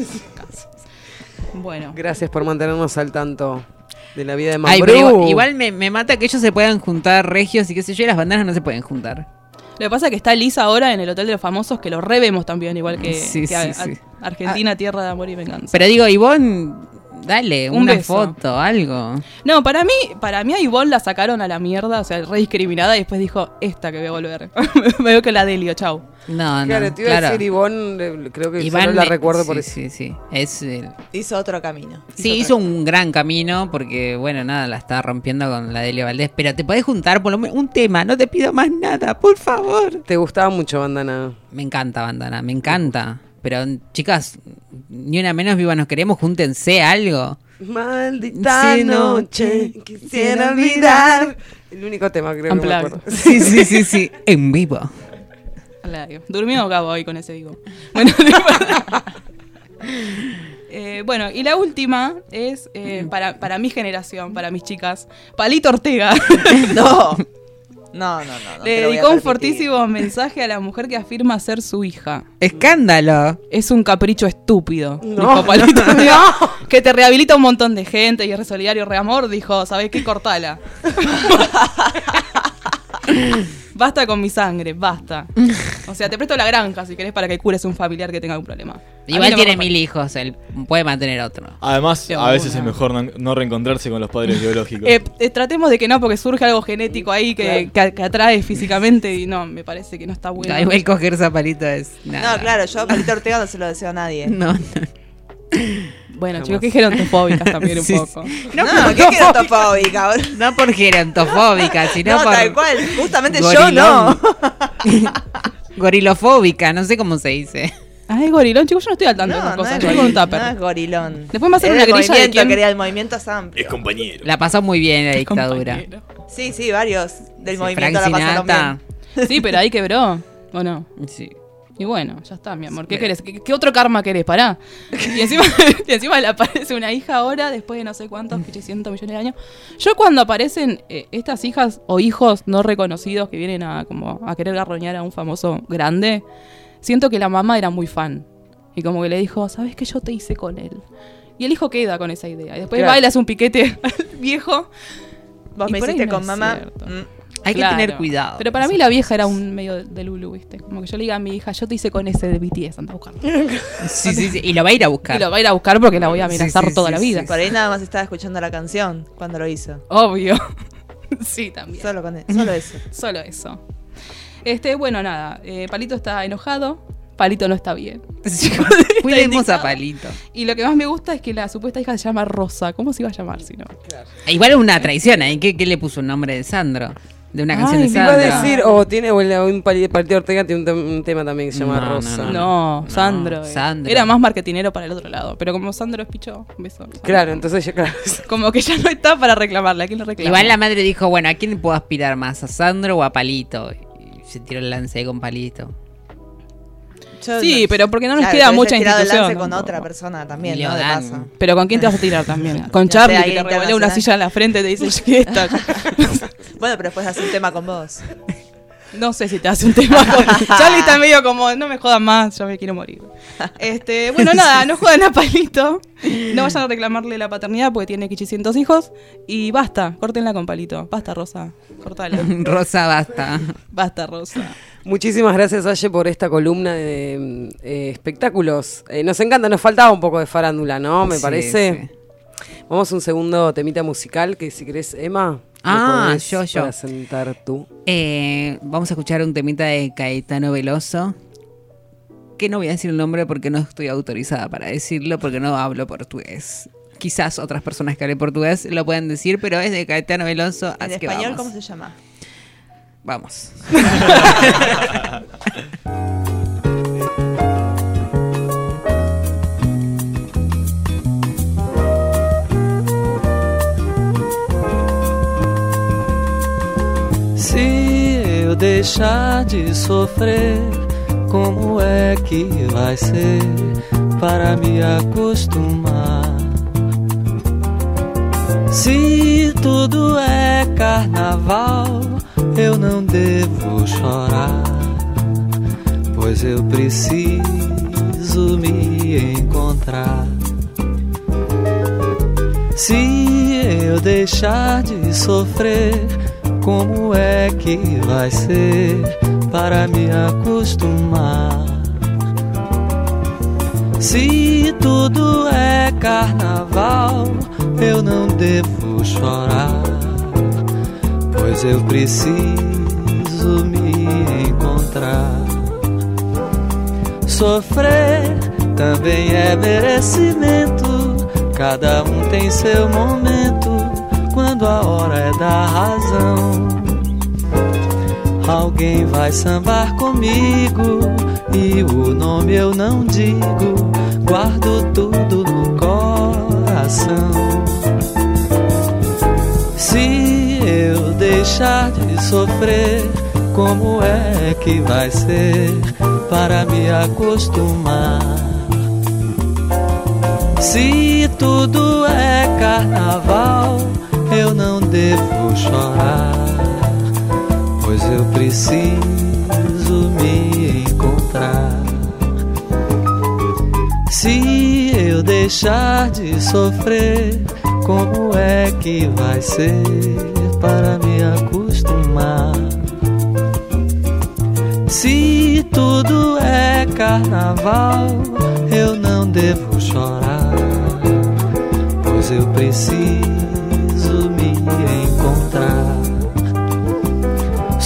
[SPEAKER 4] Bueno.
[SPEAKER 1] Gracias por mantenernos al tanto. de la vida de
[SPEAKER 2] Ay,
[SPEAKER 1] Mambrú.
[SPEAKER 2] pero igual, igual me, me mata que ellos se puedan juntar regios y qué sé yo, y las bandanas no se pueden juntar.
[SPEAKER 4] Lo que pasa es que está Lisa ahora en el Hotel de los Famosos, que lo revemos también, igual que,
[SPEAKER 2] Sí,
[SPEAKER 4] que
[SPEAKER 2] sí,
[SPEAKER 4] a-
[SPEAKER 2] sí.
[SPEAKER 4] a- Argentina, tierra de amor y venganza.
[SPEAKER 2] Pero digo, Ivonne, dale,
[SPEAKER 4] Un
[SPEAKER 2] una
[SPEAKER 4] beso.
[SPEAKER 2] foto, algo.
[SPEAKER 4] No, para mí, para mí a Ivonne la sacaron a la mierda, o sea, re discriminada, y después dijo, esta que voy a volver. <laughs> Me veo que la Delio, chau.
[SPEAKER 2] No, no.
[SPEAKER 1] Claro, te iba a decir Ivonne, creo que
[SPEAKER 2] Iván
[SPEAKER 1] solo la
[SPEAKER 2] me-
[SPEAKER 1] recuerdo
[SPEAKER 2] sí,
[SPEAKER 1] por eso.
[SPEAKER 2] Sí, sí. Es el-
[SPEAKER 5] Hizo otro camino.
[SPEAKER 2] Sí, hizo un gran camino porque, bueno, nada, la estaba rompiendo con la Delia Valdés. Pero te podés juntar por lo menos un tema, no te pido más nada, por favor.
[SPEAKER 1] Te gustaba mucho Bandana.
[SPEAKER 2] Me encanta, Bandana, me encanta. Pero, chicas, ni una menos viva nos queremos, júntense algo.
[SPEAKER 1] Maldita
[SPEAKER 2] Sí, no,
[SPEAKER 1] noche,
[SPEAKER 2] que-
[SPEAKER 1] quisiera olvidar. El único tema creo que me acuerdo.
[SPEAKER 2] Sí, sí, sí, sí, <laughs> en vivo.
[SPEAKER 4] La- Durmió Gabo hoy con ese digo. Bueno, <laughs> <laughs> eh, bueno, y la última es eh, para, para mi generación, para mis chicas, Palito Ortega.
[SPEAKER 5] No. No, no, no. no
[SPEAKER 4] Le dedicó un fortísimo mensaje a la mujer que afirma ser su hija.
[SPEAKER 2] Escándalo.
[SPEAKER 4] Es un capricho estúpido.
[SPEAKER 1] No.
[SPEAKER 4] dijo <laughs> Palito Ortega, Que te rehabilita un montón de gente y es re solidario, re amor. Dijo, ¿sabés qué? Cortala. <laughs> <laughs> basta con mi sangre, basta. O sea, te presto la granja si querés para que cures un familiar que tenga algún problema. A
[SPEAKER 2] Igual
[SPEAKER 4] no
[SPEAKER 2] tiene mil hijos, él puede mantener otro.
[SPEAKER 6] Además,
[SPEAKER 4] De
[SPEAKER 6] a veces
[SPEAKER 4] una.
[SPEAKER 6] es mejor no, no reencontrarse con los padres biológicos.
[SPEAKER 4] Eh, eh, tratemos de que no, porque surge algo genético ahí que, que- que atrae físicamente y no, me parece que no está bueno.
[SPEAKER 2] No, igual coger zapalito es nada.
[SPEAKER 5] No, claro, yo a Palito Ortega no se lo deseo a nadie. <laughs>
[SPEAKER 2] No, no.
[SPEAKER 4] Bueno, chicos, que gerontofóbicas también un <laughs>
[SPEAKER 2] Sí,
[SPEAKER 4] poco.
[SPEAKER 5] No, ¿qué gerontofóbica, boludo?
[SPEAKER 2] No por gerontofóbica, sino
[SPEAKER 5] No,
[SPEAKER 2] por
[SPEAKER 5] tal cual. Justamente yo
[SPEAKER 2] gorilón.
[SPEAKER 5] no. <laughs>
[SPEAKER 2] gorilofóbica, no sé cómo se dice.
[SPEAKER 4] Ay, gorilón, chicos, yo no estoy al tanto de
[SPEAKER 5] No,
[SPEAKER 4] esas
[SPEAKER 5] no
[SPEAKER 4] cosas.
[SPEAKER 5] es,
[SPEAKER 4] Yo vivo en un tupper.
[SPEAKER 5] no es gorilón.
[SPEAKER 4] Después me hacen una grilla de quién-
[SPEAKER 5] quería el movimiento es amplio.
[SPEAKER 6] Es compañero.
[SPEAKER 2] La pasó muy bien la dictadura.
[SPEAKER 5] Sí, sí, varios del
[SPEAKER 2] Sí,
[SPEAKER 5] movimiento
[SPEAKER 2] Frank
[SPEAKER 5] la pasaron bien.
[SPEAKER 4] Sí, pero ahí quebró, ¿o no?
[SPEAKER 2] Sí.
[SPEAKER 4] Y bueno, ya está, mi amor. ¿Qué querés? ¿Qué, qué otro karma querés? Pará. Y encima, <laughs> y encima le aparece una hija ahora, después de no sé cuántos, 800 <laughs> millones de años. Yo cuando aparecen eh, estas hijas o hijos no reconocidos que vienen a, como, a querer garroñar a un famoso grande, siento que la mamá era muy fan. Y como que le dijo, ¿sabes qué yo te hice con él? Y el hijo queda con esa idea. Y después
[SPEAKER 1] Claro.
[SPEAKER 4] va y le hace un piquete <laughs> al viejo.
[SPEAKER 5] Vos
[SPEAKER 4] Y
[SPEAKER 5] me hiciste
[SPEAKER 4] no
[SPEAKER 5] con mamá.
[SPEAKER 4] cierto.
[SPEAKER 5] Mm.
[SPEAKER 2] Hay
[SPEAKER 4] Claro.
[SPEAKER 2] que tener cuidado.
[SPEAKER 4] Pero para mí la vieja era un medio de, de Lulu, ¿viste? Como que yo le diga a mi hija, yo te hice con ese de BTS, anda a buscarlo. <laughs>
[SPEAKER 2] Sí, sí, sí. Y lo va a ir a buscar.
[SPEAKER 4] Y lo va a ir a buscar porque la voy a amenazar
[SPEAKER 2] sí,
[SPEAKER 4] toda
[SPEAKER 2] sí,
[SPEAKER 4] la
[SPEAKER 2] sí,
[SPEAKER 4] vida.
[SPEAKER 5] Por ahí nada más estaba escuchando la canción cuando lo hizo.
[SPEAKER 4] Obvio. <laughs> sí, también.
[SPEAKER 5] Solo con e- solo eso. <laughs>
[SPEAKER 4] Solo eso. Este, bueno, nada. eh, Palito está enojado. Palito no está bien.
[SPEAKER 2] Cuidemos a. Palito.
[SPEAKER 4] Y lo que más me gusta es que la supuesta hija se llama Rosa. ¿Cómo se iba a llamar si no?
[SPEAKER 2] Igual es una traición. ¿eh? ¿Qué, qué le puso un nombre de Sandro? De una canción
[SPEAKER 4] Ay,
[SPEAKER 2] de
[SPEAKER 4] me
[SPEAKER 1] Iba a decir, o tiene, o el- un Partido Ortega tiene un, un tema también que se llama
[SPEAKER 2] No,
[SPEAKER 1] Rosa.
[SPEAKER 2] no,
[SPEAKER 4] No, Sandro. eh.
[SPEAKER 2] Sandro.
[SPEAKER 4] Era más marketinero para el otro lado. Pero como Sandro es picho, un beso.
[SPEAKER 1] Claro, entonces ya, claro. <laughs>
[SPEAKER 4] Como que ya no está para reclamarle. ¿A quién le reclama?
[SPEAKER 2] Igual la madre dijo, bueno, ¿a quién puedo aspirar más? ¿A Sandro o a Palito? Y se tiró el lance ahí con Palito.
[SPEAKER 4] Sí,
[SPEAKER 5] no-
[SPEAKER 4] pero porque no nos
[SPEAKER 5] Claro,
[SPEAKER 4] queda mucha
[SPEAKER 5] el
[SPEAKER 4] institución.
[SPEAKER 5] con
[SPEAKER 4] tampoco.
[SPEAKER 5] otra persona también, ¿no?
[SPEAKER 4] Pero ¿con quién te vas a tirar también? <laughs> Con
[SPEAKER 5] No
[SPEAKER 4] Charlie, que te revolea una silla en la frente y te dice, ¿qué está? <laughs>
[SPEAKER 5] Bueno, pero después hace un tema con vos.
[SPEAKER 4] No sé si te hace un tema. <laughs> Charlie está medio como, no me jodan más, yo me quiero morir. Este, bueno, <laughs> nada, no jodan a Palito. No vayan a reclamarle la paternidad porque tiene 800 hijos. Y basta, córtenla con Palito. Basta, Rosa. Cortala. <laughs>
[SPEAKER 2] Rosa, basta.
[SPEAKER 4] Basta, Rosa.
[SPEAKER 1] Muchísimas gracias, Aye, por esta columna de eh, espectáculos. Eh, nos encanta, nos faltaba un poco de farándula, ¿no? Me
[SPEAKER 2] Sí,
[SPEAKER 1] parece.
[SPEAKER 2] sí.
[SPEAKER 1] Vamos a un segundo temita musical que si querés, Emma.
[SPEAKER 2] Ah, yo, yo.
[SPEAKER 1] presentar tú.
[SPEAKER 2] Eh, vamos a escuchar un temita de Caetano Veloso. Que no voy a decir el nombre porque no estoy autorizada para decirlo, porque no hablo portugués. Quizás otras personas que hablen portugués lo puedan decir, pero es de Caetano Veloso.
[SPEAKER 5] En
[SPEAKER 2] así que
[SPEAKER 5] español,
[SPEAKER 2] vamos.
[SPEAKER 5] ¿cómo se llama?
[SPEAKER 2] Vamos. <laughs> <laughs>
[SPEAKER 10] eu deixar de sofrer, como é que vai ser para me acostumar? Se tudo é carnaval, eu não devo chorar, pois eu preciso me encontrar. Se eu deixar de sofrer, como é que vai ser para me acostumar? Se tudo é carnaval, eu não devo chorar, pois eu preciso me encontrar. Sofrer também é merecimento, cada um tem seu momento, quando a hora é da razão. Alguém vai sambar comigo e o nome eu não digo, guardo tudo no coração. Se eu deixar de sofrer, como é que vai ser para me acostumar? Se tudo é carnaval, eu não devo chorar pois eu preciso me encontrar. Se eu deixar de sofrer, como é que vai ser para me acostumar? Se tudo é carnaval, eu não devo chorar, pois eu preciso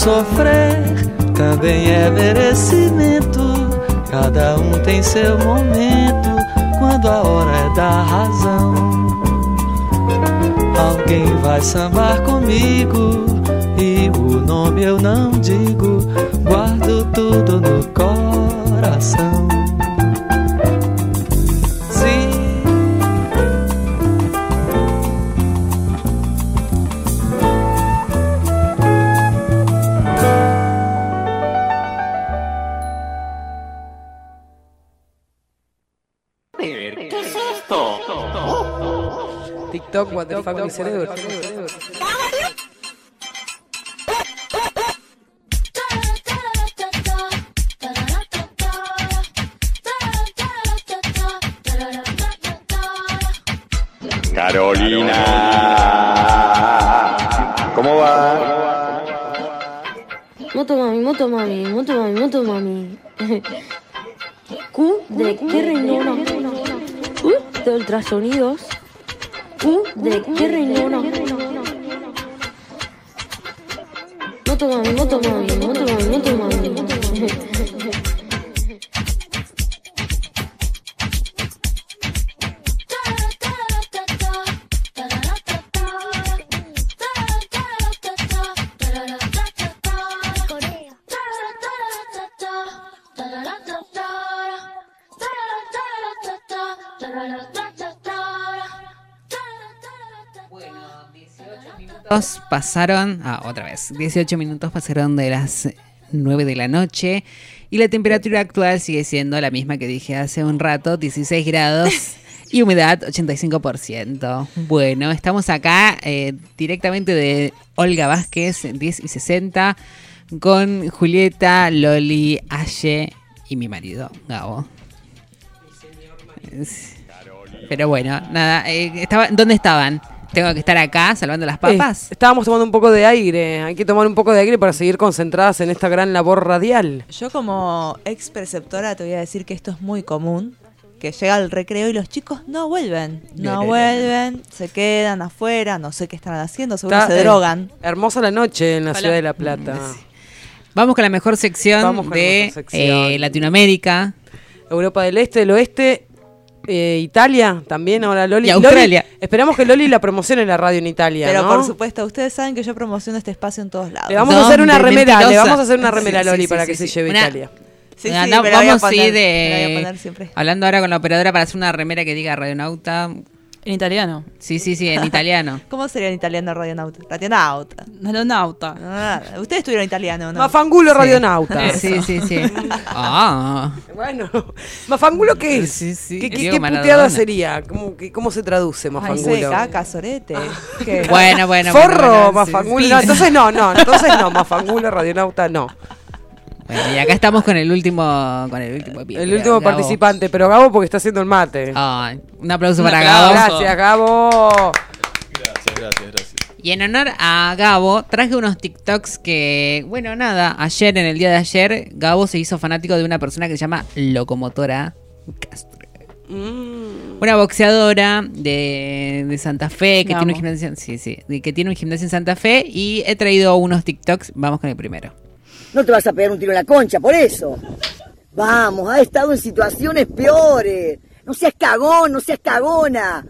[SPEAKER 10] Sofrer também é merecimento. Cada um tem seu momento quando a hora é da razão. Alguém vai sambar comigo e o nome eu não digo. Guardo tudo no coração.
[SPEAKER 1] Mi cerebro.
[SPEAKER 11] Carolina. ¿Cómo va?
[SPEAKER 12] Moto mami, moto mami, moto mami, moto mami. <laughs> Q de qué reinona. U de ultrasonidos. De qué
[SPEAKER 2] pasaron, ah, otra vez, 18 minutos pasaron de las 9 de la noche y la temperatura actual sigue siendo la misma que dije hace un rato, 16 grados <laughs> y humedad 85%. Bueno, estamos acá eh, directamente de Olga Vázquez, 10 y 60, con Julieta, Loli, Aye y mi marido, Gabo. Pero bueno, nada, eh, estaba, ¿dónde estaban? ¿Tengo que estar acá salvando las papas?
[SPEAKER 1] Eh, estábamos tomando un poco de aire. Hay que tomar un poco de aire para seguir concentradas en esta gran labor radial.
[SPEAKER 5] Yo como ex preceptora te voy a decir que esto es muy común, que llega el recreo y los chicos no vuelven, <laughs>
[SPEAKER 1] No,
[SPEAKER 5] vuelven, se quedan afuera, no sé qué están haciendo, seguro
[SPEAKER 1] Está,
[SPEAKER 5] se
[SPEAKER 1] eh,
[SPEAKER 5] drogan.
[SPEAKER 1] hermosa la noche en la ciudad de La Plata. <laughs>
[SPEAKER 2] Vamos con la mejor sección
[SPEAKER 1] Vamos con la
[SPEAKER 2] de
[SPEAKER 1] mejor sección.
[SPEAKER 2] eh, Latinoamérica.
[SPEAKER 1] Europa del Este, del Oeste, eh, Italia también, ahora Loli.
[SPEAKER 2] Y Australia.
[SPEAKER 1] Loli- esperamos que Loli la promocione en la radio en Italia,
[SPEAKER 5] Pero
[SPEAKER 1] ¿no?
[SPEAKER 5] por supuesto, ustedes saben que yo promociono este espacio en todos lados.
[SPEAKER 1] Le vamos a hacer una remera, le vamos a hacer una remera a Loli
[SPEAKER 2] sí,
[SPEAKER 1] para
[SPEAKER 2] sí,
[SPEAKER 1] que
[SPEAKER 2] sí,
[SPEAKER 1] se lleve a
[SPEAKER 2] Una-
[SPEAKER 1] Italia.
[SPEAKER 5] Sí, sí,
[SPEAKER 2] no,
[SPEAKER 5] a
[SPEAKER 2] vamos a
[SPEAKER 5] poner,
[SPEAKER 2] ir
[SPEAKER 5] a
[SPEAKER 2] de.
[SPEAKER 5] poner siempre.
[SPEAKER 2] Hablando ahora con la operadora para hacer una remera que diga Radionauta.
[SPEAKER 4] En italiano.
[SPEAKER 2] Sí, sí, sí, en italiano. <laughs>
[SPEAKER 5] ¿Cómo sería en italiano radionauta? Radionauta.
[SPEAKER 4] Radionauta.
[SPEAKER 5] Ah, Ustedes estuvieron italiano, ¿no?
[SPEAKER 1] Mafangulo
[SPEAKER 2] Sí.
[SPEAKER 1] radionauta. <laughs>
[SPEAKER 2] Sí, sí, sí. Ah. <laughs>
[SPEAKER 1] Bueno, Mafangulo qué es?
[SPEAKER 2] Sí, sí.
[SPEAKER 1] ¿Qué, qué- qué puteada sería? ¿Cómo, qué- cómo se traduce
[SPEAKER 5] Ay,
[SPEAKER 1] Mafangulo?
[SPEAKER 5] sé, caca, sorete. ¿Qué?
[SPEAKER 2] Bueno, bueno.
[SPEAKER 1] Forro,
[SPEAKER 2] bueno, bueno, sí,
[SPEAKER 1] Mafangulo.
[SPEAKER 2] sí.
[SPEAKER 1] No, entonces no, no, entonces no, Mafangulo, radionauta, no.
[SPEAKER 2] Bueno, y acá estamos con el último. Con el último,
[SPEAKER 1] El último
[SPEAKER 2] Gabo.
[SPEAKER 1] participante, pero Gabo porque está haciendo el mate.
[SPEAKER 2] Ay, un aplauso
[SPEAKER 4] Un
[SPEAKER 2] para
[SPEAKER 4] aplauso.
[SPEAKER 2] Gabo.
[SPEAKER 1] Gracias, Gabo.
[SPEAKER 6] Gracias, gracias.
[SPEAKER 2] Y en honor a Gabo, traje unos TikToks que, bueno, nada, ayer, en el día de ayer, Gabo se hizo fanático de una persona que se llama Locomotora Castro.
[SPEAKER 1] Mm.
[SPEAKER 2] Una boxeadora de, de Santa Fe que
[SPEAKER 5] La
[SPEAKER 2] tiene, un
[SPEAKER 5] amo.
[SPEAKER 2] gimnasio, sí, sí, de- que tiene un gimnasio en Santa Fe y he traído unos TikToks. Vamos con el primero.
[SPEAKER 13] No te vas a pegar un tiro en la concha, por eso. Vamos, has estado en situaciones peores. No seas cagón, no seas cagona.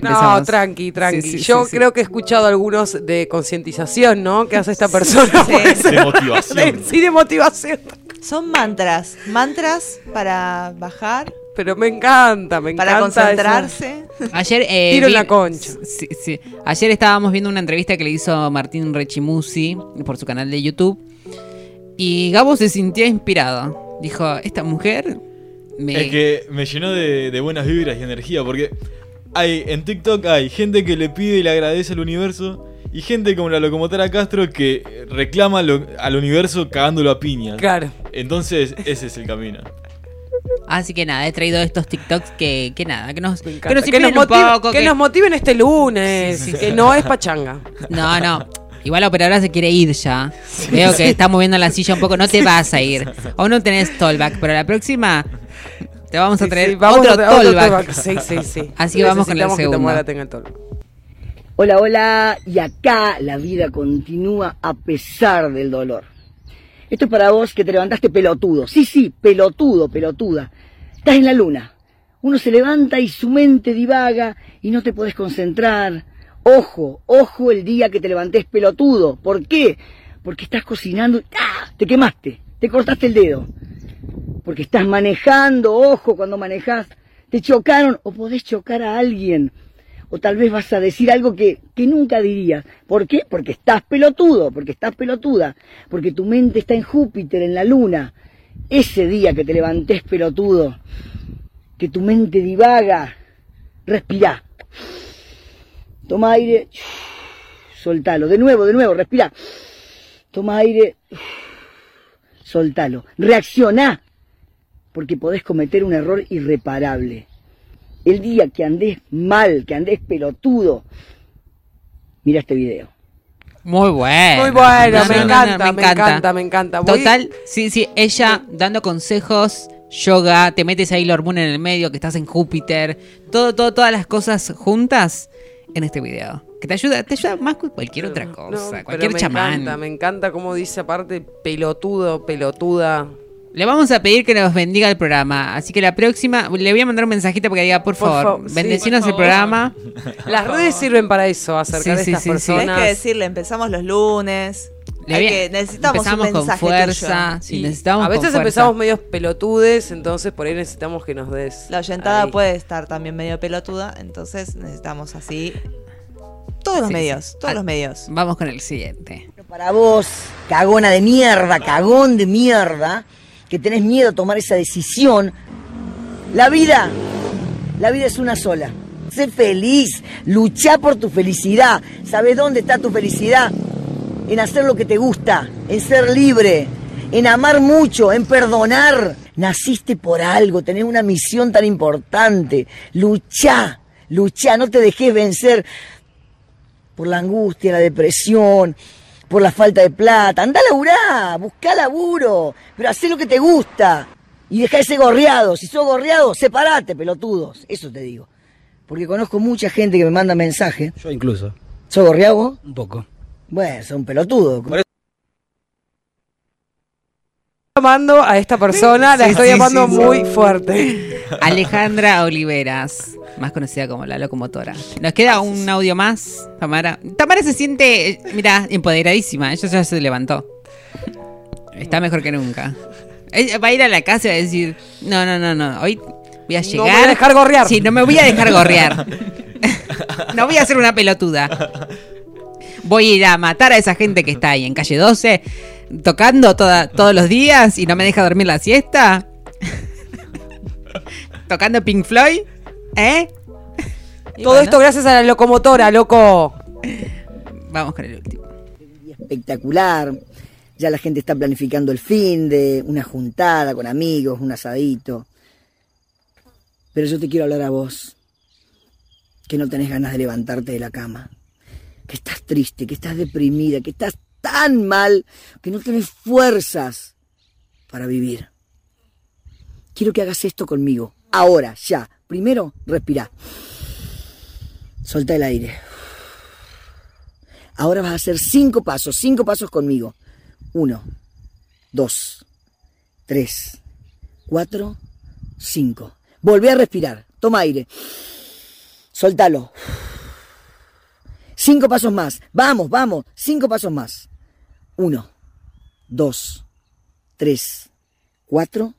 [SPEAKER 1] No,
[SPEAKER 2] Empezamos.
[SPEAKER 1] tranqui, tranqui.
[SPEAKER 2] Sí, sí,
[SPEAKER 1] Yo
[SPEAKER 2] sí, sí.
[SPEAKER 1] creo que he escuchado algunos de concientización, ¿no? Que hace esta persona.
[SPEAKER 6] De motivación.
[SPEAKER 1] Sí, de motivación.
[SPEAKER 5] Son mantras. Mantras para bajar,
[SPEAKER 1] Pero me encanta, me
[SPEAKER 5] para
[SPEAKER 1] encanta. esa-
[SPEAKER 5] concentrarse.
[SPEAKER 2] Ayer eh,
[SPEAKER 1] Tiro
[SPEAKER 2] vi-
[SPEAKER 1] la concha.
[SPEAKER 2] Sí, sí. Ayer estábamos viendo una entrevista que le hizo Martín Rechimusi por su canal de YouTube. Y Gabo se sintió inspirado. Dijo, esta mujer me...
[SPEAKER 6] Es que me llenó de, de buenas vibras y energía, porque hay en TikTok hay gente que le pide y le agradece al universo, y gente como la locomotora Castro que reclama lo- al universo cagándolo a piña.
[SPEAKER 1] Claro.
[SPEAKER 6] Entonces, ese es el camino.
[SPEAKER 2] Así que nada, he traído estos TikToks que, que nada, que nos, que nos
[SPEAKER 1] Que nos,
[SPEAKER 2] inspiren un
[SPEAKER 1] motive-
[SPEAKER 2] poco.
[SPEAKER 1] que
[SPEAKER 2] que-
[SPEAKER 1] nos motiven este lunes.
[SPEAKER 2] Sí, sí,
[SPEAKER 1] que
[SPEAKER 2] sí.
[SPEAKER 1] no es pachanga.
[SPEAKER 2] No, no. Igual la operadora se quiere ir ya. Veo que está moviendo la silla un poco. No te vas a ir. Aún no tenés tollback, pero la próxima te vamos a traer
[SPEAKER 1] sí, vamos
[SPEAKER 2] otro
[SPEAKER 1] a otro
[SPEAKER 2] tollback.
[SPEAKER 1] Sí, sí, sí.
[SPEAKER 2] Así que vamos con el
[SPEAKER 1] que
[SPEAKER 2] segundo.
[SPEAKER 1] Tenga el.
[SPEAKER 13] Hola, hola. Y acá la vida continúa a pesar del dolor. Esto es para vos que te levantaste pelotudo. Sí, sí, pelotudo, pelotuda. Estás en la luna. Uno se levanta y su mente divaga y no te podés concentrar. Ojo, ojo el día que te levantés pelotudo. ¿Por qué? Porque estás cocinando ¡ah! te quemaste, te cortaste el dedo. Porque estás manejando, ojo cuando manejas, te chocaron o podés chocar a alguien. O tal vez vas a decir algo que, que nunca dirías. ¿Por qué? Porque estás pelotudo, porque estás pelotuda, porque tu mente está en Júpiter, en la luna. Ese día que te levantés pelotudo, que tu mente divaga, respirá. Toma aire, soltalo. De nuevo, de nuevo, respirá. Toma aire, soltalo. Reaccioná, porque podés cometer un error irreparable. El día que andés mal, que andés pelotudo, mira este video.
[SPEAKER 2] Muy bueno.
[SPEAKER 1] Muy bueno,
[SPEAKER 2] No,
[SPEAKER 1] me,
[SPEAKER 2] no,
[SPEAKER 1] encanta,
[SPEAKER 2] no,
[SPEAKER 1] me encanta, me encanta, Voy-
[SPEAKER 2] Total, sí, sí, ella dando consejos, yoga, te metes ahí la hormona en el medio, que estás en Júpiter, todo, todo, todas las cosas juntas en este video. Que te ayuda, te ayuda más que cualquier otra
[SPEAKER 1] No,
[SPEAKER 2] cosa,
[SPEAKER 1] pero
[SPEAKER 2] cualquier
[SPEAKER 1] me
[SPEAKER 2] chamán.
[SPEAKER 1] encanta, me encanta como dice aparte pelotudo, pelotuda.
[SPEAKER 2] Le vamos a pedir que nos bendiga el programa. Así que la próxima, le voy a mandar un mensajito para que diga, por,
[SPEAKER 1] Por
[SPEAKER 2] favor,
[SPEAKER 1] favor, sí,
[SPEAKER 2] bendecinos
[SPEAKER 1] por
[SPEAKER 2] el
[SPEAKER 1] favor.
[SPEAKER 2] programa. <laughs>
[SPEAKER 1] Las redes sirven para eso, acercar
[SPEAKER 2] Sí, sí,
[SPEAKER 1] a estas
[SPEAKER 2] sí, sí.
[SPEAKER 1] personas.
[SPEAKER 5] Hay que decirle, empezamos los lunes.
[SPEAKER 2] Le
[SPEAKER 5] Hay que, necesitamos
[SPEAKER 2] empezamos
[SPEAKER 5] un
[SPEAKER 2] con
[SPEAKER 5] mensaje
[SPEAKER 2] fuerza,
[SPEAKER 5] tuyo.
[SPEAKER 2] sí, necesitamos
[SPEAKER 1] a veces
[SPEAKER 2] con fuerza.
[SPEAKER 1] empezamos medios pelotudes, entonces por ahí necesitamos que nos des.
[SPEAKER 5] La oyentada
[SPEAKER 1] ahí.
[SPEAKER 5] puede estar también medio pelotuda, entonces necesitamos así todos los
[SPEAKER 2] Sí,
[SPEAKER 5] medios,
[SPEAKER 2] sí.
[SPEAKER 5] todos
[SPEAKER 2] Ah,
[SPEAKER 5] los medios.
[SPEAKER 2] Vamos con el siguiente.
[SPEAKER 13] Para vos, cagona de mierda, cagón de mierda, que tenés miedo a tomar esa decisión, la vida, la vida es una sola. Sé feliz, luchá por tu felicidad. ¿Sabes dónde está tu felicidad? En hacer lo que te gusta, en ser libre, en amar mucho, en perdonar. Naciste por algo, tenés una misión tan importante. Luchá, luchá, no te dejes vencer por la angustia, la depresión, por la falta de plata. Anda a laburar, buscá laburo, pero hacé lo que te gusta. Y dejá de ser gorreado. Si sos gorreado, separate, pelotudos. Eso te digo. Porque conozco mucha gente que me manda mensajes.
[SPEAKER 14] Yo incluso.
[SPEAKER 13] ¿Sos gorreado vos?
[SPEAKER 14] Un poco.
[SPEAKER 13] Bueno, sos un pelotudo.
[SPEAKER 1] llamando a esta persona, la
[SPEAKER 2] Sí,
[SPEAKER 1] estoy
[SPEAKER 2] sí,
[SPEAKER 1] llamando
[SPEAKER 2] sí, sí.
[SPEAKER 1] muy fuerte. <laughs> <laughs>
[SPEAKER 2] Alejandra Oliveras, más conocida como la locomotora. Nos queda un audio más, Tamara. Tamara se siente, mira, empoderadísima. Ella ya se levantó. Está mejor que nunca. Ella va a ir a la casa y va a decir, no, no, no, no, hoy voy a
[SPEAKER 1] No
[SPEAKER 2] llegar.
[SPEAKER 1] me voy a dejar gorrear.
[SPEAKER 2] Sí, no me voy a dejar gorrear. <laughs> <laughs> no voy a ser una pelotuda. Voy a ir a matar a esa gente que está ahí en calle 12, tocando toda, todos los días y no me deja dormir la siesta. Tocando Pink Floyd. ¿Eh?
[SPEAKER 1] Todo esto gracias a la locomotora, loco.
[SPEAKER 2] Vamos con el último.
[SPEAKER 13] espectacular. Ya la gente está planificando el fin de una juntada con amigos, un asadito. Pero yo te quiero hablar a vos, que no tenés ganas de levantarte de la cama, que estás triste, que estás deprimida, que estás tan mal que no tenés fuerzas para vivir. Quiero que hagas esto conmigo, ahora, ya. Primero, respira. Solta el aire. Ahora vas a hacer cinco pasos, cinco pasos conmigo. Uno, dos, tres, cuatro, cinco. Volvé a respirar. Toma aire. Soltalo. Cinco pasos más. Vamos, vamos. Cinco pasos más. Uno, dos, tres, cuatro,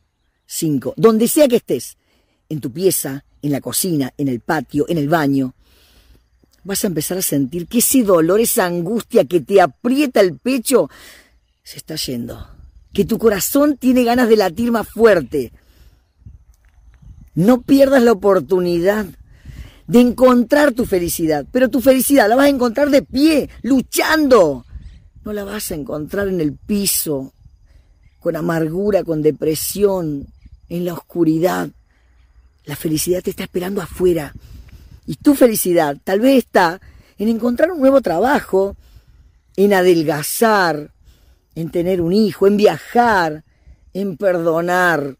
[SPEAKER 13] cinco. Donde sea que estés. En tu pieza, en la cocina, en el patio, en el baño. Vas a empezar a sentir que ese dolor, esa angustia que te aprieta el pecho, se está yendo. Que tu corazón tiene ganas de latir más fuerte. No pierdas la oportunidad de encontrar tu felicidad, pero tu felicidad la vas a encontrar de pie, luchando. No la vas a encontrar en el piso, con amargura, con depresión, en la oscuridad. La felicidad te está esperando afuera. Y tu felicidad tal vez está en encontrar un nuevo trabajo, en adelgazar, en tener un hijo, en viajar, en perdonar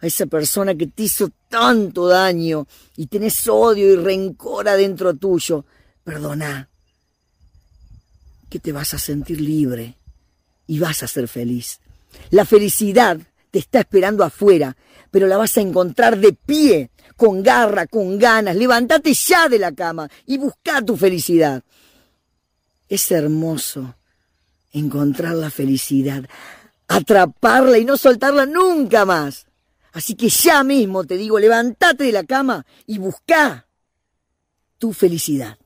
[SPEAKER 13] a esa persona que te hizo tanto daño y tenés odio y rencor adentro tuyo. Perdona, que te vas a sentir libre y vas a ser feliz. La felicidad te está esperando afuera, pero la vas a encontrar de pie, con garra, con ganas. Levántate ya de la cama y busca tu felicidad. Es hermoso encontrar la felicidad, atraparla y no soltarla nunca más. Así que ya mismo te digo, levántate de la cama y busca tu felicidad.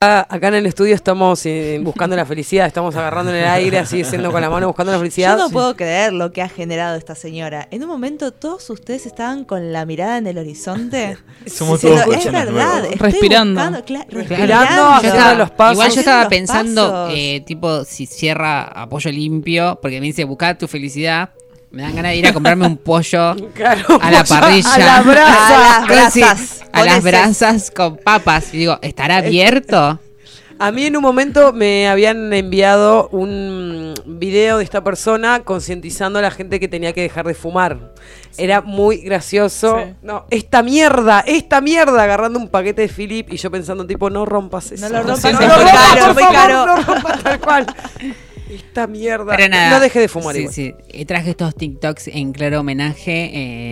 [SPEAKER 1] Ah, Acá en el estudio estamos eh, buscando la felicidad, estamos agarrando en el aire, así haciendo con la mano, buscando la felicidad.
[SPEAKER 5] Yo no puedo creer lo que ha generado esta señora. En un momento todos ustedes estaban con la mirada en el horizonte. <laughs>
[SPEAKER 6] Somos
[SPEAKER 5] Diciendo,
[SPEAKER 6] todos
[SPEAKER 5] Es verdad.
[SPEAKER 6] nuevos".
[SPEAKER 5] estoy
[SPEAKER 4] Respirando.
[SPEAKER 5] buscando, cla-
[SPEAKER 2] Claro.
[SPEAKER 5] respirando.
[SPEAKER 2] Estaba-
[SPEAKER 1] los pasos.
[SPEAKER 2] Igual yo estaba pensando, eh, tipo, si cierra apoyo limpio, porque me dice buscar tu felicidad, me dan ganas de ir a comprarme un pollo <laughs>
[SPEAKER 1] Claro,
[SPEAKER 2] a la parrilla.
[SPEAKER 1] a la brasa.
[SPEAKER 5] A las
[SPEAKER 2] Sí,
[SPEAKER 5] brasas.
[SPEAKER 2] a
[SPEAKER 5] Con
[SPEAKER 2] las brasas con papas. Y digo, ¿estará abierto? <laughs>
[SPEAKER 1] A mí en un momento me habían enviado un video de esta persona concientizando a la gente que tenía que dejar de fumar. Era muy gracioso.
[SPEAKER 4] Sí.
[SPEAKER 1] No, esta mierda, esta mierda, agarrando un paquete de Philip y yo pensando tipo, no rompas eso.
[SPEAKER 5] No lo rompas, <laughs>
[SPEAKER 1] no
[SPEAKER 5] es
[SPEAKER 1] lo
[SPEAKER 5] muy
[SPEAKER 1] rompas,
[SPEAKER 5] caro,
[SPEAKER 1] por
[SPEAKER 5] muy
[SPEAKER 1] favor,
[SPEAKER 5] caro.
[SPEAKER 1] No rompas tal cual. Esta mierda.
[SPEAKER 2] Pero nada.
[SPEAKER 1] No deje de fumar
[SPEAKER 2] sí,
[SPEAKER 1] igual.
[SPEAKER 2] sí. Eh, Traje estos TikToks en claro homenaje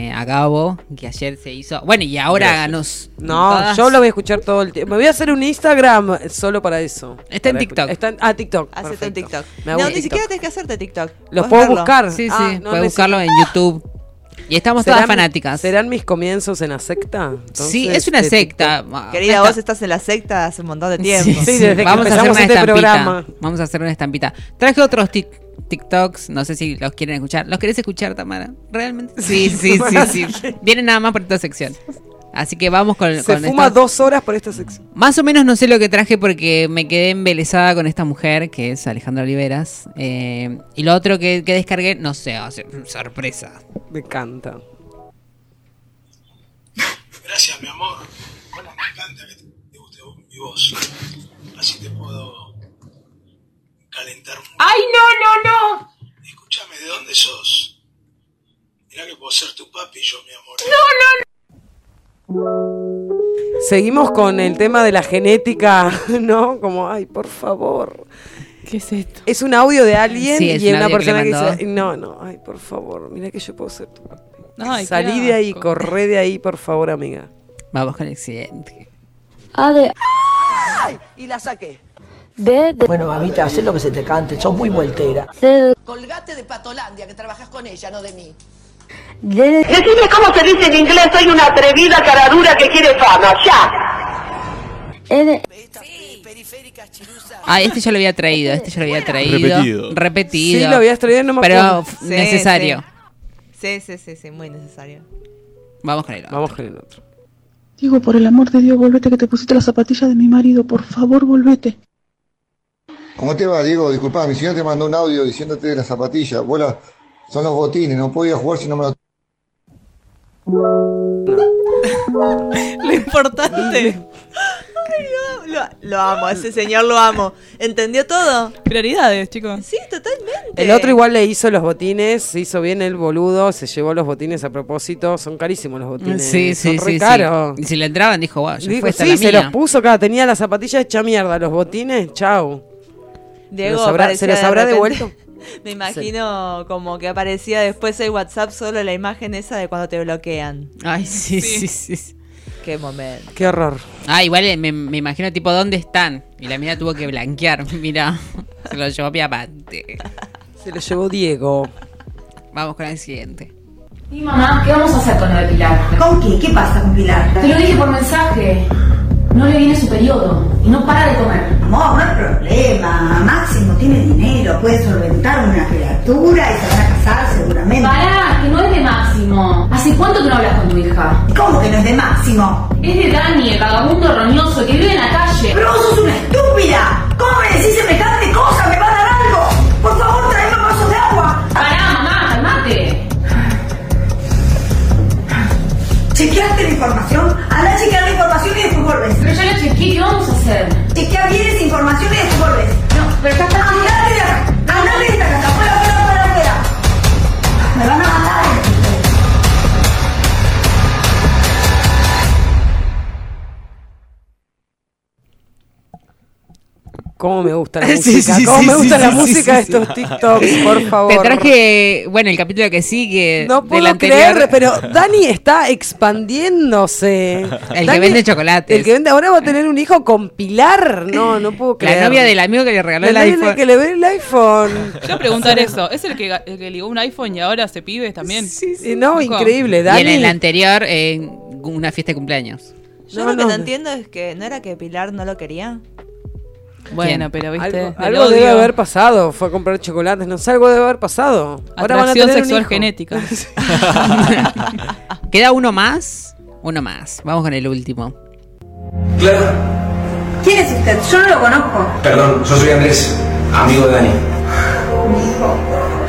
[SPEAKER 2] eh, a Gabo, que ayer se hizo. Bueno, y ahora nos.
[SPEAKER 1] No,
[SPEAKER 2] todas-
[SPEAKER 1] yo lo voy a escuchar todo el tiempo. Me voy a hacer un Instagram solo para eso.
[SPEAKER 2] Está en TikTok.
[SPEAKER 1] Está en, ah, TikTok.
[SPEAKER 5] Hacete un. TikTok.
[SPEAKER 1] Me
[SPEAKER 5] No, ni
[SPEAKER 1] TikTok.
[SPEAKER 5] siquiera tenés que hacerte TikTok.
[SPEAKER 1] ¿Los puedo
[SPEAKER 5] verlo.
[SPEAKER 1] buscar?
[SPEAKER 2] Sí, sí,
[SPEAKER 1] Ah, no
[SPEAKER 2] puede
[SPEAKER 1] necesito.
[SPEAKER 2] buscarlo en YouTube. Y estamos todas
[SPEAKER 1] ¿Serán-
[SPEAKER 2] fanáticas.
[SPEAKER 1] ¿Serán mis comienzos en la secta?
[SPEAKER 2] sí, es una
[SPEAKER 1] de
[SPEAKER 2] secta.
[SPEAKER 1] TikTok.
[SPEAKER 5] Querida, vos estás en la secta hace un montón de tiempo.
[SPEAKER 1] Sí, desde que
[SPEAKER 2] Vamos a hacer
[SPEAKER 1] empezamos
[SPEAKER 2] una
[SPEAKER 1] este
[SPEAKER 2] estampita.
[SPEAKER 1] programa.
[SPEAKER 2] Vamos a hacer una estampita. Traje otros tic- TikToks, no sé si los quieren escuchar. ¿Los querés escuchar, Tamara? ¿Realmente? Sí, <laughs> sí, sí, sí. <laughs> Vienen nada más por esta sección. Así que vamos con,
[SPEAKER 1] Se
[SPEAKER 2] con
[SPEAKER 1] fuma dos horas por esta sección.
[SPEAKER 2] Más o menos no sé lo que traje porque me quedé embelesada con esta mujer, que es Alejandra Oliveras. Eh, y lo otro que, que descargué, no sé, o sea, sorpresa.
[SPEAKER 1] Me encanta.
[SPEAKER 14] Gracias, mi amor. Cómo me encanta que te guste mi voz. Así te puedo calentar un...
[SPEAKER 9] ¡Ay, no, no, no!
[SPEAKER 14] Escúchame, ¿de dónde sos? Mirá que puedo ser tu papi y yo, mi amor.
[SPEAKER 1] Seguimos con el tema de la genética, <laughs> ¿no? Como, ay, por favor.
[SPEAKER 4] ¿Qué es esto?
[SPEAKER 1] Es un audio de alguien
[SPEAKER 2] Sí, es
[SPEAKER 1] y
[SPEAKER 2] un
[SPEAKER 1] una
[SPEAKER 2] que
[SPEAKER 1] persona que, dice, no, no, ay, por favor, mira que yo puedo ser tu.
[SPEAKER 4] Ay,
[SPEAKER 1] Salí de ahí, corre de ahí, por favor, amiga.
[SPEAKER 2] Vamos con el siguiente.
[SPEAKER 12] A de
[SPEAKER 8] Y la saqué.
[SPEAKER 12] B de
[SPEAKER 8] Bueno, mamita, haz lo que se te cante, sos muy vueltera.
[SPEAKER 12] C de
[SPEAKER 8] Colgate de Patolandia, que trabajas con ella, no de mí.
[SPEAKER 9] Decime cómo se dice en inglés, soy una atrevida caradura que quiere fama, ya.
[SPEAKER 2] Ah, este ya lo había traído, este ya lo había traído.
[SPEAKER 6] Repetido.
[SPEAKER 2] Repetido.
[SPEAKER 1] Sí, lo habías traído, no me
[SPEAKER 2] Pero
[SPEAKER 1] acuerdo.
[SPEAKER 2] f-
[SPEAKER 5] Sí,
[SPEAKER 2] necesario.
[SPEAKER 5] Sí, sí, sí, sí, muy necesario.
[SPEAKER 2] Vamos con el otro.
[SPEAKER 1] Vamos con el otro.
[SPEAKER 15] Digo, por el amor de Dios, volvete que te pusiste la zapatilla de mi marido. Por favor, volvete.
[SPEAKER 16] ¿Cómo te va, Diego? Disculpa, mi señora te mandó un audio diciéndote de la zapatilla. Vos la- son los botines, no podía jugar si no me lo...
[SPEAKER 4] Lo importante.
[SPEAKER 5] Ay, lo, lo- lo amo, ese señor lo amo. ¿Entendió todo?
[SPEAKER 4] Prioridades, chicos.
[SPEAKER 5] Sí, totalmente.
[SPEAKER 1] El otro igual le hizo los botines, se hizo bien el boludo, se llevó los botines a propósito. Son carísimos los botines.
[SPEAKER 2] Sí, sí,
[SPEAKER 1] son re
[SPEAKER 2] sí,
[SPEAKER 1] caros.
[SPEAKER 2] sí. Y si le entraban, dijo, wow, ya
[SPEAKER 1] Dijo,
[SPEAKER 2] fue esta
[SPEAKER 1] sí,
[SPEAKER 2] la
[SPEAKER 1] se
[SPEAKER 2] mía.
[SPEAKER 1] los puso acá. Tenía las zapatillas hecha mierda, los botines, chau.
[SPEAKER 5] Diego
[SPEAKER 1] ¿Se los habrá- se los
[SPEAKER 5] de
[SPEAKER 1] habrá
[SPEAKER 5] repente-
[SPEAKER 1] devuelto? <laughs> <laughs>
[SPEAKER 5] Me imagino como que aparecía después el WhatsApp solo la imagen esa de cuando te bloquean.
[SPEAKER 2] Ay, sí, sí, sí.
[SPEAKER 5] Qué momento.
[SPEAKER 1] Qué horror.
[SPEAKER 2] Ah, igual eh, me, me imagino tipo dónde están. Y la mía tuvo que blanquear. <laughs> Mira, se lo llevó Piapante.
[SPEAKER 1] Se lo llevó Diego.
[SPEAKER 2] Vamos con el siguiente.
[SPEAKER 17] Y mamá, ¿qué vamos a hacer con lo de Pilar? ¿Con qué? ¿Qué pasa con Pilar? Te lo dije por mensaje. No le viene su periodo y no para de comer.
[SPEAKER 18] No, no hay problema. Máximo tiene dinero, puede solventar una criatura y se van a casar seguramente.
[SPEAKER 17] Pará, que no es de Máximo. ¿Hace cuánto que no hablas con tu hija?
[SPEAKER 18] ¿Cómo que no es de Máximo?
[SPEAKER 17] Es de Dani, el vagabundo roñoso que vive en la calle.
[SPEAKER 18] Pero vos sos una estúpida. ¿Cómo me decís semejante ¿Chequeaste la información? Anda a chequear la información y después volvés.
[SPEAKER 17] Pero ya la chequeé, ¿qué vamos a hacer?
[SPEAKER 18] Chequea bien esa información y después volvés.
[SPEAKER 17] No, pero acá está...
[SPEAKER 1] ¿Cómo me gusta la <laughs> música?
[SPEAKER 2] sí,
[SPEAKER 1] ¿Cómo
[SPEAKER 2] sí,
[SPEAKER 1] me gusta
[SPEAKER 2] sí,
[SPEAKER 1] la
[SPEAKER 2] sí,
[SPEAKER 1] música
[SPEAKER 2] sí,
[SPEAKER 1] de estos TikToks? Por favor.
[SPEAKER 2] Te traje, bueno, el capítulo que sigue.
[SPEAKER 1] No puedo
[SPEAKER 2] anterior.
[SPEAKER 1] creer, pero Dani está expandiéndose.
[SPEAKER 2] El que vende chocolates.
[SPEAKER 1] El que vende, ahora va a tener un hijo con Pilar. No, no puedo creer.
[SPEAKER 2] La novia del amigo que le regaló
[SPEAKER 1] La
[SPEAKER 2] el iPhone.
[SPEAKER 1] que le ve el iPhone.
[SPEAKER 4] Yo preguntar eso. ¿Es el que, ga- el que ligó un iPhone y ahora se pibes también? Sí,
[SPEAKER 1] sí. No, increíble.
[SPEAKER 2] Y
[SPEAKER 1] Dani.
[SPEAKER 2] en el anterior, en una fiesta de cumpleaños.
[SPEAKER 5] Yo
[SPEAKER 1] No,
[SPEAKER 5] lo que
[SPEAKER 1] no.
[SPEAKER 5] no entiendo es que no era que Pilar no lo quería.
[SPEAKER 4] Bueno, pero viste.
[SPEAKER 1] Algo, debe haber pasado. Fue a comprar chocolates. No sé, algo debe haber pasado. Ahora van a tener un
[SPEAKER 4] sexual
[SPEAKER 1] hijo.
[SPEAKER 4] genética. <laughs> <laughs>
[SPEAKER 2] ¿Queda uno más? Uno más. Vamos con el último.
[SPEAKER 19] Claro,
[SPEAKER 18] ¿Quién es usted? Yo no lo conozco.
[SPEAKER 19] perdón, yo soy Andrés, amigo de Dani.
[SPEAKER 18] Mi hijo.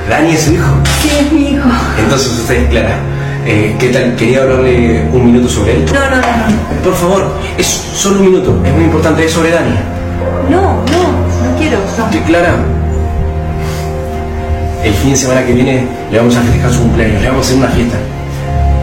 [SPEAKER 19] ¿Dani es su hijo?
[SPEAKER 18] Sí, es mi hijo.
[SPEAKER 19] Entonces usted es Clara. Eh, ¿Qué tal? Quería hablarle un minuto sobre él.
[SPEAKER 18] No, no, no, no.
[SPEAKER 19] Por favor, es solo un minuto. Es muy importante, es sobre Dani.
[SPEAKER 18] No, no, no quiero. No.
[SPEAKER 19] Clara, el fin de semana que viene le vamos a festejar su cumpleaños, le vamos a hacer una fiesta.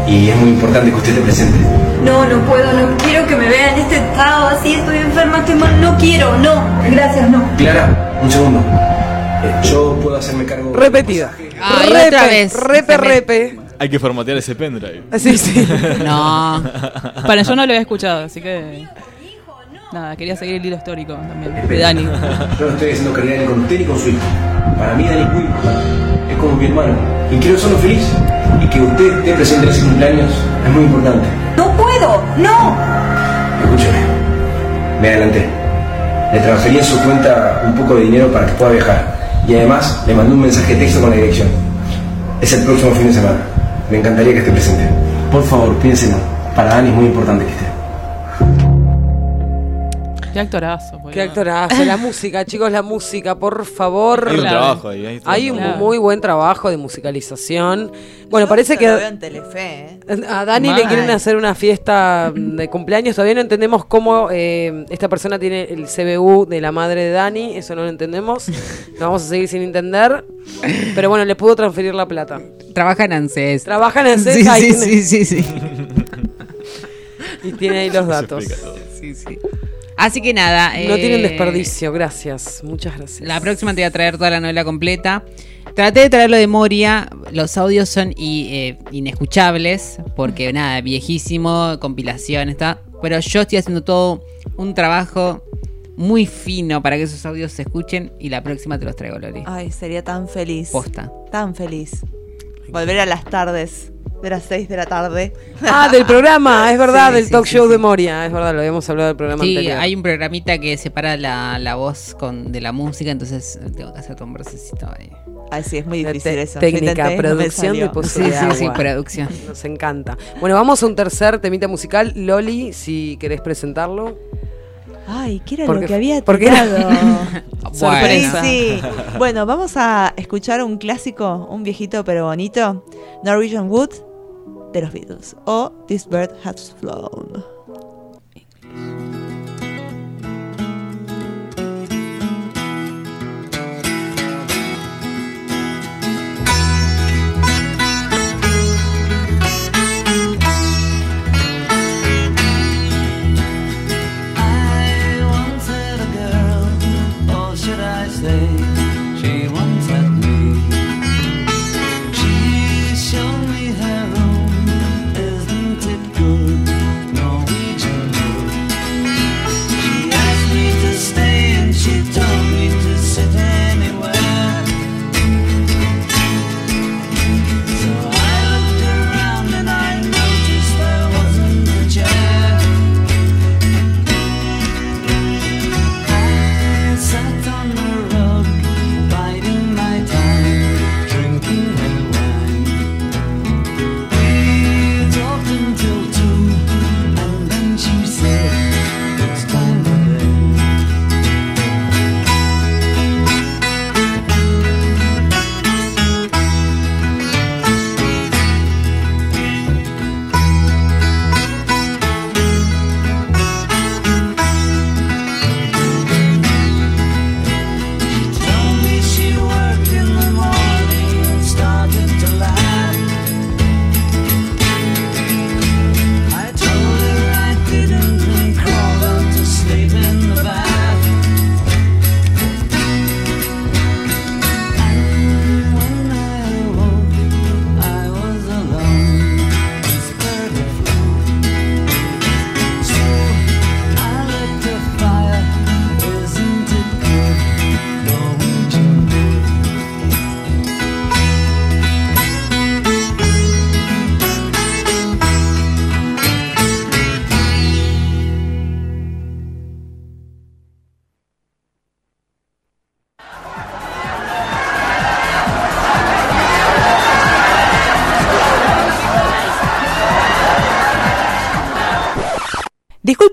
[SPEAKER 19] Y es muy importante que usted esté presente.
[SPEAKER 18] No, no puedo, no quiero que me vea en este estado así, estoy enferma, estoy mal, no quiero, no. Gracias, no.
[SPEAKER 19] Clara, un segundo. Eh, yo puedo hacerme cargo.
[SPEAKER 1] Repetida.
[SPEAKER 2] Ay,
[SPEAKER 1] repe,
[SPEAKER 2] otra vez.
[SPEAKER 1] repe, repe.
[SPEAKER 6] Hay que formatear ese pendrive.
[SPEAKER 1] Sí, sí. <laughs>
[SPEAKER 2] No. <laughs>
[SPEAKER 4] Para yo no lo había escuchado, así que. Nada, quería seguir el hilo histórico también. De Dani. <laughs>
[SPEAKER 19] Yo no estoy haciendo carrera con usted ni con su hijo. Para mí Dani es muy importante. Es como mi hermano. Y quiero hacerlo feliz. Y que usted esté presente en ese cumpleaños es muy importante.
[SPEAKER 18] No puedo, no.
[SPEAKER 19] Escúcheme. Me adelanté. Le transferí en su cuenta un poco de dinero para que pueda viajar. Y además le mandé un mensaje de texto con la dirección. Es el próximo fin de semana. Me encantaría que esté presente. Por favor, piénsenlo. Para Dani es muy importante que esté.
[SPEAKER 4] Qué actorazo,
[SPEAKER 1] Qué actorazo. La música, <laughs> chicos, la música, por favor.
[SPEAKER 6] Hay un trabajo ahí. Hay,
[SPEAKER 1] Hay un
[SPEAKER 4] Claro.
[SPEAKER 1] muy buen trabajo de musicalización. Bueno,
[SPEAKER 5] Yo
[SPEAKER 1] parece
[SPEAKER 5] eso lo veo
[SPEAKER 1] que
[SPEAKER 5] en Telefe, ¿eh?
[SPEAKER 1] a Dani le quieren hacer una fiesta de cumpleaños. Todavía no entendemos cómo eh, esta persona tiene el CBU de la madre de Dani. Eso no lo entendemos. Lo vamos a seguir sin entender. Pero bueno, le pudo transferir la plata.
[SPEAKER 2] Trabaja en ANSES.
[SPEAKER 1] Trabaja en ANSES,
[SPEAKER 2] Sí, sí, sí, sí.
[SPEAKER 1] Y tiene ahí los datos.
[SPEAKER 2] Sí, sí. Así que nada.
[SPEAKER 1] No
[SPEAKER 2] eh,
[SPEAKER 1] tienen desperdicio, gracias. Muchas gracias.
[SPEAKER 2] La próxima te voy a traer toda la novela completa. Traté de traerlo de Moria. Los audios son eh, inescuchables. Porque nada, viejísimo, compilación, está. Pero yo estoy haciendo todo un trabajo muy fino para que esos audios se escuchen. Y la próxima te los traigo, Lori.
[SPEAKER 5] Ay, sería tan feliz.
[SPEAKER 2] Posta.
[SPEAKER 5] Tan feliz. Volver a las tardes. De las 6 de la tarde.
[SPEAKER 1] Ah, del programa, <laughs> es verdad,
[SPEAKER 5] Sí,
[SPEAKER 1] del
[SPEAKER 5] sí,
[SPEAKER 1] talk
[SPEAKER 5] sí,
[SPEAKER 1] show
[SPEAKER 5] sí.
[SPEAKER 1] de Moria. Es verdad, lo habíamos hablado del programa
[SPEAKER 2] Sí,
[SPEAKER 1] anterior.
[SPEAKER 2] hay un programita que separa la, la voz con, de la música, entonces tengo que hacer un procesito ahí.
[SPEAKER 5] Ay, sí, es muy difícil
[SPEAKER 1] te-
[SPEAKER 5] eso.
[SPEAKER 1] Técnica,
[SPEAKER 5] intenté, no
[SPEAKER 1] producción de
[SPEAKER 2] Sí, sí, sí, producción. <laughs>
[SPEAKER 1] Nos encanta. Bueno, vamos a un tercer temita musical. Loli, si querés presentarlo.
[SPEAKER 5] Ay, ¿qué era
[SPEAKER 1] Porque-
[SPEAKER 5] lo que había
[SPEAKER 1] porque era-
[SPEAKER 5] tirado? <laughs>
[SPEAKER 2] Sorpresa.
[SPEAKER 5] Sí, sí. Bueno, vamos a escuchar un clásico, un viejito pero bonito. Norwegian Wood. de los Beatles o This Bird Has Flown.
[SPEAKER 10] say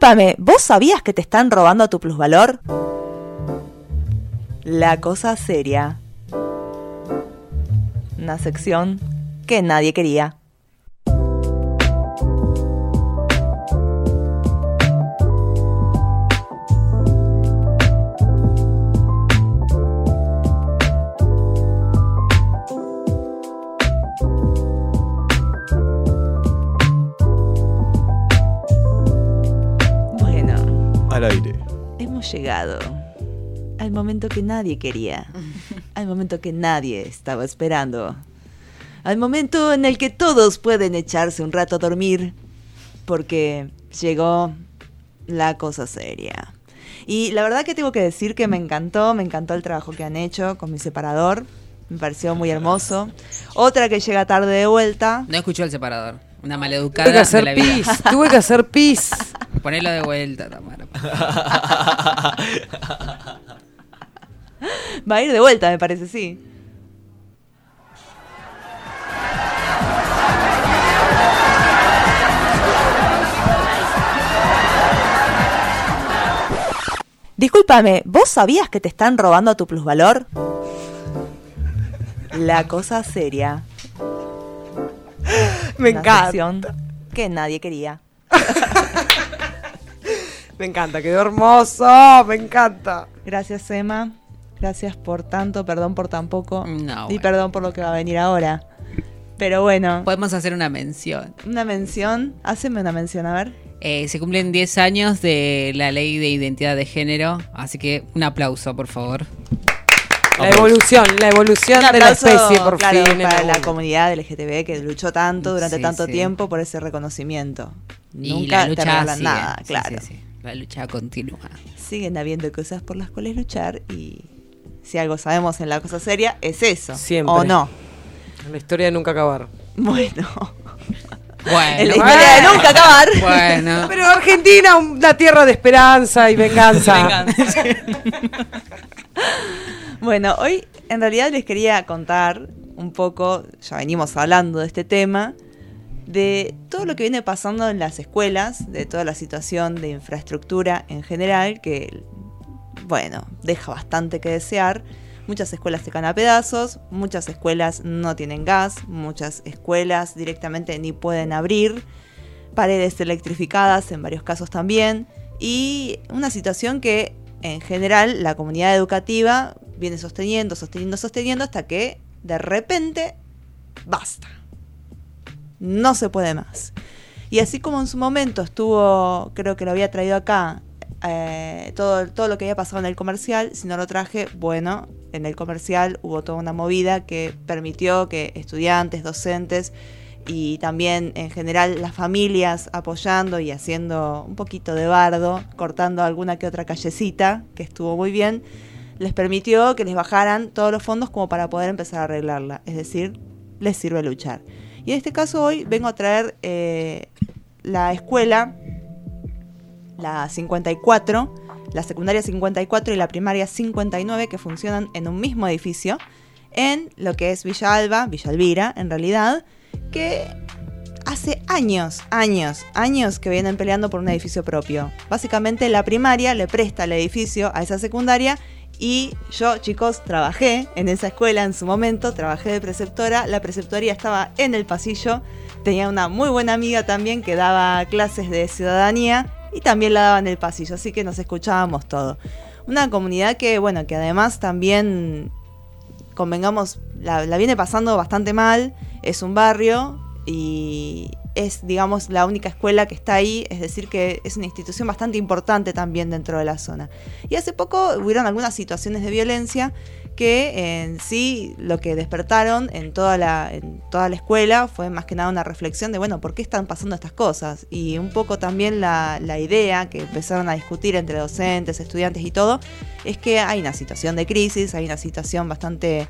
[SPEAKER 5] Discúlpame, ¿vos sabías que te están robando tu plusvalor? La cosa seria. Una sección que nadie quería. Hemos llegado al momento que nadie quería, <laughs> al momento que nadie estaba esperando, al momento en el que todos pueden echarse un rato a dormir, porque llegó la cosa seria. Y la verdad que tengo que decir que me encantó, me encantó el trabajo que han hecho con mi separador, me pareció muy hermoso. Otra que llega tarde de vuelta.
[SPEAKER 2] No escuchó el separador. Una
[SPEAKER 1] Tuve
[SPEAKER 2] maleducada
[SPEAKER 1] que hacer
[SPEAKER 2] de la vida.
[SPEAKER 1] pis, tuve que hacer pis. <laughs>
[SPEAKER 2] Ponelo de vuelta, Tamara. <laughs>
[SPEAKER 5] Va a ir de vuelta, me parece, sí. Discúlpame, ¿vos sabías que te están robando tu plusvalor? La cosa seria.
[SPEAKER 1] Me
[SPEAKER 5] Una
[SPEAKER 1] encanta.
[SPEAKER 5] Que nadie quería. <laughs>
[SPEAKER 1] Me encanta, quedó hermoso, me encanta.
[SPEAKER 5] Gracias, Emma. Gracias por tanto, perdón por tan poco.
[SPEAKER 2] No,
[SPEAKER 5] y
[SPEAKER 2] bueno.
[SPEAKER 5] perdón por lo que va a venir ahora. Pero bueno,
[SPEAKER 2] Podemos hacer una mención.
[SPEAKER 5] una mención. Haceme una mención, a ver.
[SPEAKER 2] Eh, se cumplen 10 años de la ley de identidad de género, así que un aplauso, por favor.
[SPEAKER 1] La evolución, la evolución de la especie, por
[SPEAKER 5] claro,
[SPEAKER 1] fin.
[SPEAKER 5] para la comunidad LGTB que luchó tanto durante
[SPEAKER 2] Sí,
[SPEAKER 5] tanto
[SPEAKER 2] sí.
[SPEAKER 5] tiempo por ese reconocimiento.
[SPEAKER 2] Y
[SPEAKER 5] Nunca
[SPEAKER 2] la
[SPEAKER 5] te
[SPEAKER 2] lucha
[SPEAKER 5] regalan
[SPEAKER 2] sigue.
[SPEAKER 5] nada,
[SPEAKER 2] Sí,
[SPEAKER 5] claro.
[SPEAKER 2] sí, sí. La lucha continúa.
[SPEAKER 5] Siguen habiendo cosas por las cuales luchar y si algo sabemos en la cosa seria es eso.
[SPEAKER 1] Siempre.
[SPEAKER 5] ¿O no?
[SPEAKER 1] La historia de nunca acabar.
[SPEAKER 5] Bueno.
[SPEAKER 2] Bueno,
[SPEAKER 5] En <laughs> la historia de nunca acabar.
[SPEAKER 2] Bueno. <laughs>
[SPEAKER 1] Pero Argentina, una tierra de esperanza y venganza. <laughs>
[SPEAKER 5] Bueno, hoy en realidad les quería contar un poco, ya venimos hablando de este tema, de todo lo que viene pasando en las escuelas, de toda la situación de infraestructura en general, que, bueno, deja bastante que desear. Muchas escuelas se caen a pedazos, muchas escuelas no tienen gas, muchas escuelas directamente ni pueden abrir, paredes electrificadas en varios casos también, y una situación que en general la comunidad educativa viene sosteniendo, sosteniendo, sosteniendo hasta que de repente basta. No se puede más. Y así como en su momento estuvo, creo que lo había traído acá, eh, todo, todo lo que había pasado en el comercial, si no lo traje, bueno, en el comercial hubo toda una movida que permitió que estudiantes, docentes y también en general las familias apoyando y haciendo un poquito de bardo, cortando alguna que otra callecita, que estuvo muy bien, les permitió que les bajaran todos los fondos como para poder empezar a arreglarla. Es decir, les sirve luchar. Y en este caso hoy vengo a traer eh, la escuela, la 54, la secundaria 54 y la primaria 59 que funcionan en un mismo edificio en lo que es Villa Alba, Villa Elvira en realidad, que hace años, años, años que vienen peleando por un edificio propio. Básicamente la primaria le presta el edificio a esa secundaria y yo, chicos, trabajé en esa escuela en su momento, trabajé de preceptora, la preceptoría estaba en el pasillo, tenía una muy buena amiga también que daba clases de ciudadanía y también la daba en el pasillo, así que nos escuchábamos todo. Una comunidad que, bueno, que además también, convengamos, la, la viene pasando bastante mal, es un barrio y es, digamos, la única escuela que está ahí, es decir, que es una institución bastante importante también dentro de la zona. Y hace poco hubieron algunas situaciones de violencia que en sí lo que despertaron en toda la, en toda la escuela fue más que nada una reflexión de, bueno, ¿por qué están pasando estas cosas? Y un poco también la, la idea que empezaron a discutir entre docentes, estudiantes y todo, es que hay una situación de crisis, hay una situación bastante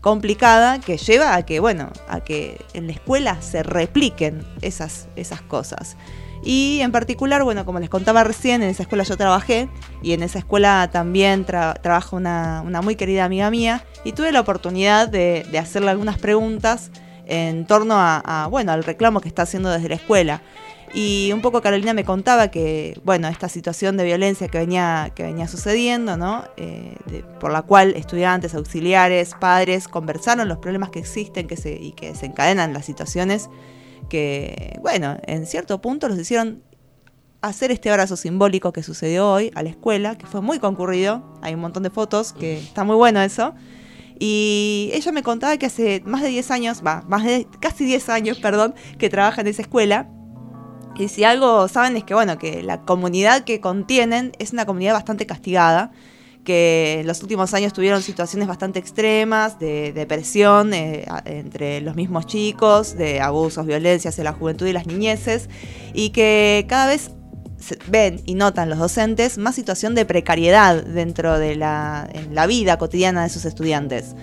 [SPEAKER 5] complicada que lleva a que, bueno, a que en la escuela se repliquen esas, esas cosas. Y en particular, bueno, como les contaba recién, en esa escuela yo trabajé y en esa escuela también tra- trabaja una, una muy querida amiga mía y tuve la oportunidad de, de hacerle algunas preguntas en torno a, a, bueno, al reclamo que está haciendo desde la escuela. Y un poco Carolina me contaba que, bueno, esta situación de violencia que venía, que venía sucediendo, ¿no? Eh, de- por la cual estudiantes, auxiliares, padres conversaron los problemas que existen que se, y que desencadenan las situaciones que, bueno, en cierto punto los hicieron hacer este abrazo simbólico que sucedió hoy a la escuela, que fue muy concurrido, hay un montón de fotos, que está muy bueno eso. Y ella me contaba que hace más de 10 años, va, más de casi 10 años, perdón, que trabaja en esa escuela. Y si algo saben es que, bueno, que la comunidad que contienen es una comunidad bastante castigada, que en los últimos años tuvieron situaciones bastante extremas de depresión eh, entre los mismos chicos, de abusos, violencias en la juventud y las niñeces, y que cada vez ven y notan los docentes más situación de precariedad dentro de la vida cotidiana de sus estudiantes.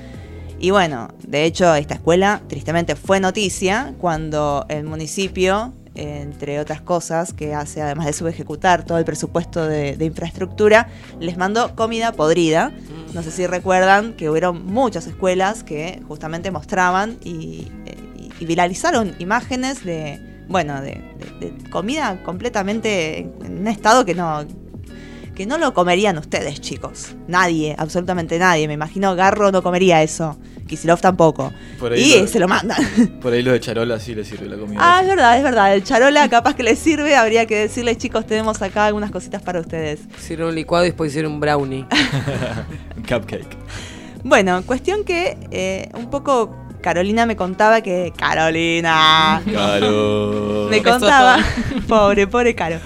[SPEAKER 5] Y bueno, de hecho esta escuela tristemente fue noticia cuando el municipio, entre otras cosas que hace además de subejecutar todo el presupuesto de, infraestructura, les mandó comida podrida. No sé si recuerdan que hubieron muchas escuelas que justamente mostraban y, eh, y- viralizaron imágenes de, bueno, de, de- comida completamente en, en un estado que no, que no lo comerían ustedes, chicos. Nadie, absolutamente nadie. Me imagino Garro no comería eso. Kisilov tampoco. Y
[SPEAKER 6] lo-
[SPEAKER 5] se lo mandan. <laughs>
[SPEAKER 6] Por ahí los de Charola sí les sirve la comida.
[SPEAKER 5] Ah, es verdad, es verdad. El charola capaz que les sirve. Habría que decirle, chicos, tenemos acá algunas cositas para ustedes.
[SPEAKER 1] Hicieron un licuado y después hicieron un brownie. <laughs>
[SPEAKER 6] Un Cupcake.
[SPEAKER 5] Bueno, cuestión que eh, un poco Carolina me contaba que. ¡Carolina!
[SPEAKER 6] Caro. <laughs>
[SPEAKER 5] me contaba. pobre, pobre Caro.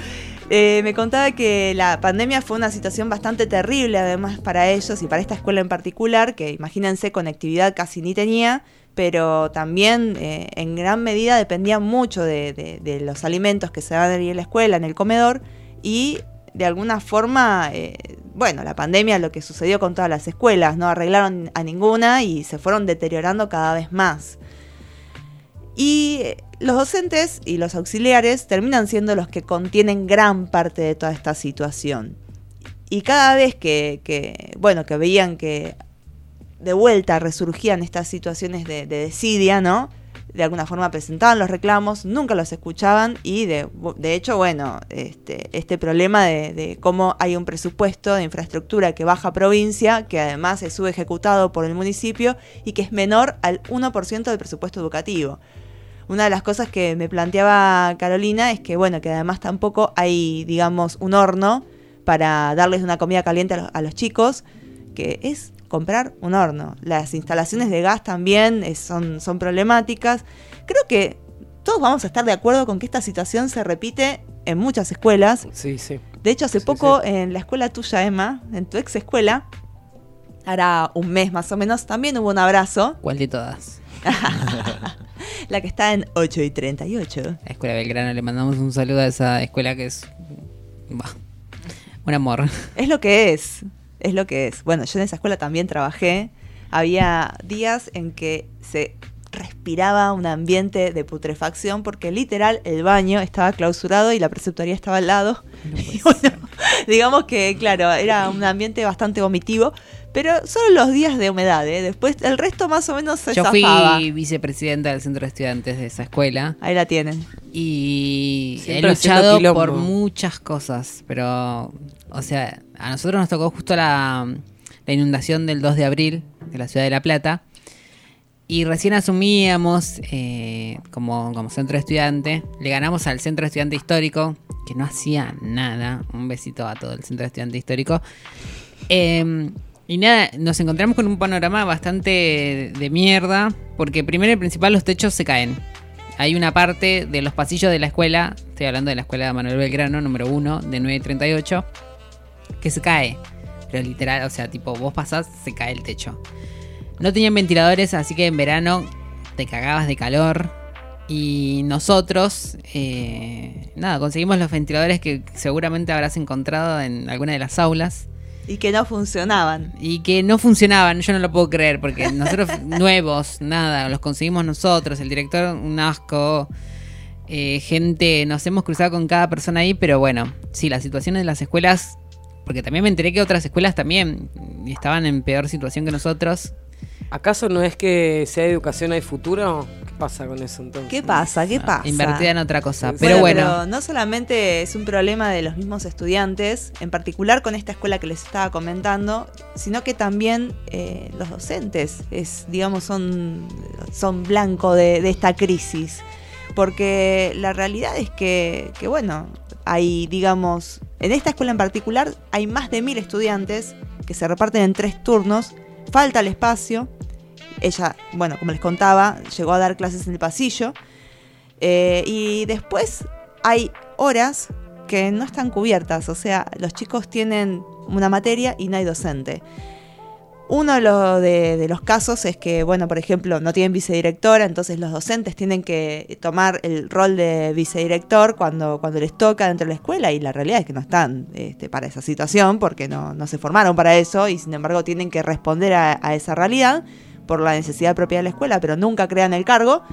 [SPEAKER 5] Eh, me contaba que la pandemia fue una situación bastante terrible, además para ellos y para esta escuela en particular, que imagínense, conectividad casi ni tenía, pero también eh, en gran medida dependía mucho de, los alimentos que se daban en la escuela, en el comedor, y de alguna forma, eh, bueno, la pandemia, lo que sucedió con todas las escuelas, no arreglaron a ninguna y se fueron deteriorando cada vez más. Y los docentes y los auxiliares terminan siendo los que contienen gran parte de toda esta situación. Y cada vez que, bueno, que veían que de vuelta resurgían estas situaciones de, de desidia, ¿no? de alguna forma presentaban los reclamos, nunca los escuchaban y de, hecho, bueno, este, este problema de, de cómo hay un presupuesto de infraestructura que baja provincia, que además es subejecutado por el municipio y que es menor al 1% del presupuesto educativo. Una de las cosas que me planteaba Carolina es que, bueno, que además tampoco hay, digamos, un horno para darles una comida caliente a los, a los chicos, que es comprar un horno. Las instalaciones de gas también es- son, son problemáticas. Creo que todos vamos a estar de acuerdo con que esta situación se repite en muchas escuelas.
[SPEAKER 1] Sí, sí.
[SPEAKER 5] De hecho, hace poco en la escuela tuya, Emma, en tu ex escuela, hará un mes más o menos, también hubo un abrazo.
[SPEAKER 2] ¿Cuál de todas? <laughs>
[SPEAKER 5] La que está en 8 y 38.
[SPEAKER 2] La Escuela Belgrano, le mandamos un saludo a esa escuela que es. bah, un amor.
[SPEAKER 5] Es lo que es, es lo que es. Bueno, yo en esa escuela también trabajé. Había días en que se respiraba un ambiente de putrefacción porque literal el baño estaba clausurado y la preceptoría estaba al lado. <laughs> Bueno, digamos que, claro, era un ambiente bastante vomitivo, pero solo los días de humedad, ¿eh? Después el resto más o menos se
[SPEAKER 2] Yo fui vicepresidenta del centro de estudiantes de esa escuela.
[SPEAKER 5] Ahí la tienen.
[SPEAKER 2] Y
[SPEAKER 1] Siempre
[SPEAKER 2] he luchado por muchas cosas, pero, o sea, a nosotros nos tocó justo la, la inundación del 2 de abril de la ciudad de La Plata. Y recién asumíamos eh, como, como centro de estudiante. Le ganamos al centro de estudiante histórico, que no hacía nada. Un besito a todo el centro de estudiante histórico. Eh, y nada, nos encontramos con un panorama bastante de mierda, porque primero y principal los techos se caen. Hay una parte de los pasillos de la escuela, estoy hablando de la escuela de Manuel Belgrano, número 1, de 938, que se cae. Pero literal, o sea, tipo, vos pasás, se cae el techo. No tenían ventiladores, así que en verano te cagabas de calor. Y nosotros, eh, nada, conseguimos los ventiladores que seguramente habrás encontrado en alguna de las aulas.
[SPEAKER 5] Y que no funcionaban.
[SPEAKER 2] Y que no funcionaban, yo no lo puedo creer, porque nosotros <laughs> nuevos, nada, los conseguimos nosotros, el director un asco, eh, gente, nos hemos cruzado con cada persona ahí, pero bueno, sí, las situaciones de las escuelas, porque también me enteré que otras escuelas también estaban en peor situación que nosotros.
[SPEAKER 1] ¿Acaso no es que si hay educación hay futuro? ¿Qué pasa con eso entonces?
[SPEAKER 5] ¿Qué pasa? ¿Qué pasa?
[SPEAKER 2] Invertida en otra cosa, pero bueno.
[SPEAKER 5] pero no solamente es un problema de los mismos estudiantes, en particular con esta escuela que les estaba comentando, sino que también eh, los docentes es, digamos, son, son blanco de, de esta crisis. Porque la realidad es que, que, bueno, hay, digamos, en esta escuela en particular hay más de mil estudiantes que se reparten en tres turnos, falta el espacio. Ella, bueno, como les contaba, llegó a dar clases en el pasillo. Eh, y después hay horas que no están cubiertas, o sea, los chicos tienen una materia y no hay docente. Uno de, lo- de- de los casos es que, bueno, por ejemplo, no tienen vicedirectora, entonces los docentes tienen que tomar el rol de vicedirector cuando, cuando les toca dentro de la escuela y la realidad es que no están este, para esa situación porque no, no se formaron para eso y sin embargo tienen que responder a esa realidad por la necesidad propia de la escuela, pero nunca crean el cargo.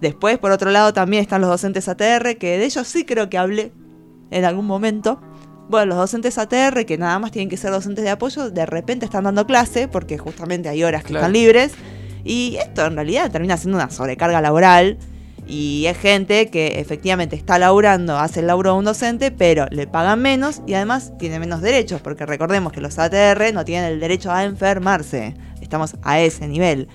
[SPEAKER 5] Después, por otro lado, también están los docentes ATR, que de ellos sí creo que hablé en algún momento. Bueno, los docentes ATR, que nada más tienen que ser docentes de apoyo, de repente están dando clase, porque justamente hay horas que
[SPEAKER 1] Claro.
[SPEAKER 5] están libres. Y esto en realidad termina siendo una sobrecarga laboral. Y es gente que efectivamente está laburando, hace el laburo de un docente, pero le pagan menos y además tiene menos derechos, porque recordemos que los ATR no tienen el derecho a enfermarse. Estamos a ese nivel.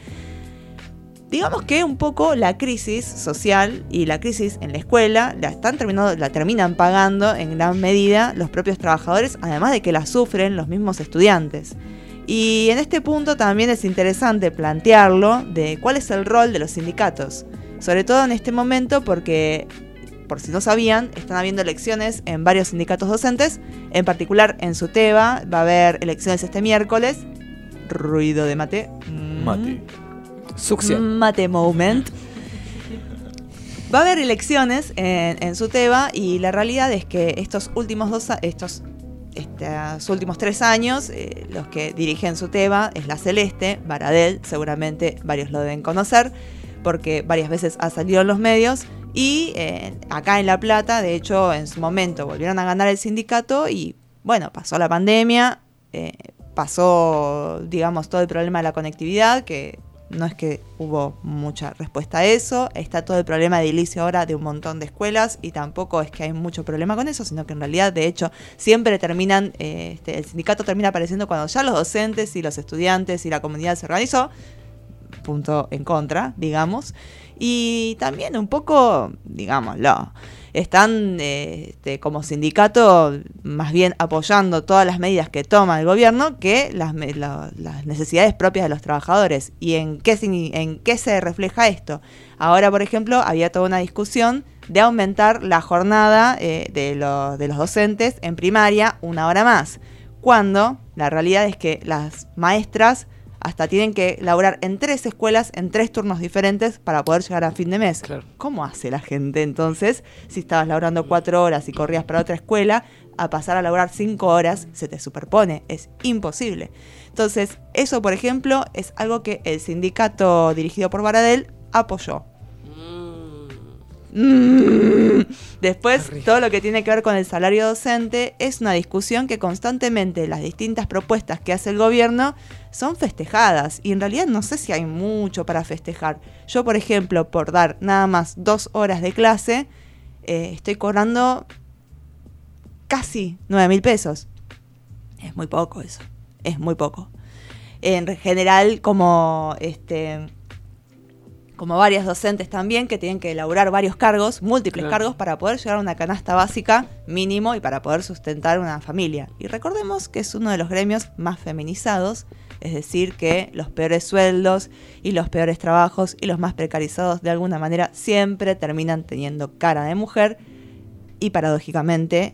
[SPEAKER 5] Digamos que un poco la crisis social y la crisis en la escuela la están terminando, la terminan pagando en gran medida los propios trabajadores, además de que la sufren los mismos estudiantes. Y en este punto también es interesante plantearlo de cuál es el rol de los sindicatos, sobre todo en este momento porque, por si no sabían, están habiendo elecciones en varios sindicatos docentes, en particular en SUTEBA va a haber elecciones este miércoles, ruido de mate. Mm.
[SPEAKER 6] Mate.
[SPEAKER 1] Succión.
[SPEAKER 5] Mate moment. Va a haber elecciones en, en Suteba y la realidad es que estos últimos dos estos estos últimos tres años, eh, los que dirigen Suteba es la Celeste, Baradel, seguramente varios lo deben conocer, porque varias veces ha salido en los medios. Y eh, acá en La Plata, de hecho, en su momento volvieron a ganar el sindicato y bueno, pasó la pandemia, eh, pasó, digamos, todo el problema de la conectividad, que no es que hubo mucha respuesta a eso. Está todo el problema de edilicio ahora de un montón de escuelas y tampoco es que hay mucho problema con eso, sino que en realidad, de hecho, siempre terminan, eh, este, el sindicato termina apareciendo cuando ya los docentes y los estudiantes y la comunidad se organizó. Punto en contra, digamos. Y también un poco, digámoslo, están este, como sindicato más bien apoyando todas las medidas que toma el gobierno que las, necesidades propias de los trabajadores. ¿Y en qué, en qué se refleja esto? Ahora, por ejemplo, había toda una discusión de aumentar la jornada eh, de, de los docentes en primaria una hora más, cuando la realidad es que las maestras hasta tienen que laburar en tres escuelas, en tres turnos diferentes para poder llegar a fin de mes. ¿Cómo hace la gente entonces, si estabas laburando cuatro horas y corrías para otra escuela, a pasar a laburar cinco horas, se te superpone? Es imposible. Entonces, eso, por ejemplo, es algo que el sindicato dirigido por Baradel apoyó. Mm. <laughs> Después, todo lo que tiene que ver con el salario docente es una discusión que constantemente las distintas propuestas que hace el gobierno son festejadas. Y en realidad no sé si hay mucho para festejar. Yo, por ejemplo, por dar nada más dos horas de clase, eh, estoy cobrando casi 9 mil pesos. Es muy poco eso. Es muy poco. En general, como este como varias docentes también que tienen que elaborar varios cargos, múltiples
[SPEAKER 1] Claro.
[SPEAKER 5] cargos para poder llegar a una canasta básica mínimo y para poder sustentar una familia. Y recordemos que es uno de los gremios más feminizados, es decir, que los peores sueldos y los peores trabajos y los más precarizados de alguna manera siempre terminan teniendo cara de mujer y paradójicamente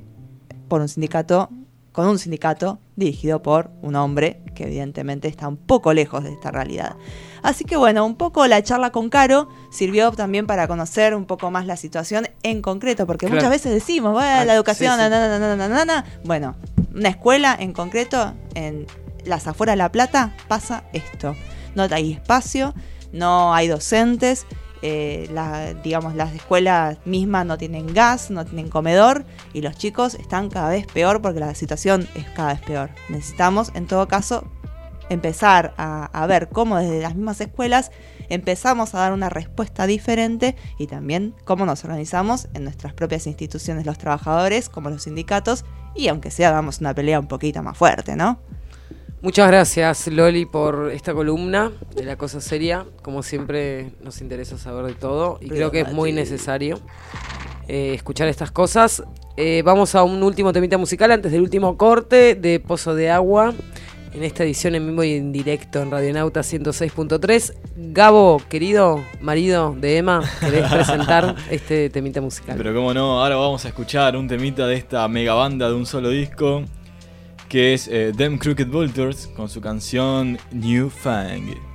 [SPEAKER 5] por un sindicato con un sindicato dirigido por un hombre que evidentemente está un poco lejos de esta realidad. Así que bueno, un poco la charla con Caro sirvió también para conocer un poco más la situación en concreto, porque
[SPEAKER 1] Claro.
[SPEAKER 5] muchas veces decimos, "Bueno,
[SPEAKER 1] Ah,
[SPEAKER 5] la educación,
[SPEAKER 1] sí, sí.
[SPEAKER 5] na, na, na, na, na, na". bueno, una escuela en concreto en las afueras de La Plata pasa esto. No hay espacio, no hay docentes, eh, la- digamos, las escuelas mismas no tienen gas, no tienen comedor y los chicos están cada vez peor porque la situación es cada vez peor. Necesitamos, en todo caso, empezar a, a ver cómo desde las mismas escuelas empezamos a dar una respuesta diferente y también cómo nos organizamos en nuestras propias instituciones los trabajadores, como los sindicatos, y aunque sea damos una pelea un poquito más fuerte, ¿no?
[SPEAKER 1] Muchas gracias, Loli, por esta columna de la cosa seria. Como siempre, nos interesa saber de todo y creo que es muy necesario eh, escuchar estas cosas. Eh, vamos a un último temita musical antes del último corte de Pozo de Agua. En esta edición en vivo y en directo en Radionauta 106.3. Gabo, querido marido de Emma, ¿querés <laughs> presentar este temita musical?
[SPEAKER 6] Pero cómo no, ahora vamos a escuchar un temita de esta mega banda de un solo disco, que es eh, Them Crooked Vultures, con su canción New Fang.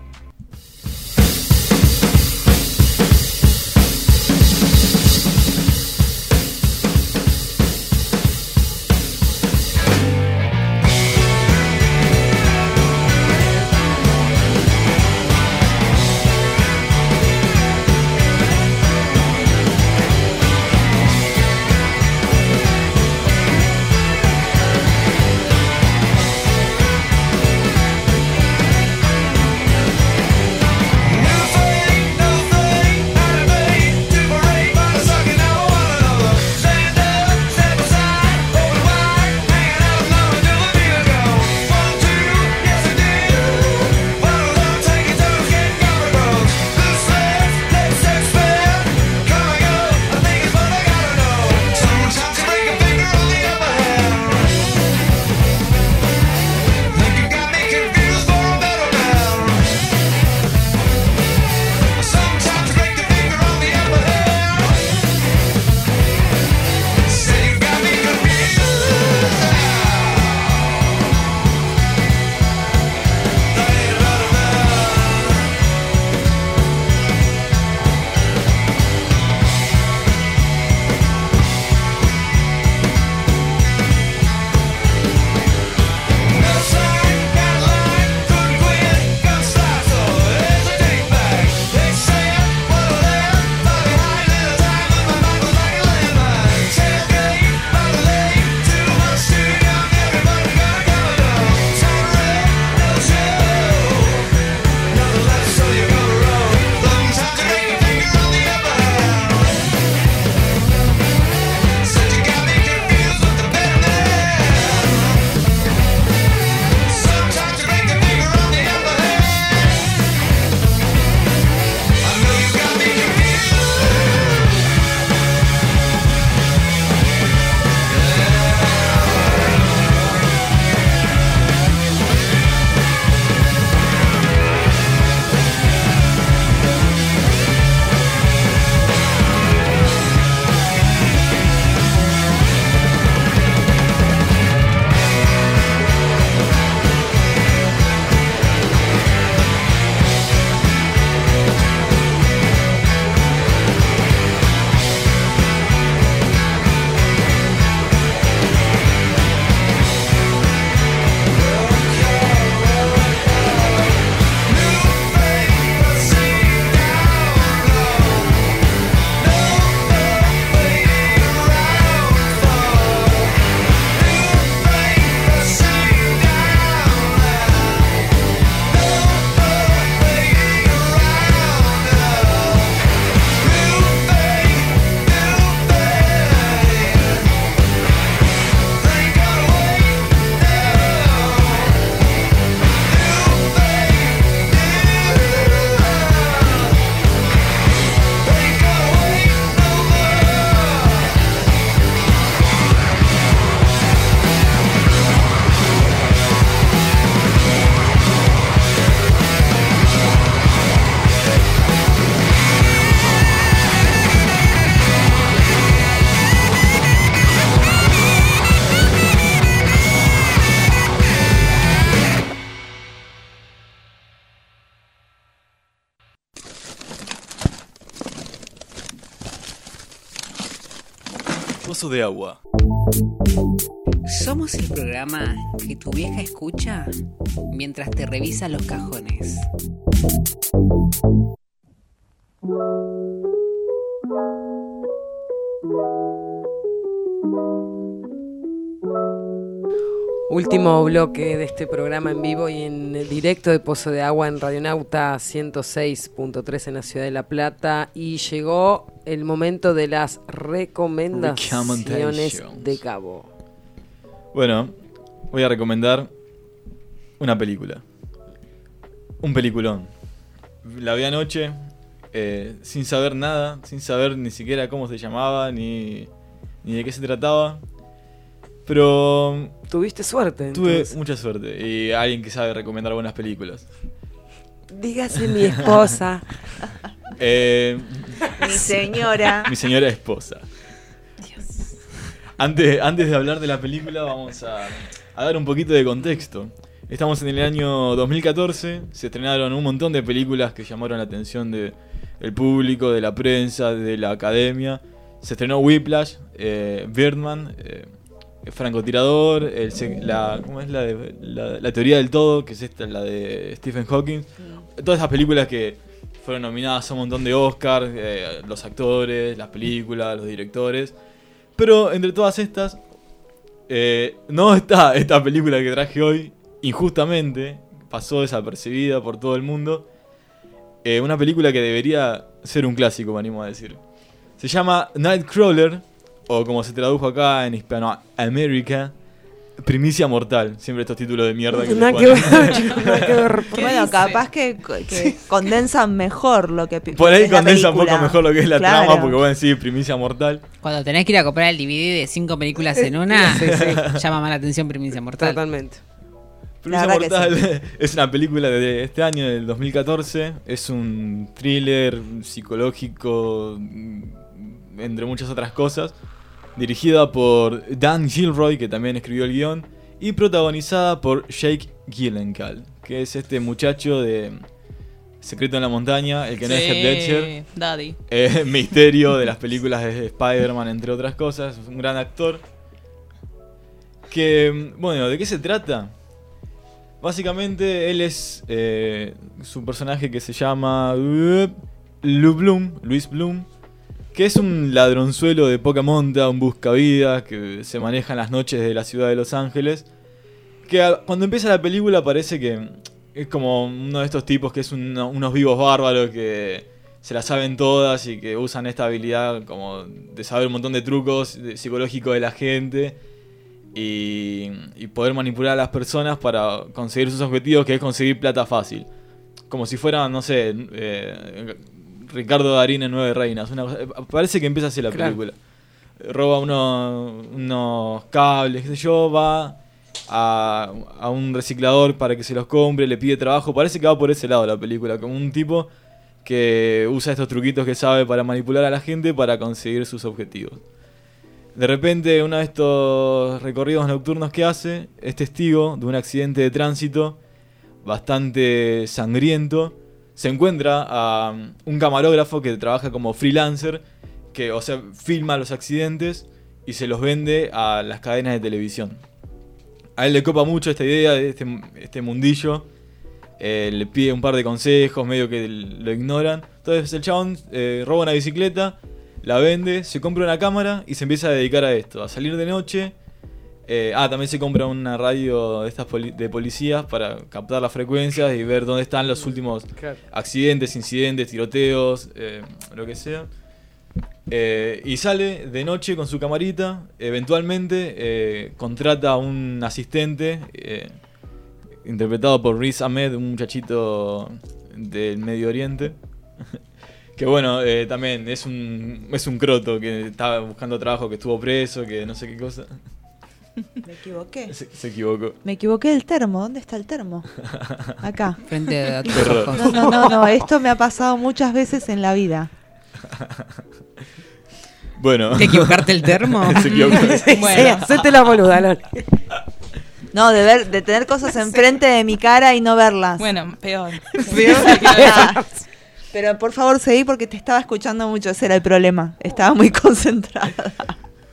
[SPEAKER 6] De Agua.
[SPEAKER 2] Somos el programa que tu vieja escucha mientras te revisa los cajones.
[SPEAKER 1] Último bloque de este programa en vivo y en directo de Pozo de Agua en Radionauta 106.3 en la ciudad de La Plata. Y llegó el momento de las recomendaciones de Cabo.
[SPEAKER 6] Bueno, voy a recomendar una película. Un peliculón. La vi anoche, eh, sin saber nada, sin saber ni siquiera cómo se llamaba, ni, ni de qué se trataba. Pero
[SPEAKER 1] Tuviste suerte.
[SPEAKER 6] tuve
[SPEAKER 1] entonces.
[SPEAKER 6] mucha suerte y alguien que sabe recomendar buenas películas.
[SPEAKER 1] Dígase mi esposa. <laughs>
[SPEAKER 6] Eh,
[SPEAKER 5] Mi señora. <laughs>
[SPEAKER 6] mi señora esposa. Antes, antes de hablar de la película, vamos a, a dar un poquito de contexto. Estamos en el año 2014, se estrenaron un montón de películas que llamaron la atención de- del público, de la prensa, de la academia. Se estrenó Whiplash, eh, Birdman, eh, Francotirador, el se- la, ¿cómo es la, de- la, la teoría del todo, que es esta, la de Stephen Hawking. Todas esas películas que fueron nominadas a un montón de Oscars, eh, los actores, las películas, los directores. Pero entre todas estas, eh, no está esta película que traje hoy, injustamente, pasó desapercibida por todo el mundo. Eh, una película que debería ser un clásico, me animo a decir. Se llama Nightcrawler, o como se tradujo acá en Hispanoamérica, Primicia Mortal. Siempre estos títulos de mierda que
[SPEAKER 1] Nada que ver, que.
[SPEAKER 5] Bueno, capaz que, que condensan mejor lo que
[SPEAKER 6] Por ahí
[SPEAKER 5] es la
[SPEAKER 6] condensa un poco mejor lo que es la
[SPEAKER 5] Claro.
[SPEAKER 6] trama, porque bueno, sí, Primicia Mortal.
[SPEAKER 2] Cuando tenés que ir a comprar el DVD de cinco películas en una,
[SPEAKER 1] Sí, sí.
[SPEAKER 2] llama más la atención Primicia Mortal.
[SPEAKER 1] Totalmente.
[SPEAKER 6] Primicia Mortal <laughs> es una película de este año, del 2014. Es un thriller psicológico, mm, entre muchas otras cosas. Dirigida por Dan Gilroy, que también escribió el guion. Y protagonizada por Jake Gyllenhaal, que es este muchacho de Secreto en la Montaña, el que no es Heath Ledger.
[SPEAKER 4] Daddy.
[SPEAKER 6] Eh, <laughs> misterio de las películas de Spider-Man, entre otras cosas. Es un gran actor. Que, bueno, ¿de qué se trata? Básicamente, él es eh, su personaje que se llama uh, Lu Bloom, Luis Bloom, que es un ladronzuelo de poca monta, un buscavidas que se maneja en las noches de la ciudad de Los Ángeles. Que cuando empieza la película parece que es como uno de estos tipos que es un- unos vivos bárbaros que se las saben todas y que usan esta habilidad como de saber un montón de trucos psicológicos de la gente y, y poder manipular a las personas para conseguir sus objetivos, que es conseguir plata fácil. Como si fuera, no sé, eh, Ricardo Darín en Nueve Reinas. Una cosa- eh, parece que empieza así la
[SPEAKER 1] Claro.
[SPEAKER 6] película. Roba unos, unos cables, qué sé yo, va a, a un reciclador para que se los compre, le pide trabajo. Parece que va por ese lado la película, como un tipo que usa estos truquitos que sabe para manipular a la gente para conseguir sus objetivos. De repente, uno de estos recorridos nocturnos que hace es testigo de un accidente de tránsito bastante sangriento. Se encuentra a um, un camarógrafo que trabaja como freelancer, que, o sea, filma los accidentes y se los vende a las cadenas de televisión. A él le copa mucho esta idea de este, este mundillo. Eh, le pide un par de consejos, medio que lo ignoran. Entonces el chabón eh, roba una bicicleta, la vende, se compra una cámara y se empieza a dedicar a esto, a salir de noche. Eh, ah, también se compra una radio de estas poli- de policías para captar las frecuencias y ver dónde están los últimos accidentes, incidentes, tiroteos, eh, lo que sea. Eh, y sale de noche con su camarita. Eventualmente contrata a un asistente, interpretado por Riz Ahmed, un muchachito del Medio Oriente. <laughs> que bueno, eh, también es un, es un croto que estaba buscando trabajo, que estuvo preso, que no sé qué cosa. <laughs>
[SPEAKER 5] Me equivoqué.
[SPEAKER 6] Se, se equivocó.
[SPEAKER 5] Me equivoqué del termo. ¿Dónde está el termo? <laughs> Acá.
[SPEAKER 2] Frente a tus ojos.
[SPEAKER 5] No, no, no, no. Esto me ha pasado muchas veces en la vida. <laughs>
[SPEAKER 6] Bueno.
[SPEAKER 2] ¿Te equivocarte el termo?
[SPEAKER 6] se equivocó.
[SPEAKER 1] Sí, sí, hacete la boluda, Loli.
[SPEAKER 5] No, de ver, de tener cosas enfrente de mi cara y no verlas.
[SPEAKER 4] Bueno, peor.
[SPEAKER 5] Pero por favor seguí porque te estaba escuchando mucho, ese era el problema. Estaba muy concentrada.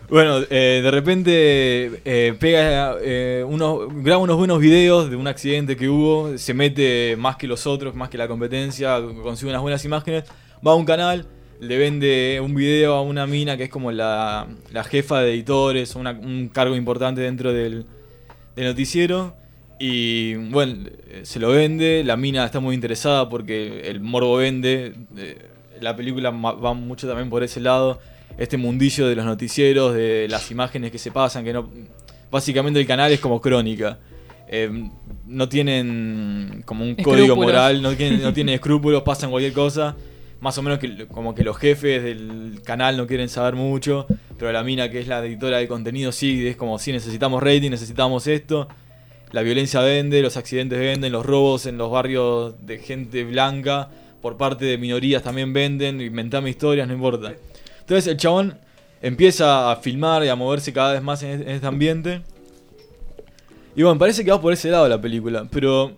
[SPEAKER 6] Bueno, eh, de repente eh, pega eh, unos, graba unos buenos videos de un accidente que hubo, se mete más que los otros, más que la competencia, consigue unas buenas imágenes, va a un canal, le vende un video a una mina que es como la, la jefa de editores, una- un cargo importante dentro del, del noticiero. Y bueno, se lo vende, la mina está muy interesada porque el morbo vende, eh, la película va mucho también por ese lado, este mundillo de los noticieros, de las imágenes que se pasan, que no... Básicamente el canal es como crónica. Eh, no tienen como un código moral, no tienen, no <laughs> tienen escrúpulos, pasan cualquier cosa. Más o menos que como que los jefes del canal no quieren saber mucho, pero la mina que es la editora de contenido sí, es como si necesitamos rating, necesitamos esto. La violencia vende, los accidentes venden, los robos en los barrios de gente blanca por parte de minorías también venden, inventame historias, no importa. Entonces el chabón empieza a filmar y a moverse cada vez más en, este ambiente. Y bueno, parece que va por ese lado la película, pero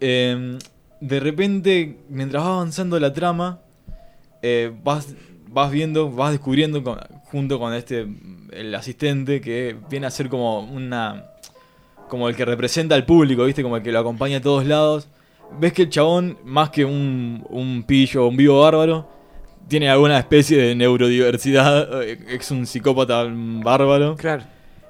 [SPEAKER 6] eh, de repente, mientras va avanzando la trama, eh, vas, viendo, vas descubriendo junto con este, el asistente, que viene a ser como una, como el que representa al público, ¿viste? Como el que lo acompaña a todos lados. Ves que el chabón, más que un, un pillo un vivo bárbaro, tiene alguna especie de neurodiversidad, eh, es un psicópata bárbaro.
[SPEAKER 1] Claro.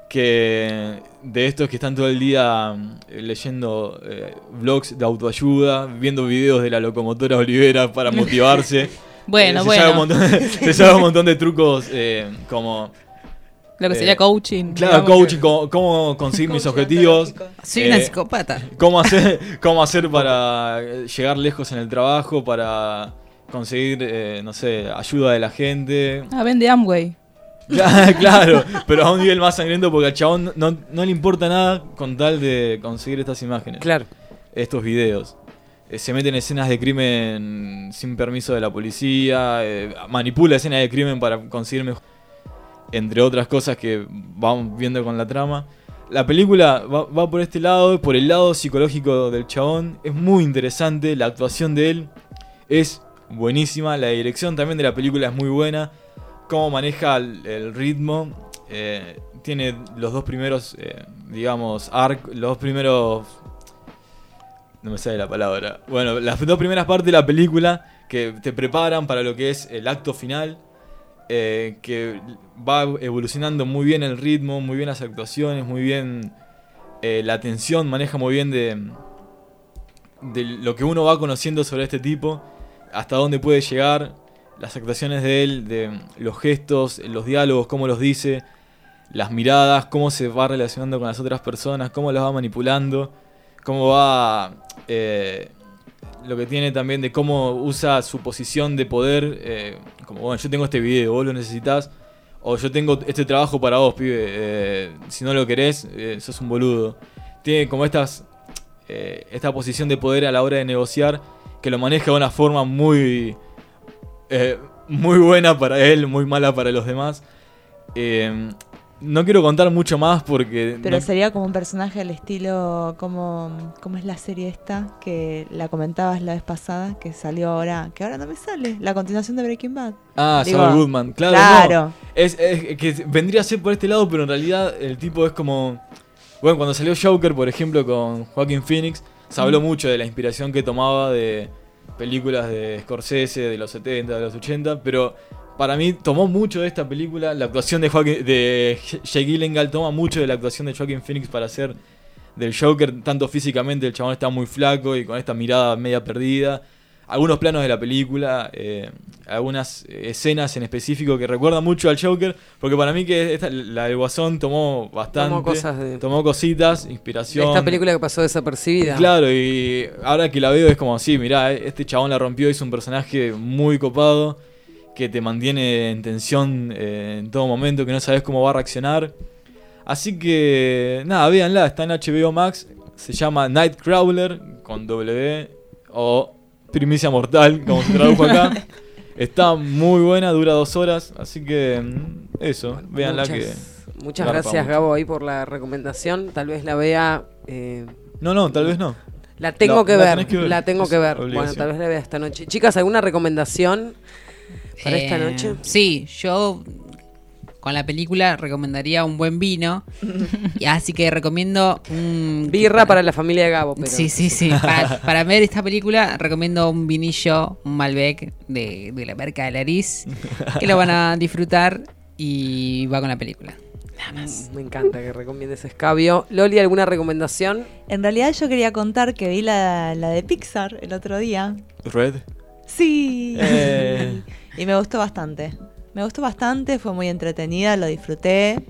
[SPEAKER 6] Que de estos que están todo el día eh, leyendo eh, blogs de autoayuda, viendo videos de la locomotora Olivera para <laughs> motivarse.
[SPEAKER 4] Bueno,
[SPEAKER 6] Eh, se
[SPEAKER 4] bueno.
[SPEAKER 6] Sabe un montón, <laughs> se sabe un montón de <laughs> trucos eh, como...
[SPEAKER 4] Lo que
[SPEAKER 6] eh,
[SPEAKER 4] sería coaching.
[SPEAKER 6] Claro, coaching, cómo, cómo conseguir mis objetivos.
[SPEAKER 2] Soy una psicópata.
[SPEAKER 6] Cómo hacer, cómo hacer para llegar lejos en el trabajo, para conseguir, eh, no sé, ayuda de la gente.
[SPEAKER 4] Ah, vende Amway. <laughs>
[SPEAKER 6] Claro, pero a un nivel más sangriento porque al chabón no, no le importa nada con tal de conseguir estas imágenes.
[SPEAKER 1] Claro.
[SPEAKER 6] Estos videos. Eh, se mete en escenas de crimen sin permiso de la policía, eh, manipula escenas de crimen para conseguir mejor entre otras cosas que vamos viendo con la trama. La película va, va por este lado, por el lado psicológico del chabón. Es muy interesante, la actuación de él es buenísima, la dirección también de la película es muy buena. Cómo maneja el, ritmo. eh, tiene los dos primeros, eh, digamos, arc, los dos primeros... No me sale la palabra. Bueno, las dos primeras partes de la película que te preparan para lo que es el acto final eh, que va evolucionando muy bien el ritmo, muy bien las actuaciones, muy bien la atención, maneja muy bien de lo que uno va conociendo sobre este tipo, hasta dónde puede llegar, las actuaciones de él, de los gestos, los diálogos, cómo los dice, las miradas, cómo se va relacionando con las otras personas, cómo las va manipulando, cómo va... eh, lo que tiene también de cómo usa su posición de poder, eh, como bueno, yo tengo este video, vos lo necesitas, o yo tengo este trabajo para vos, pibe, eh, si no lo querés, sos un boludo. Tiene como estas, esta posición de poder a la hora de negociar, que lo maneja de una forma muy, eh, muy buena para él, muy mala para los demás. Eh, no quiero contar mucho más porque...
[SPEAKER 5] Pero
[SPEAKER 6] no-
[SPEAKER 5] sería como un personaje del estilo, como, como es la serie esta, que la comentabas la vez pasada, que salió ahora, que ahora no me sale, la continuación de Breaking Bad.
[SPEAKER 6] Ah,
[SPEAKER 5] Digo,
[SPEAKER 6] Saul Goodman, claro.
[SPEAKER 5] Claro.
[SPEAKER 6] no. Es, es que vendría a ser por este lado, pero en realidad el tipo es como. Bueno, cuando salió Joker, por ejemplo, con Joaquin Phoenix, se habló
[SPEAKER 5] Mm.
[SPEAKER 6] mucho de la inspiración que tomaba de películas de Scorsese, de los 70, de los 80, pero para mí tomó mucho de esta película. La actuación de, Joaquin, de Jake Gyllenhaal toma mucho de la actuación de Joaquin Phoenix para hacer del Joker, tanto físicamente, el chabón está muy flaco y con esta mirada media perdida. Algunos planos de la película, eh, algunas escenas en específico que recuerdan mucho al Joker, porque para mí que esta- la del Guasón tomó bastante,
[SPEAKER 1] Tomó cosas de-
[SPEAKER 6] tomó cositas, inspiración.
[SPEAKER 1] Esta película que pasó desapercibida.
[SPEAKER 6] Claro, y ahora que la veo es como, sí, mirá, este chabón la rompió, es un personaje muy copado, que te mantiene en tensión eh, en todo momento, que no sabes cómo va a reaccionar. Así que, nada, véanla, está en HBO Max, se llama Nightcrawler, con W, o Primicia Mortal, como se tradujo acá. <laughs> Está muy buena, dura dos horas, así que mm, eso, véanla
[SPEAKER 1] muchas,
[SPEAKER 6] que...
[SPEAKER 1] Muchas gracias,
[SPEAKER 6] mucho.
[SPEAKER 1] Gabo, ahí por la recomendación. Tal vez la vea. eh,
[SPEAKER 6] No, no, tal vez no.
[SPEAKER 1] La tengo
[SPEAKER 6] La-
[SPEAKER 1] que,
[SPEAKER 6] la
[SPEAKER 1] ver,
[SPEAKER 6] tenés que ver,
[SPEAKER 1] La tengo
[SPEAKER 6] es
[SPEAKER 1] que ver. Bueno, tal vez la vea esta noche. Chicas, ¿alguna recomendación para esta
[SPEAKER 2] Eh,
[SPEAKER 1] noche?
[SPEAKER 2] Sí, yo con la película recomendaría un buen vino. <laughs> Y así que recomiendo un...
[SPEAKER 1] Birra para la familia de Gabo. Pero
[SPEAKER 2] Sí, sí, sí. <laughs> Para, para ver esta película recomiendo un vinillo, un Malbec de, de la marca de Laris, que lo van a disfrutar y va con la película.
[SPEAKER 1] Mm, Me encanta que recomiendes escabio. Loli, ¿alguna recomendación?
[SPEAKER 5] En realidad yo quería contar que vi la, la de Pixar el otro día.
[SPEAKER 6] Red.
[SPEAKER 5] Sí.
[SPEAKER 6] Eh. <laughs>
[SPEAKER 5] Y me gustó bastante. Me gustó bastante, fue muy entretenida, lo disfruté,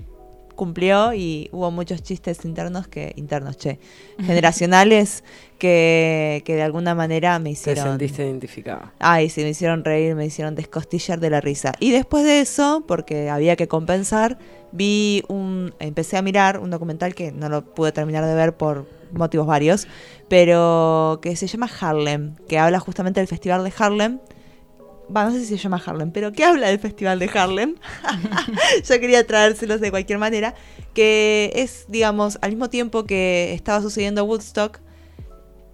[SPEAKER 5] cumplió y hubo muchos chistes internos que, internos, che, generacionales que, que de alguna manera me
[SPEAKER 1] Te
[SPEAKER 5] hicieron...
[SPEAKER 1] sentiste identificada.
[SPEAKER 5] Ay, sí, me hicieron reír, me hicieron descostillar de la risa. Y después de eso, porque había que compensar, vi un. Empecé a mirar un documental que no lo pude terminar de ver por motivos varios, pero que se llama Harlem, que habla justamente del Festival de Harlem. No sé si se llama Harlem, pero que habla del Festival de Harlem. <laughs> Yo quería traérselos de cualquier manera. Que es, digamos, al mismo tiempo que estaba sucediendo Woodstock,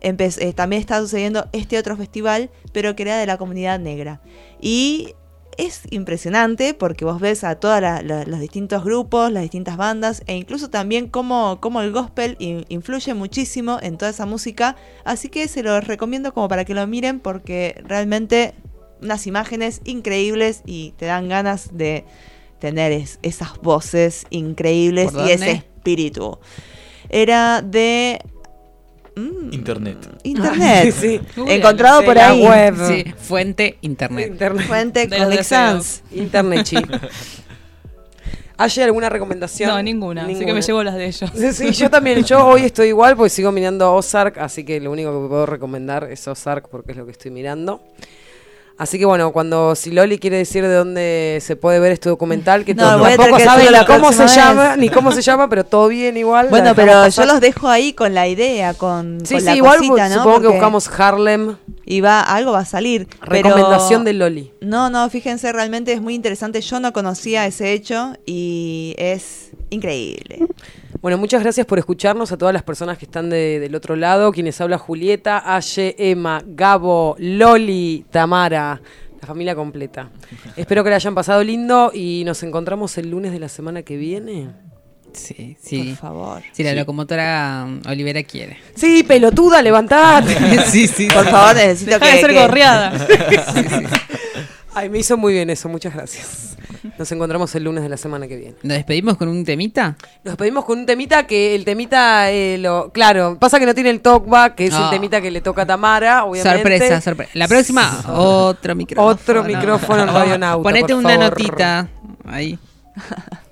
[SPEAKER 5] eh, también está sucediendo este otro festival, pero que era de la comunidad negra. Y es impresionante porque vos ves a todos los distintos grupos, las distintas bandas, e incluso también cómo, cómo el gospel in- influye muchísimo en toda esa música. Así que se los recomiendo como para que lo miren porque realmente unas imágenes increíbles y te dan ganas de tener es- esas voces increíbles
[SPEAKER 2] ¿Por
[SPEAKER 5] y ese espíritu. Era de
[SPEAKER 6] Internet.
[SPEAKER 5] Internet. <laughs>
[SPEAKER 1] Sí,
[SPEAKER 5] sí. Encontrado por ahí.
[SPEAKER 2] Sí, fuente internet.
[SPEAKER 5] Fuente
[SPEAKER 4] De.
[SPEAKER 5] Sans.
[SPEAKER 1] Internet, chi. <laughs> ¿Hay alguna recomendación?
[SPEAKER 4] No, ninguna. Así que me llevo las de ellos. <laughs>
[SPEAKER 1] Sí, sí, yo también. Yo hoy estoy igual porque sigo mirando Ozark, así que lo único que puedo recomendar es Ozark porque es lo que estoy mirando. Así que bueno, cuando si Loli quiere decir de dónde se puede ver este documental, que
[SPEAKER 5] No,
[SPEAKER 1] todo- tampoco
[SPEAKER 5] tener que
[SPEAKER 1] sabe
[SPEAKER 5] decirlo
[SPEAKER 1] ni cómo se llama, ni cómo se llama, pero todo bien igual.
[SPEAKER 5] Bueno, pero
[SPEAKER 1] pasar.
[SPEAKER 5] yo los dejo ahí con la idea, con,
[SPEAKER 1] Sí,
[SPEAKER 5] con
[SPEAKER 1] sí,
[SPEAKER 5] la
[SPEAKER 1] igual
[SPEAKER 5] cosita, ¿no?
[SPEAKER 1] supongo que buscamos Harlem.
[SPEAKER 5] Y va, algo va a salir. pero-
[SPEAKER 1] Recomendación de Loli.
[SPEAKER 5] No, no, fíjense, realmente es muy interesante. Yo no conocía ese hecho y es increíble.
[SPEAKER 1] Bueno, muchas gracias por escucharnos a todas las personas que están de- del otro lado. Quienes habla Julieta, Aye, Emma, Gabo, Loli, Tamara. La familia completa. <laughs> Espero que la hayan pasado lindo y nos encontramos el lunes de la semana que viene.
[SPEAKER 2] Sí, sí.
[SPEAKER 5] Por favor.
[SPEAKER 2] Si la
[SPEAKER 1] Sí.
[SPEAKER 2] locomotora Olivera quiere.
[SPEAKER 1] Sí, pelotuda, levantate. <laughs>
[SPEAKER 2] sí, sí.
[SPEAKER 5] Por favor, necesito que...
[SPEAKER 4] de ser
[SPEAKER 5] que-
[SPEAKER 4] gorreada. <laughs>
[SPEAKER 1] Ay, me hizo muy bien eso, muchas gracias. Nos encontramos el lunes de la semana que viene.
[SPEAKER 2] ¿Nos despedimos con un temita?
[SPEAKER 1] Nos pedimos con un temita que el temita, eh, lo, claro, pasa que no tiene el talkback, que es el
[SPEAKER 2] No.
[SPEAKER 1] temita que le toca a Tamara, obviamente.
[SPEAKER 2] Sorpresa, sorpresa. La próxima, otro micrófono.
[SPEAKER 1] Otro micrófono en Radio Nauta,
[SPEAKER 2] Ponete
[SPEAKER 1] por
[SPEAKER 2] una
[SPEAKER 1] favor.
[SPEAKER 2] notita ahí. <laughs>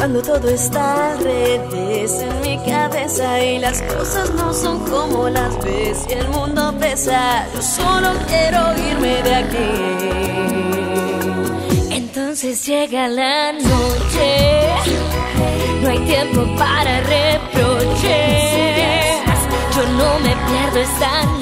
[SPEAKER 12] Cuando todo está al en mi cabeza y las cosas no son como las ves y el mundo pesa, yo solo quiero irme de aquí. Entonces llega la noche, no hay tiempo para reproches. Yo no me pierdo esta noche.